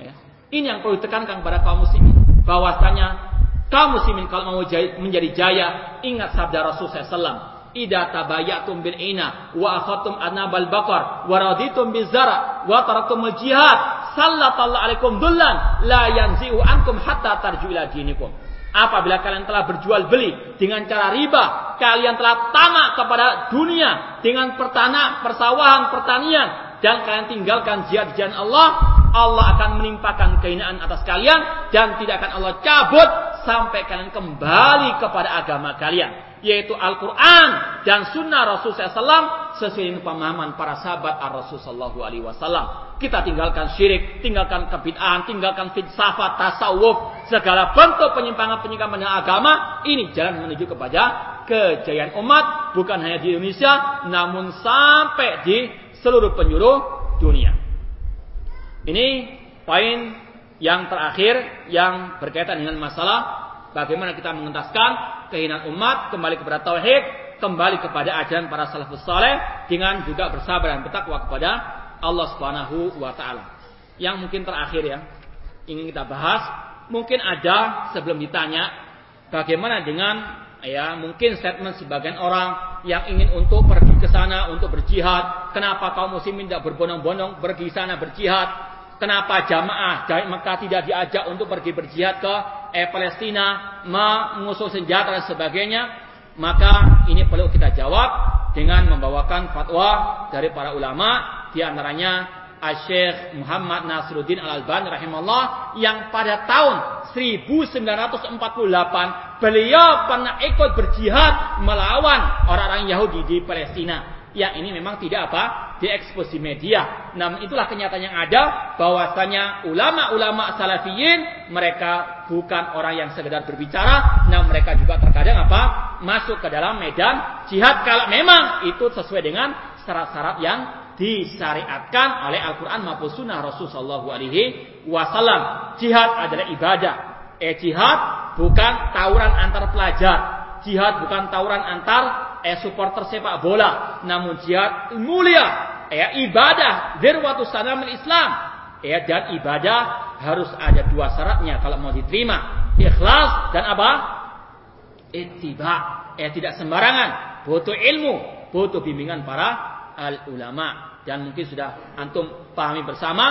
[SPEAKER 2] Ya. Ini yang perlu ditekankan kepada kaum muslimin bahwasanya kaum muslimin kalau mau menjadi jaya ingat sabda Rasul SAW Ida tabayatum bil ina wa akhadtum anabal bakar wa raditum bizara wa taraktum jihad. Sallallahu alaikum dullan la yanzi'u ankum hatta tarju ila dinikum. Apabila kalian telah berjual beli dengan cara riba, kalian telah tamak kepada dunia dengan pertanah, persawahan, pertanian, dan kalian tinggalkan jihad jalan Allah, Allah akan menimpakan kehinaan atas kalian dan tidak akan Allah cabut sampai kalian kembali kepada agama kalian yaitu Al-Quran dan Sunnah Rasul SAW sesuai dengan pemahaman para sahabat Ar-Rasul Sallallahu Alaihi Wasallam. Kita tinggalkan syirik, tinggalkan kebid'ahan, tinggalkan filsafat, tasawuf, segala bentuk penyimpangan-penyimpangan agama. Ini jalan menuju kepada kejayaan umat, bukan hanya di Indonesia, namun sampai di seluruh penjuru dunia. Ini poin yang terakhir yang berkaitan dengan masalah bagaimana kita mengentaskan kehinaan umat kembali kepada tauhid, kembali kepada ajaran para salafus saleh dengan juga bersabar dan bertakwa kepada Allah Subhanahu wa taala. Yang mungkin terakhir ya, ingin kita bahas, mungkin ada sebelum ditanya bagaimana dengan ya mungkin statement sebagian orang yang ingin untuk pergi ke sana untuk berjihad, kenapa kaum muslimin tidak berbondong-bondong pergi sana berjihad? Kenapa jamaah dari Mekah tidak diajak untuk pergi berjihad ke eh, Palestina, mengusung senjata dan sebagainya? Maka ini perlu kita jawab dengan membawakan fatwa dari para ulama, di antaranya Muhammad Nasruddin Al-Albani rahimahullah yang pada tahun 1948 beliau pernah ikut berjihad melawan orang-orang Yahudi di Palestina yang ini memang tidak apa diekspos di media. Namun itulah kenyataan yang ada bahwasanya ulama-ulama salafiyin mereka bukan orang yang sekedar berbicara, namun mereka juga terkadang apa masuk ke dalam medan jihad kalau memang itu sesuai dengan syarat-syarat yang disyariatkan oleh Al-Quran maupun Sunnah Rasulullah Alaihi Wasallam. Jihad adalah ibadah. Eh jihad bukan tawuran antar pelajar. Jihad bukan tawuran antar eh supporter sepak bola, namun jihad mulia, eh ibadah dirwatu sanamul Islam. Eh dan ibadah harus ada dua syaratnya kalau mau diterima. Ikhlas dan apa? Ittiba. Eh tidak sembarangan, butuh ilmu, butuh bimbingan para al ulama dan mungkin sudah antum pahami bersama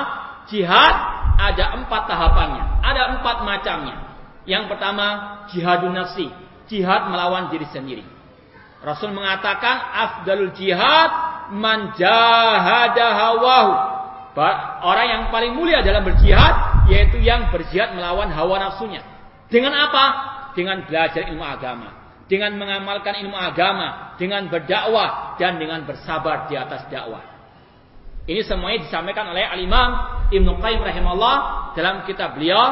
[SPEAKER 2] jihad ada empat tahapannya, ada empat macamnya. Yang pertama jihadun nafsi, jihad melawan diri sendiri. Rasul mengatakan afdalul jihad man jahada hawahu. Orang yang paling mulia dalam berjihad yaitu yang berjihad melawan hawa nafsunya. Dengan apa? Dengan belajar ilmu agama, dengan mengamalkan ilmu agama, dengan berdakwah dan dengan bersabar di atas dakwah. Ini semuanya disampaikan oleh Al-Imam Ibnu Qayyim rahimahullah dalam kitab beliau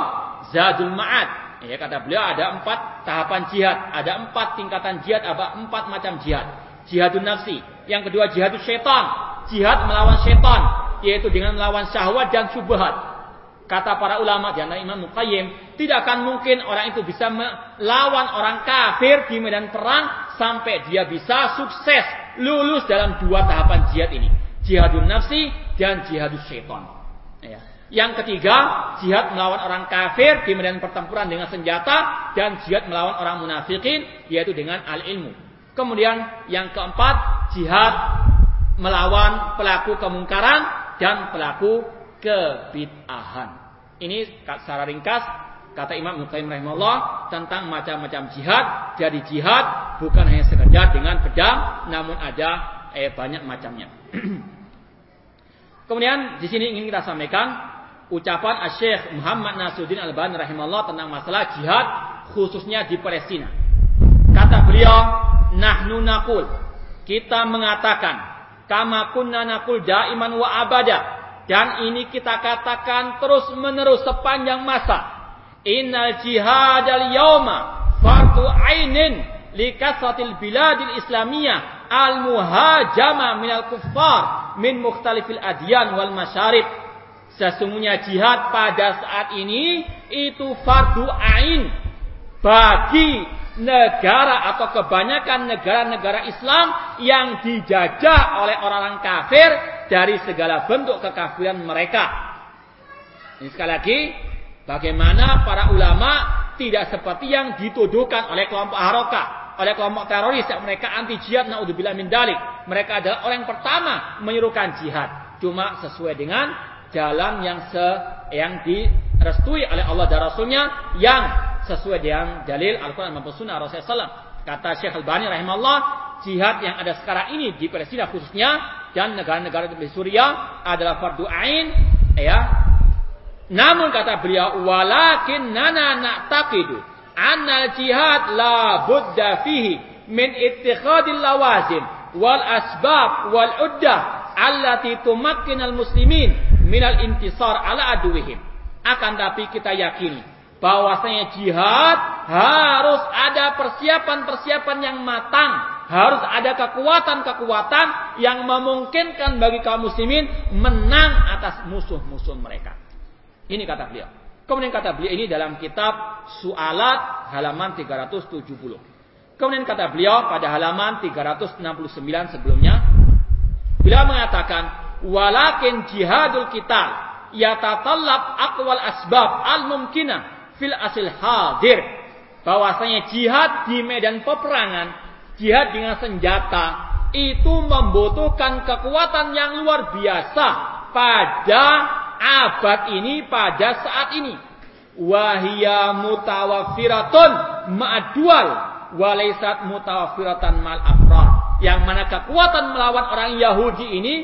[SPEAKER 2] Zadul Ma'ad Ya kata beliau ada empat tahapan jihad, ada empat tingkatan jihad, ada empat macam jihad. Jihadun nafsi, yang kedua jihadun syaitan, jihad melawan syaitan, yaitu dengan melawan syahwat dan syubhat. Kata para ulama di antara Imam Muqayyim, tidak akan mungkin orang itu bisa melawan orang kafir di medan perang sampai dia bisa sukses lulus dalam dua tahapan jihad ini. Jihadun nafsi dan jihadun syaitan. Ya. Yang ketiga, jihad melawan orang kafir di medan pertempuran dengan senjata dan jihad melawan orang munafikin yaitu dengan al-ilmu. Kemudian yang keempat, jihad melawan pelaku kemungkaran dan pelaku kebid'ahan. Ini secara ringkas Kata Imam Muqayyim rahimahullah tentang macam-macam jihad. Jadi jihad bukan hanya sekedar dengan pedang, namun ada eh, banyak macamnya. Kemudian di sini ingin kita sampaikan ucapan Syekh Muhammad Nasruddin Al-Albani rahimahullah tentang masalah jihad khususnya di Palestina. Kata beliau, nahnu nakul. Kita mengatakan, kama kunna nakul daiman wa abada. Dan ini kita katakan terus menerus sepanjang masa Innal jihad al yawma fardu ainin likasatil biladil islamiyah al muhajama minal kuffar min mukhtalifil adyan wal masyarib. Sesungguhnya jihad pada saat ini itu fardu ain bagi negara atau kebanyakan negara-negara Islam yang dijajah oleh orang-orang kafir dari segala bentuk kekafiran mereka. Ini sekali lagi, Bagaimana para ulama tidak seperti yang dituduhkan oleh kelompok harokah, oleh kelompok teroris yang mereka anti jihad naudzubillah min dalik. Mereka adalah orang yang pertama menyerukan jihad, cuma sesuai dengan jalan yang se yang direstui oleh Allah dan Rasulnya yang sesuai dengan dalil Al-Quran maupun Sunnah Rasulullah SAW. Kata Syekh Al-Bani rahimahullah, jihad yang ada sekarang ini di Palestina khususnya dan negara-negara di Suriah adalah fardu ain ya namun kata beliau, walakin nana na'taqidu anna jihad la budda fihi min ittikhadil lawazim wal asbab wal uddah allati tumakkinal muslimin minal intisar ala aduwihim. Akan tapi kita yakini bahwasanya jihad harus ada persiapan-persiapan yang matang, harus ada kekuatan-kekuatan yang memungkinkan bagi kaum muslimin menang atas musuh-musuh mereka. Ini kata beliau. Kemudian kata beliau ini dalam kitab Su'alat halaman 370. Kemudian kata beliau pada halaman 369 sebelumnya. Beliau mengatakan, Walakin jihadul kita yatatallab akwal asbab al-mumkina fil asil hadir. Bahwasanya jihad di medan peperangan, jihad dengan senjata, itu membutuhkan kekuatan yang luar biasa pada abad ini pada saat ini. Wahia mutawaffiratun ma'adwal walaisat mutawaffiratan mal afrar. Yang mana kekuatan melawan orang Yahudi ini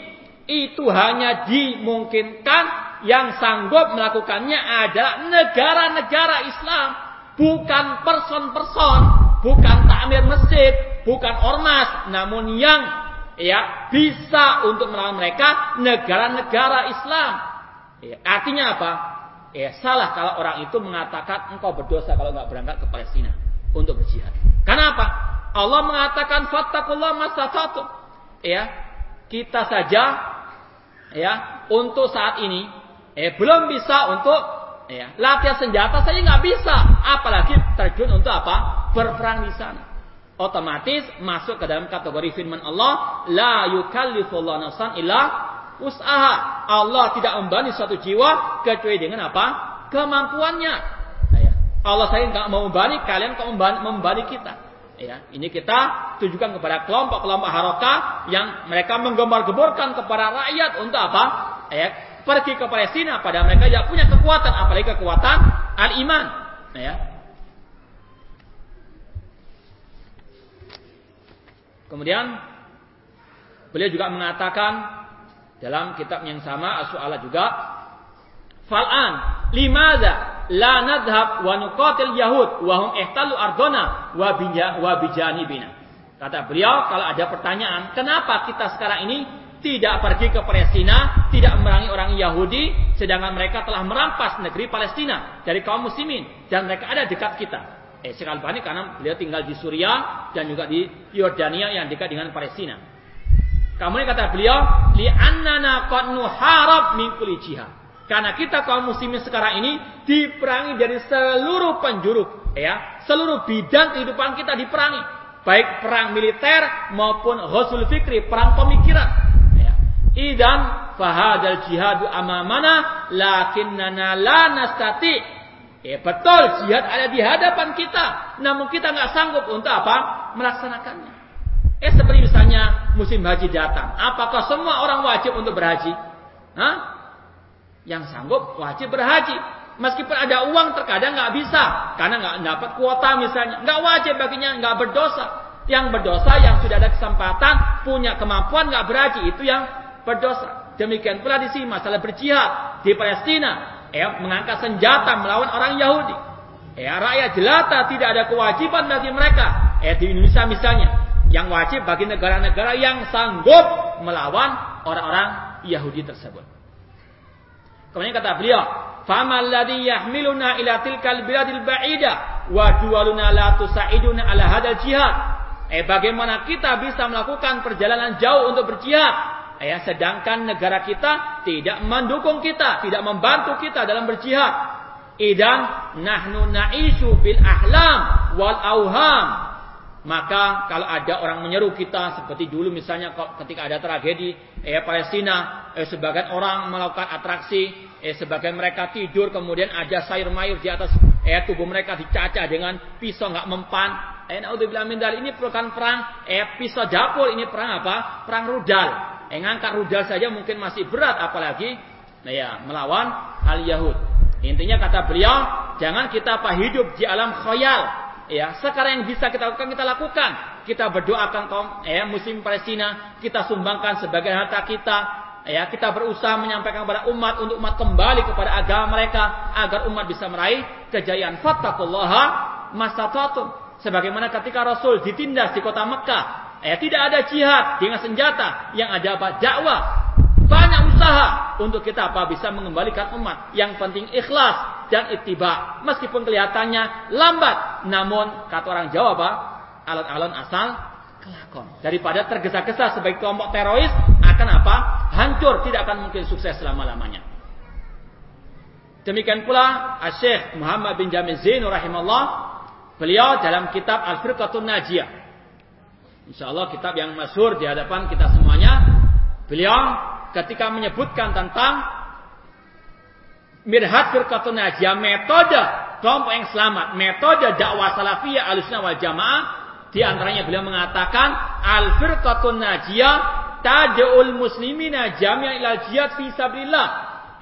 [SPEAKER 2] itu hanya dimungkinkan yang sanggup melakukannya adalah negara-negara Islam, bukan person-person, bukan takmir masjid, bukan ormas, namun yang ya bisa untuk melawan mereka negara-negara Islam. Ya, artinya apa? Ya, salah kalau orang itu mengatakan engkau berdosa kalau nggak berangkat ke Palestina untuk berjihad. Karena apa? Allah mengatakan fattakullah masatatu. Ya, kita saja ya untuk saat ini eh belum bisa untuk ya latihan senjata saja nggak bisa, apalagi terjun untuk apa? berperang di sana. Otomatis masuk ke dalam kategori firman Allah, la yukallifullahu nafsan illa usaha. Allah tidak membani suatu jiwa kecuali dengan apa? Kemampuannya. Ya. Allah saya nggak mau membani, kalian kok membani kita. Ya, ini kita tujukan kepada kelompok-kelompok harokah yang mereka menggembar-gemborkan kepada rakyat untuk apa? Ya, pergi ke Palestina pada mereka yang punya kekuatan, apalagi kekuatan al-iman. Ya. Kemudian beliau juga mengatakan dalam kitab yang sama As-Su'alat juga Fal'an limadha la nadhab wa nuqatil yahud wa hum ihtalu ardona wa bija wa bijanibina. Kata beliau kalau ada pertanyaan, kenapa kita sekarang ini tidak pergi ke Palestina, tidak memerangi orang Yahudi, sedangkan mereka telah merampas negeri Palestina dari kaum muslimin dan mereka ada dekat kita. Eh, sekali karena beliau tinggal di Suriah dan juga di Yordania yang dekat dengan Palestina. Kemudian kata beliau, li'annana qad nuharab min kulli jihad. Karena kita kaum muslimin sekarang ini diperangi dari seluruh penjuru, ya, seluruh bidang kehidupan kita diperangi, baik perang militer maupun ghusul fikri, perang pemikiran. Ya. Idan fahadal jihadu amamana lakinnana la nastati. Ya, betul jihad ada di hadapan kita, namun kita nggak sanggup untuk apa? melaksanakannya. Eh seperti misalnya musim haji datang. Apakah semua orang wajib untuk berhaji? Hah? Yang sanggup wajib berhaji. Meskipun ada uang terkadang nggak bisa karena nggak dapat kuota misalnya, nggak wajib baginya, nggak berdosa. Yang berdosa yang sudah ada kesempatan, punya kemampuan nggak berhaji itu yang berdosa. Demikian pula di sini masalah berjihad di Palestina, ya mengangkat senjata melawan orang Yahudi. Ya rakyat jelata tidak ada kewajiban bagi mereka. Ya di Indonesia misalnya, yang wajib bagi negara-negara yang sanggup melawan orang-orang Yahudi tersebut. Kemudian kata beliau, "Famal ladzi yahmiluna ila tilkal biladil ba'ida wa duwaluna la tusaiduna ala hadal jihad." Eh bagaimana kita bisa melakukan perjalanan jauh untuk berjihad? Eh sedangkan negara kita tidak mendukung kita, tidak membantu kita dalam berjihad. Idan nahnu na'isu bil ahlam wal auham maka kalau ada orang menyeru kita seperti dulu misalnya ketika ada tragedi eh Palestina, eh, sebagian orang melakukan atraksi, eh sebagian mereka tidur kemudian ada sayur mayur di atas eh tubuh mereka dicacah dengan pisau nggak mempan. Eh naudzubillah ini bukan perang eh pisau dapur ini perang apa? Perang rudal. Eh ngangkat rudal saja mungkin masih berat apalagi nah ya melawan al Yahud. Intinya kata beliau, jangan kita apa hidup di alam khayal, Ya, sekarang yang bisa kita lakukan kita lakukan. Kita berdoakan kaum ya muslim Palestina, kita sumbangkan sebagai harta kita. Ya, kita berusaha menyampaikan kepada umat untuk umat kembali kepada agama mereka agar umat bisa meraih kejayaan. Fattaqullaha masatatum. Sebagaimana ketika Rasul ditindas di kota Mekah, ya tidak ada jihad dengan senjata, yang ada apa? dakwah. Banyak usaha untuk kita apa bisa mengembalikan umat. Yang penting ikhlas, dan ittiba. Meskipun kelihatannya lambat, namun kata orang Jawa apa? Alon-alon asal kelakon. Daripada tergesa-gesa sebagai kelompok teroris akan apa? Hancur, tidak akan mungkin sukses selama-lamanya. Demikian pula Syekh Muhammad bin Jamil Zainur rahimahullah beliau dalam kitab Al-Firqatun Najiyah. Insyaallah kitab yang masyhur di hadapan kita semuanya. Beliau ketika menyebutkan tentang Mirhat Firqatun Najiyah metode kelompok yang selamat, metode dakwah salafiyah alusna wal jamaah di antaranya beliau mengatakan al firqatun najiyah tad'ul muslimina jami'an ilal jihad fi sabilillah.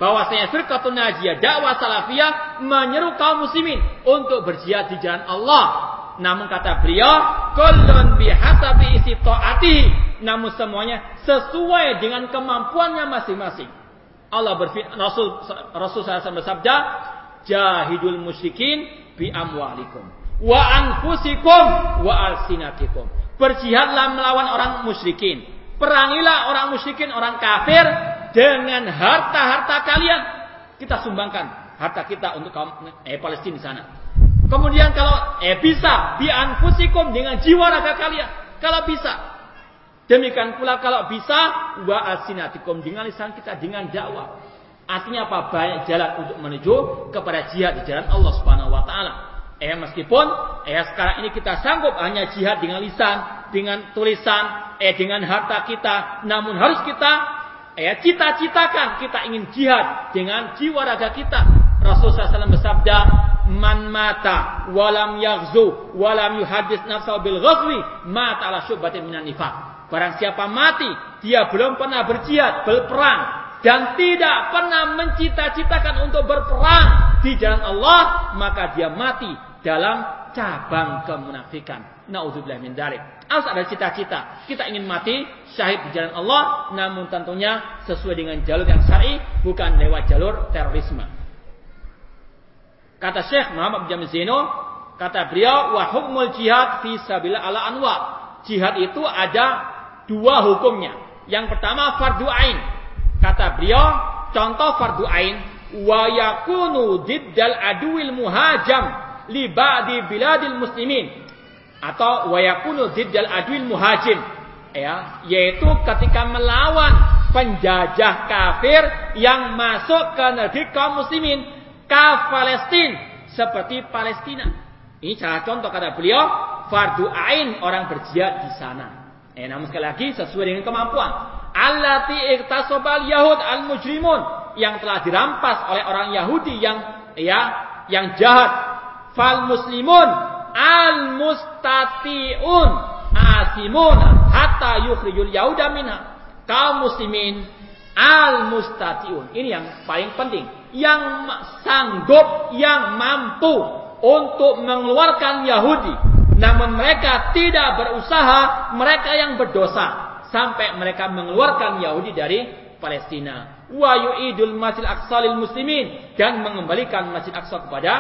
[SPEAKER 2] Bahwasanya firqatun najiyah dakwah salafiyah menyeru kaum muslimin untuk berjihad di jalan Allah namun kata beliau kullun bihasabi isi taati namun semuanya sesuai dengan kemampuannya masing-masing Allah berfirman Rasul Rasul SAW bersabda, "Jahidul musyrikin bi amwalikum wa anfusikum wa alsinatikum." Berjihadlah melawan orang musyrikin. Perangilah orang musyrikin, orang kafir dengan harta-harta kalian. Kita sumbangkan harta kita untuk kaum eh, Palestina di sana. Kemudian kalau eh bisa bi anfusikum dengan jiwa raga kalian. Kalau bisa Demikian pula kalau bisa wa asinatikum dengan lisan kita dengan dakwah. Artinya apa? Banyak jalan untuk menuju kepada jihad di jalan Allah Subhanahu wa taala. Eh meskipun eh sekarang ini kita sanggup hanya jihad dengan lisan, dengan tulisan, eh dengan harta kita, namun harus kita eh cita-citakan kita ingin jihad dengan jiwa raga kita. Rasulullah SAW bersabda, "Man mata walam yaghzu walam yuhaddis nafsahu bil ghazwi mata ala syubatin minan nifaq." Barang siapa mati, dia belum pernah berjihad, berperang dan tidak pernah mencita-citakan untuk berperang di jalan Allah, maka dia mati dalam cabang kemunafikan. Nauzubillah min dzalik. Harus ada cita-cita. Kita ingin mati syahid di jalan Allah, namun tentunya sesuai dengan jalur yang syar'i, bukan lewat jalur terorisme. Kata Syekh Muhammad bin Jamil Zeno, kata beliau, wa hukmul jihad fi sabilillah ala anwa. Jihad itu ada dua hukumnya. Yang pertama fardu ain. Kata beliau, contoh fardu ain wa yakunu diddal aduil muhajam li ba'di biladil muslimin atau wa yakunu diddal aduil muhajim ya yaitu ketika melawan penjajah kafir yang masuk ke negeri kaum muslimin ke Palestina seperti Palestina ini salah contoh kata beliau fardu ain orang berjihad di sana Eh, namun sekali lagi sesuai dengan kemampuan. Allati iktasobal Yahud al mujrimun yang telah dirampas oleh orang Yahudi yang ya yang jahat. Fal muslimun al mustatiun asimun hatta yukhrijul yahuda minha. Kaum muslimin al-mustatiun. Ini yang paling penting. Yang sanggup, yang mampu untuk mengeluarkan Yahudi. Namun mereka tidak berusaha, mereka yang berdosa. Sampai mereka mengeluarkan Yahudi dari Palestina. Wa yu'idul masjid aqsa lil muslimin. Dan mengembalikan masjid aqsa kepada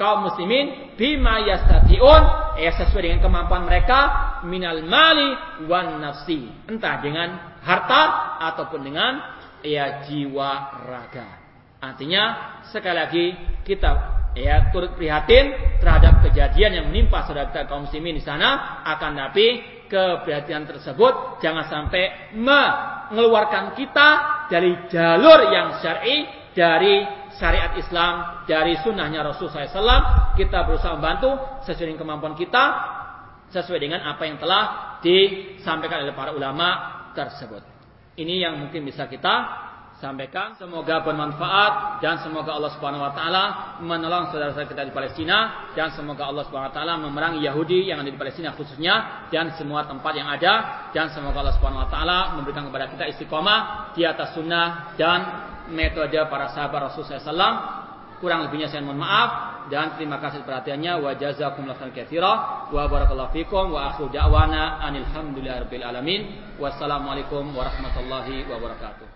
[SPEAKER 2] kaum muslimin. Bima yastati'un. Ya sesuai dengan kemampuan mereka. Minal mali wan nafsi. Entah dengan harta ataupun dengan ya jiwa raga. Artinya sekali lagi kita ya turut prihatin terhadap kejadian yang menimpa saudara kita kaum muslimin di sana. Akan tapi keprihatinan tersebut jangan sampai mengeluarkan kita dari jalur yang syar'i dari syariat Islam dari sunnahnya Rasul SAW kita berusaha membantu sesuai dengan kemampuan kita sesuai dengan apa yang telah disampaikan oleh para ulama tersebut ini yang mungkin bisa kita sampaikan. Semoga bermanfaat dan semoga Allah Subhanahu wa taala menolong saudara-saudara kita di Palestina dan semoga Allah Subhanahu wa taala memerangi Yahudi yang ada di Palestina khususnya dan semua tempat yang ada dan semoga Allah Subhanahu wa taala memberikan kepada kita istiqomah di atas sunnah dan metode para sahabat Rasul SAW. Kurang lebihnya saya mohon maaf dan terima kasih perhatiannya. Wa jazakumullahu khairan katsira. Wa barakallahu fikum. Wa akhiru da'wana anil hamdulillahirabbil alamin. Wassalamualaikum warahmatullahi wabarakatuh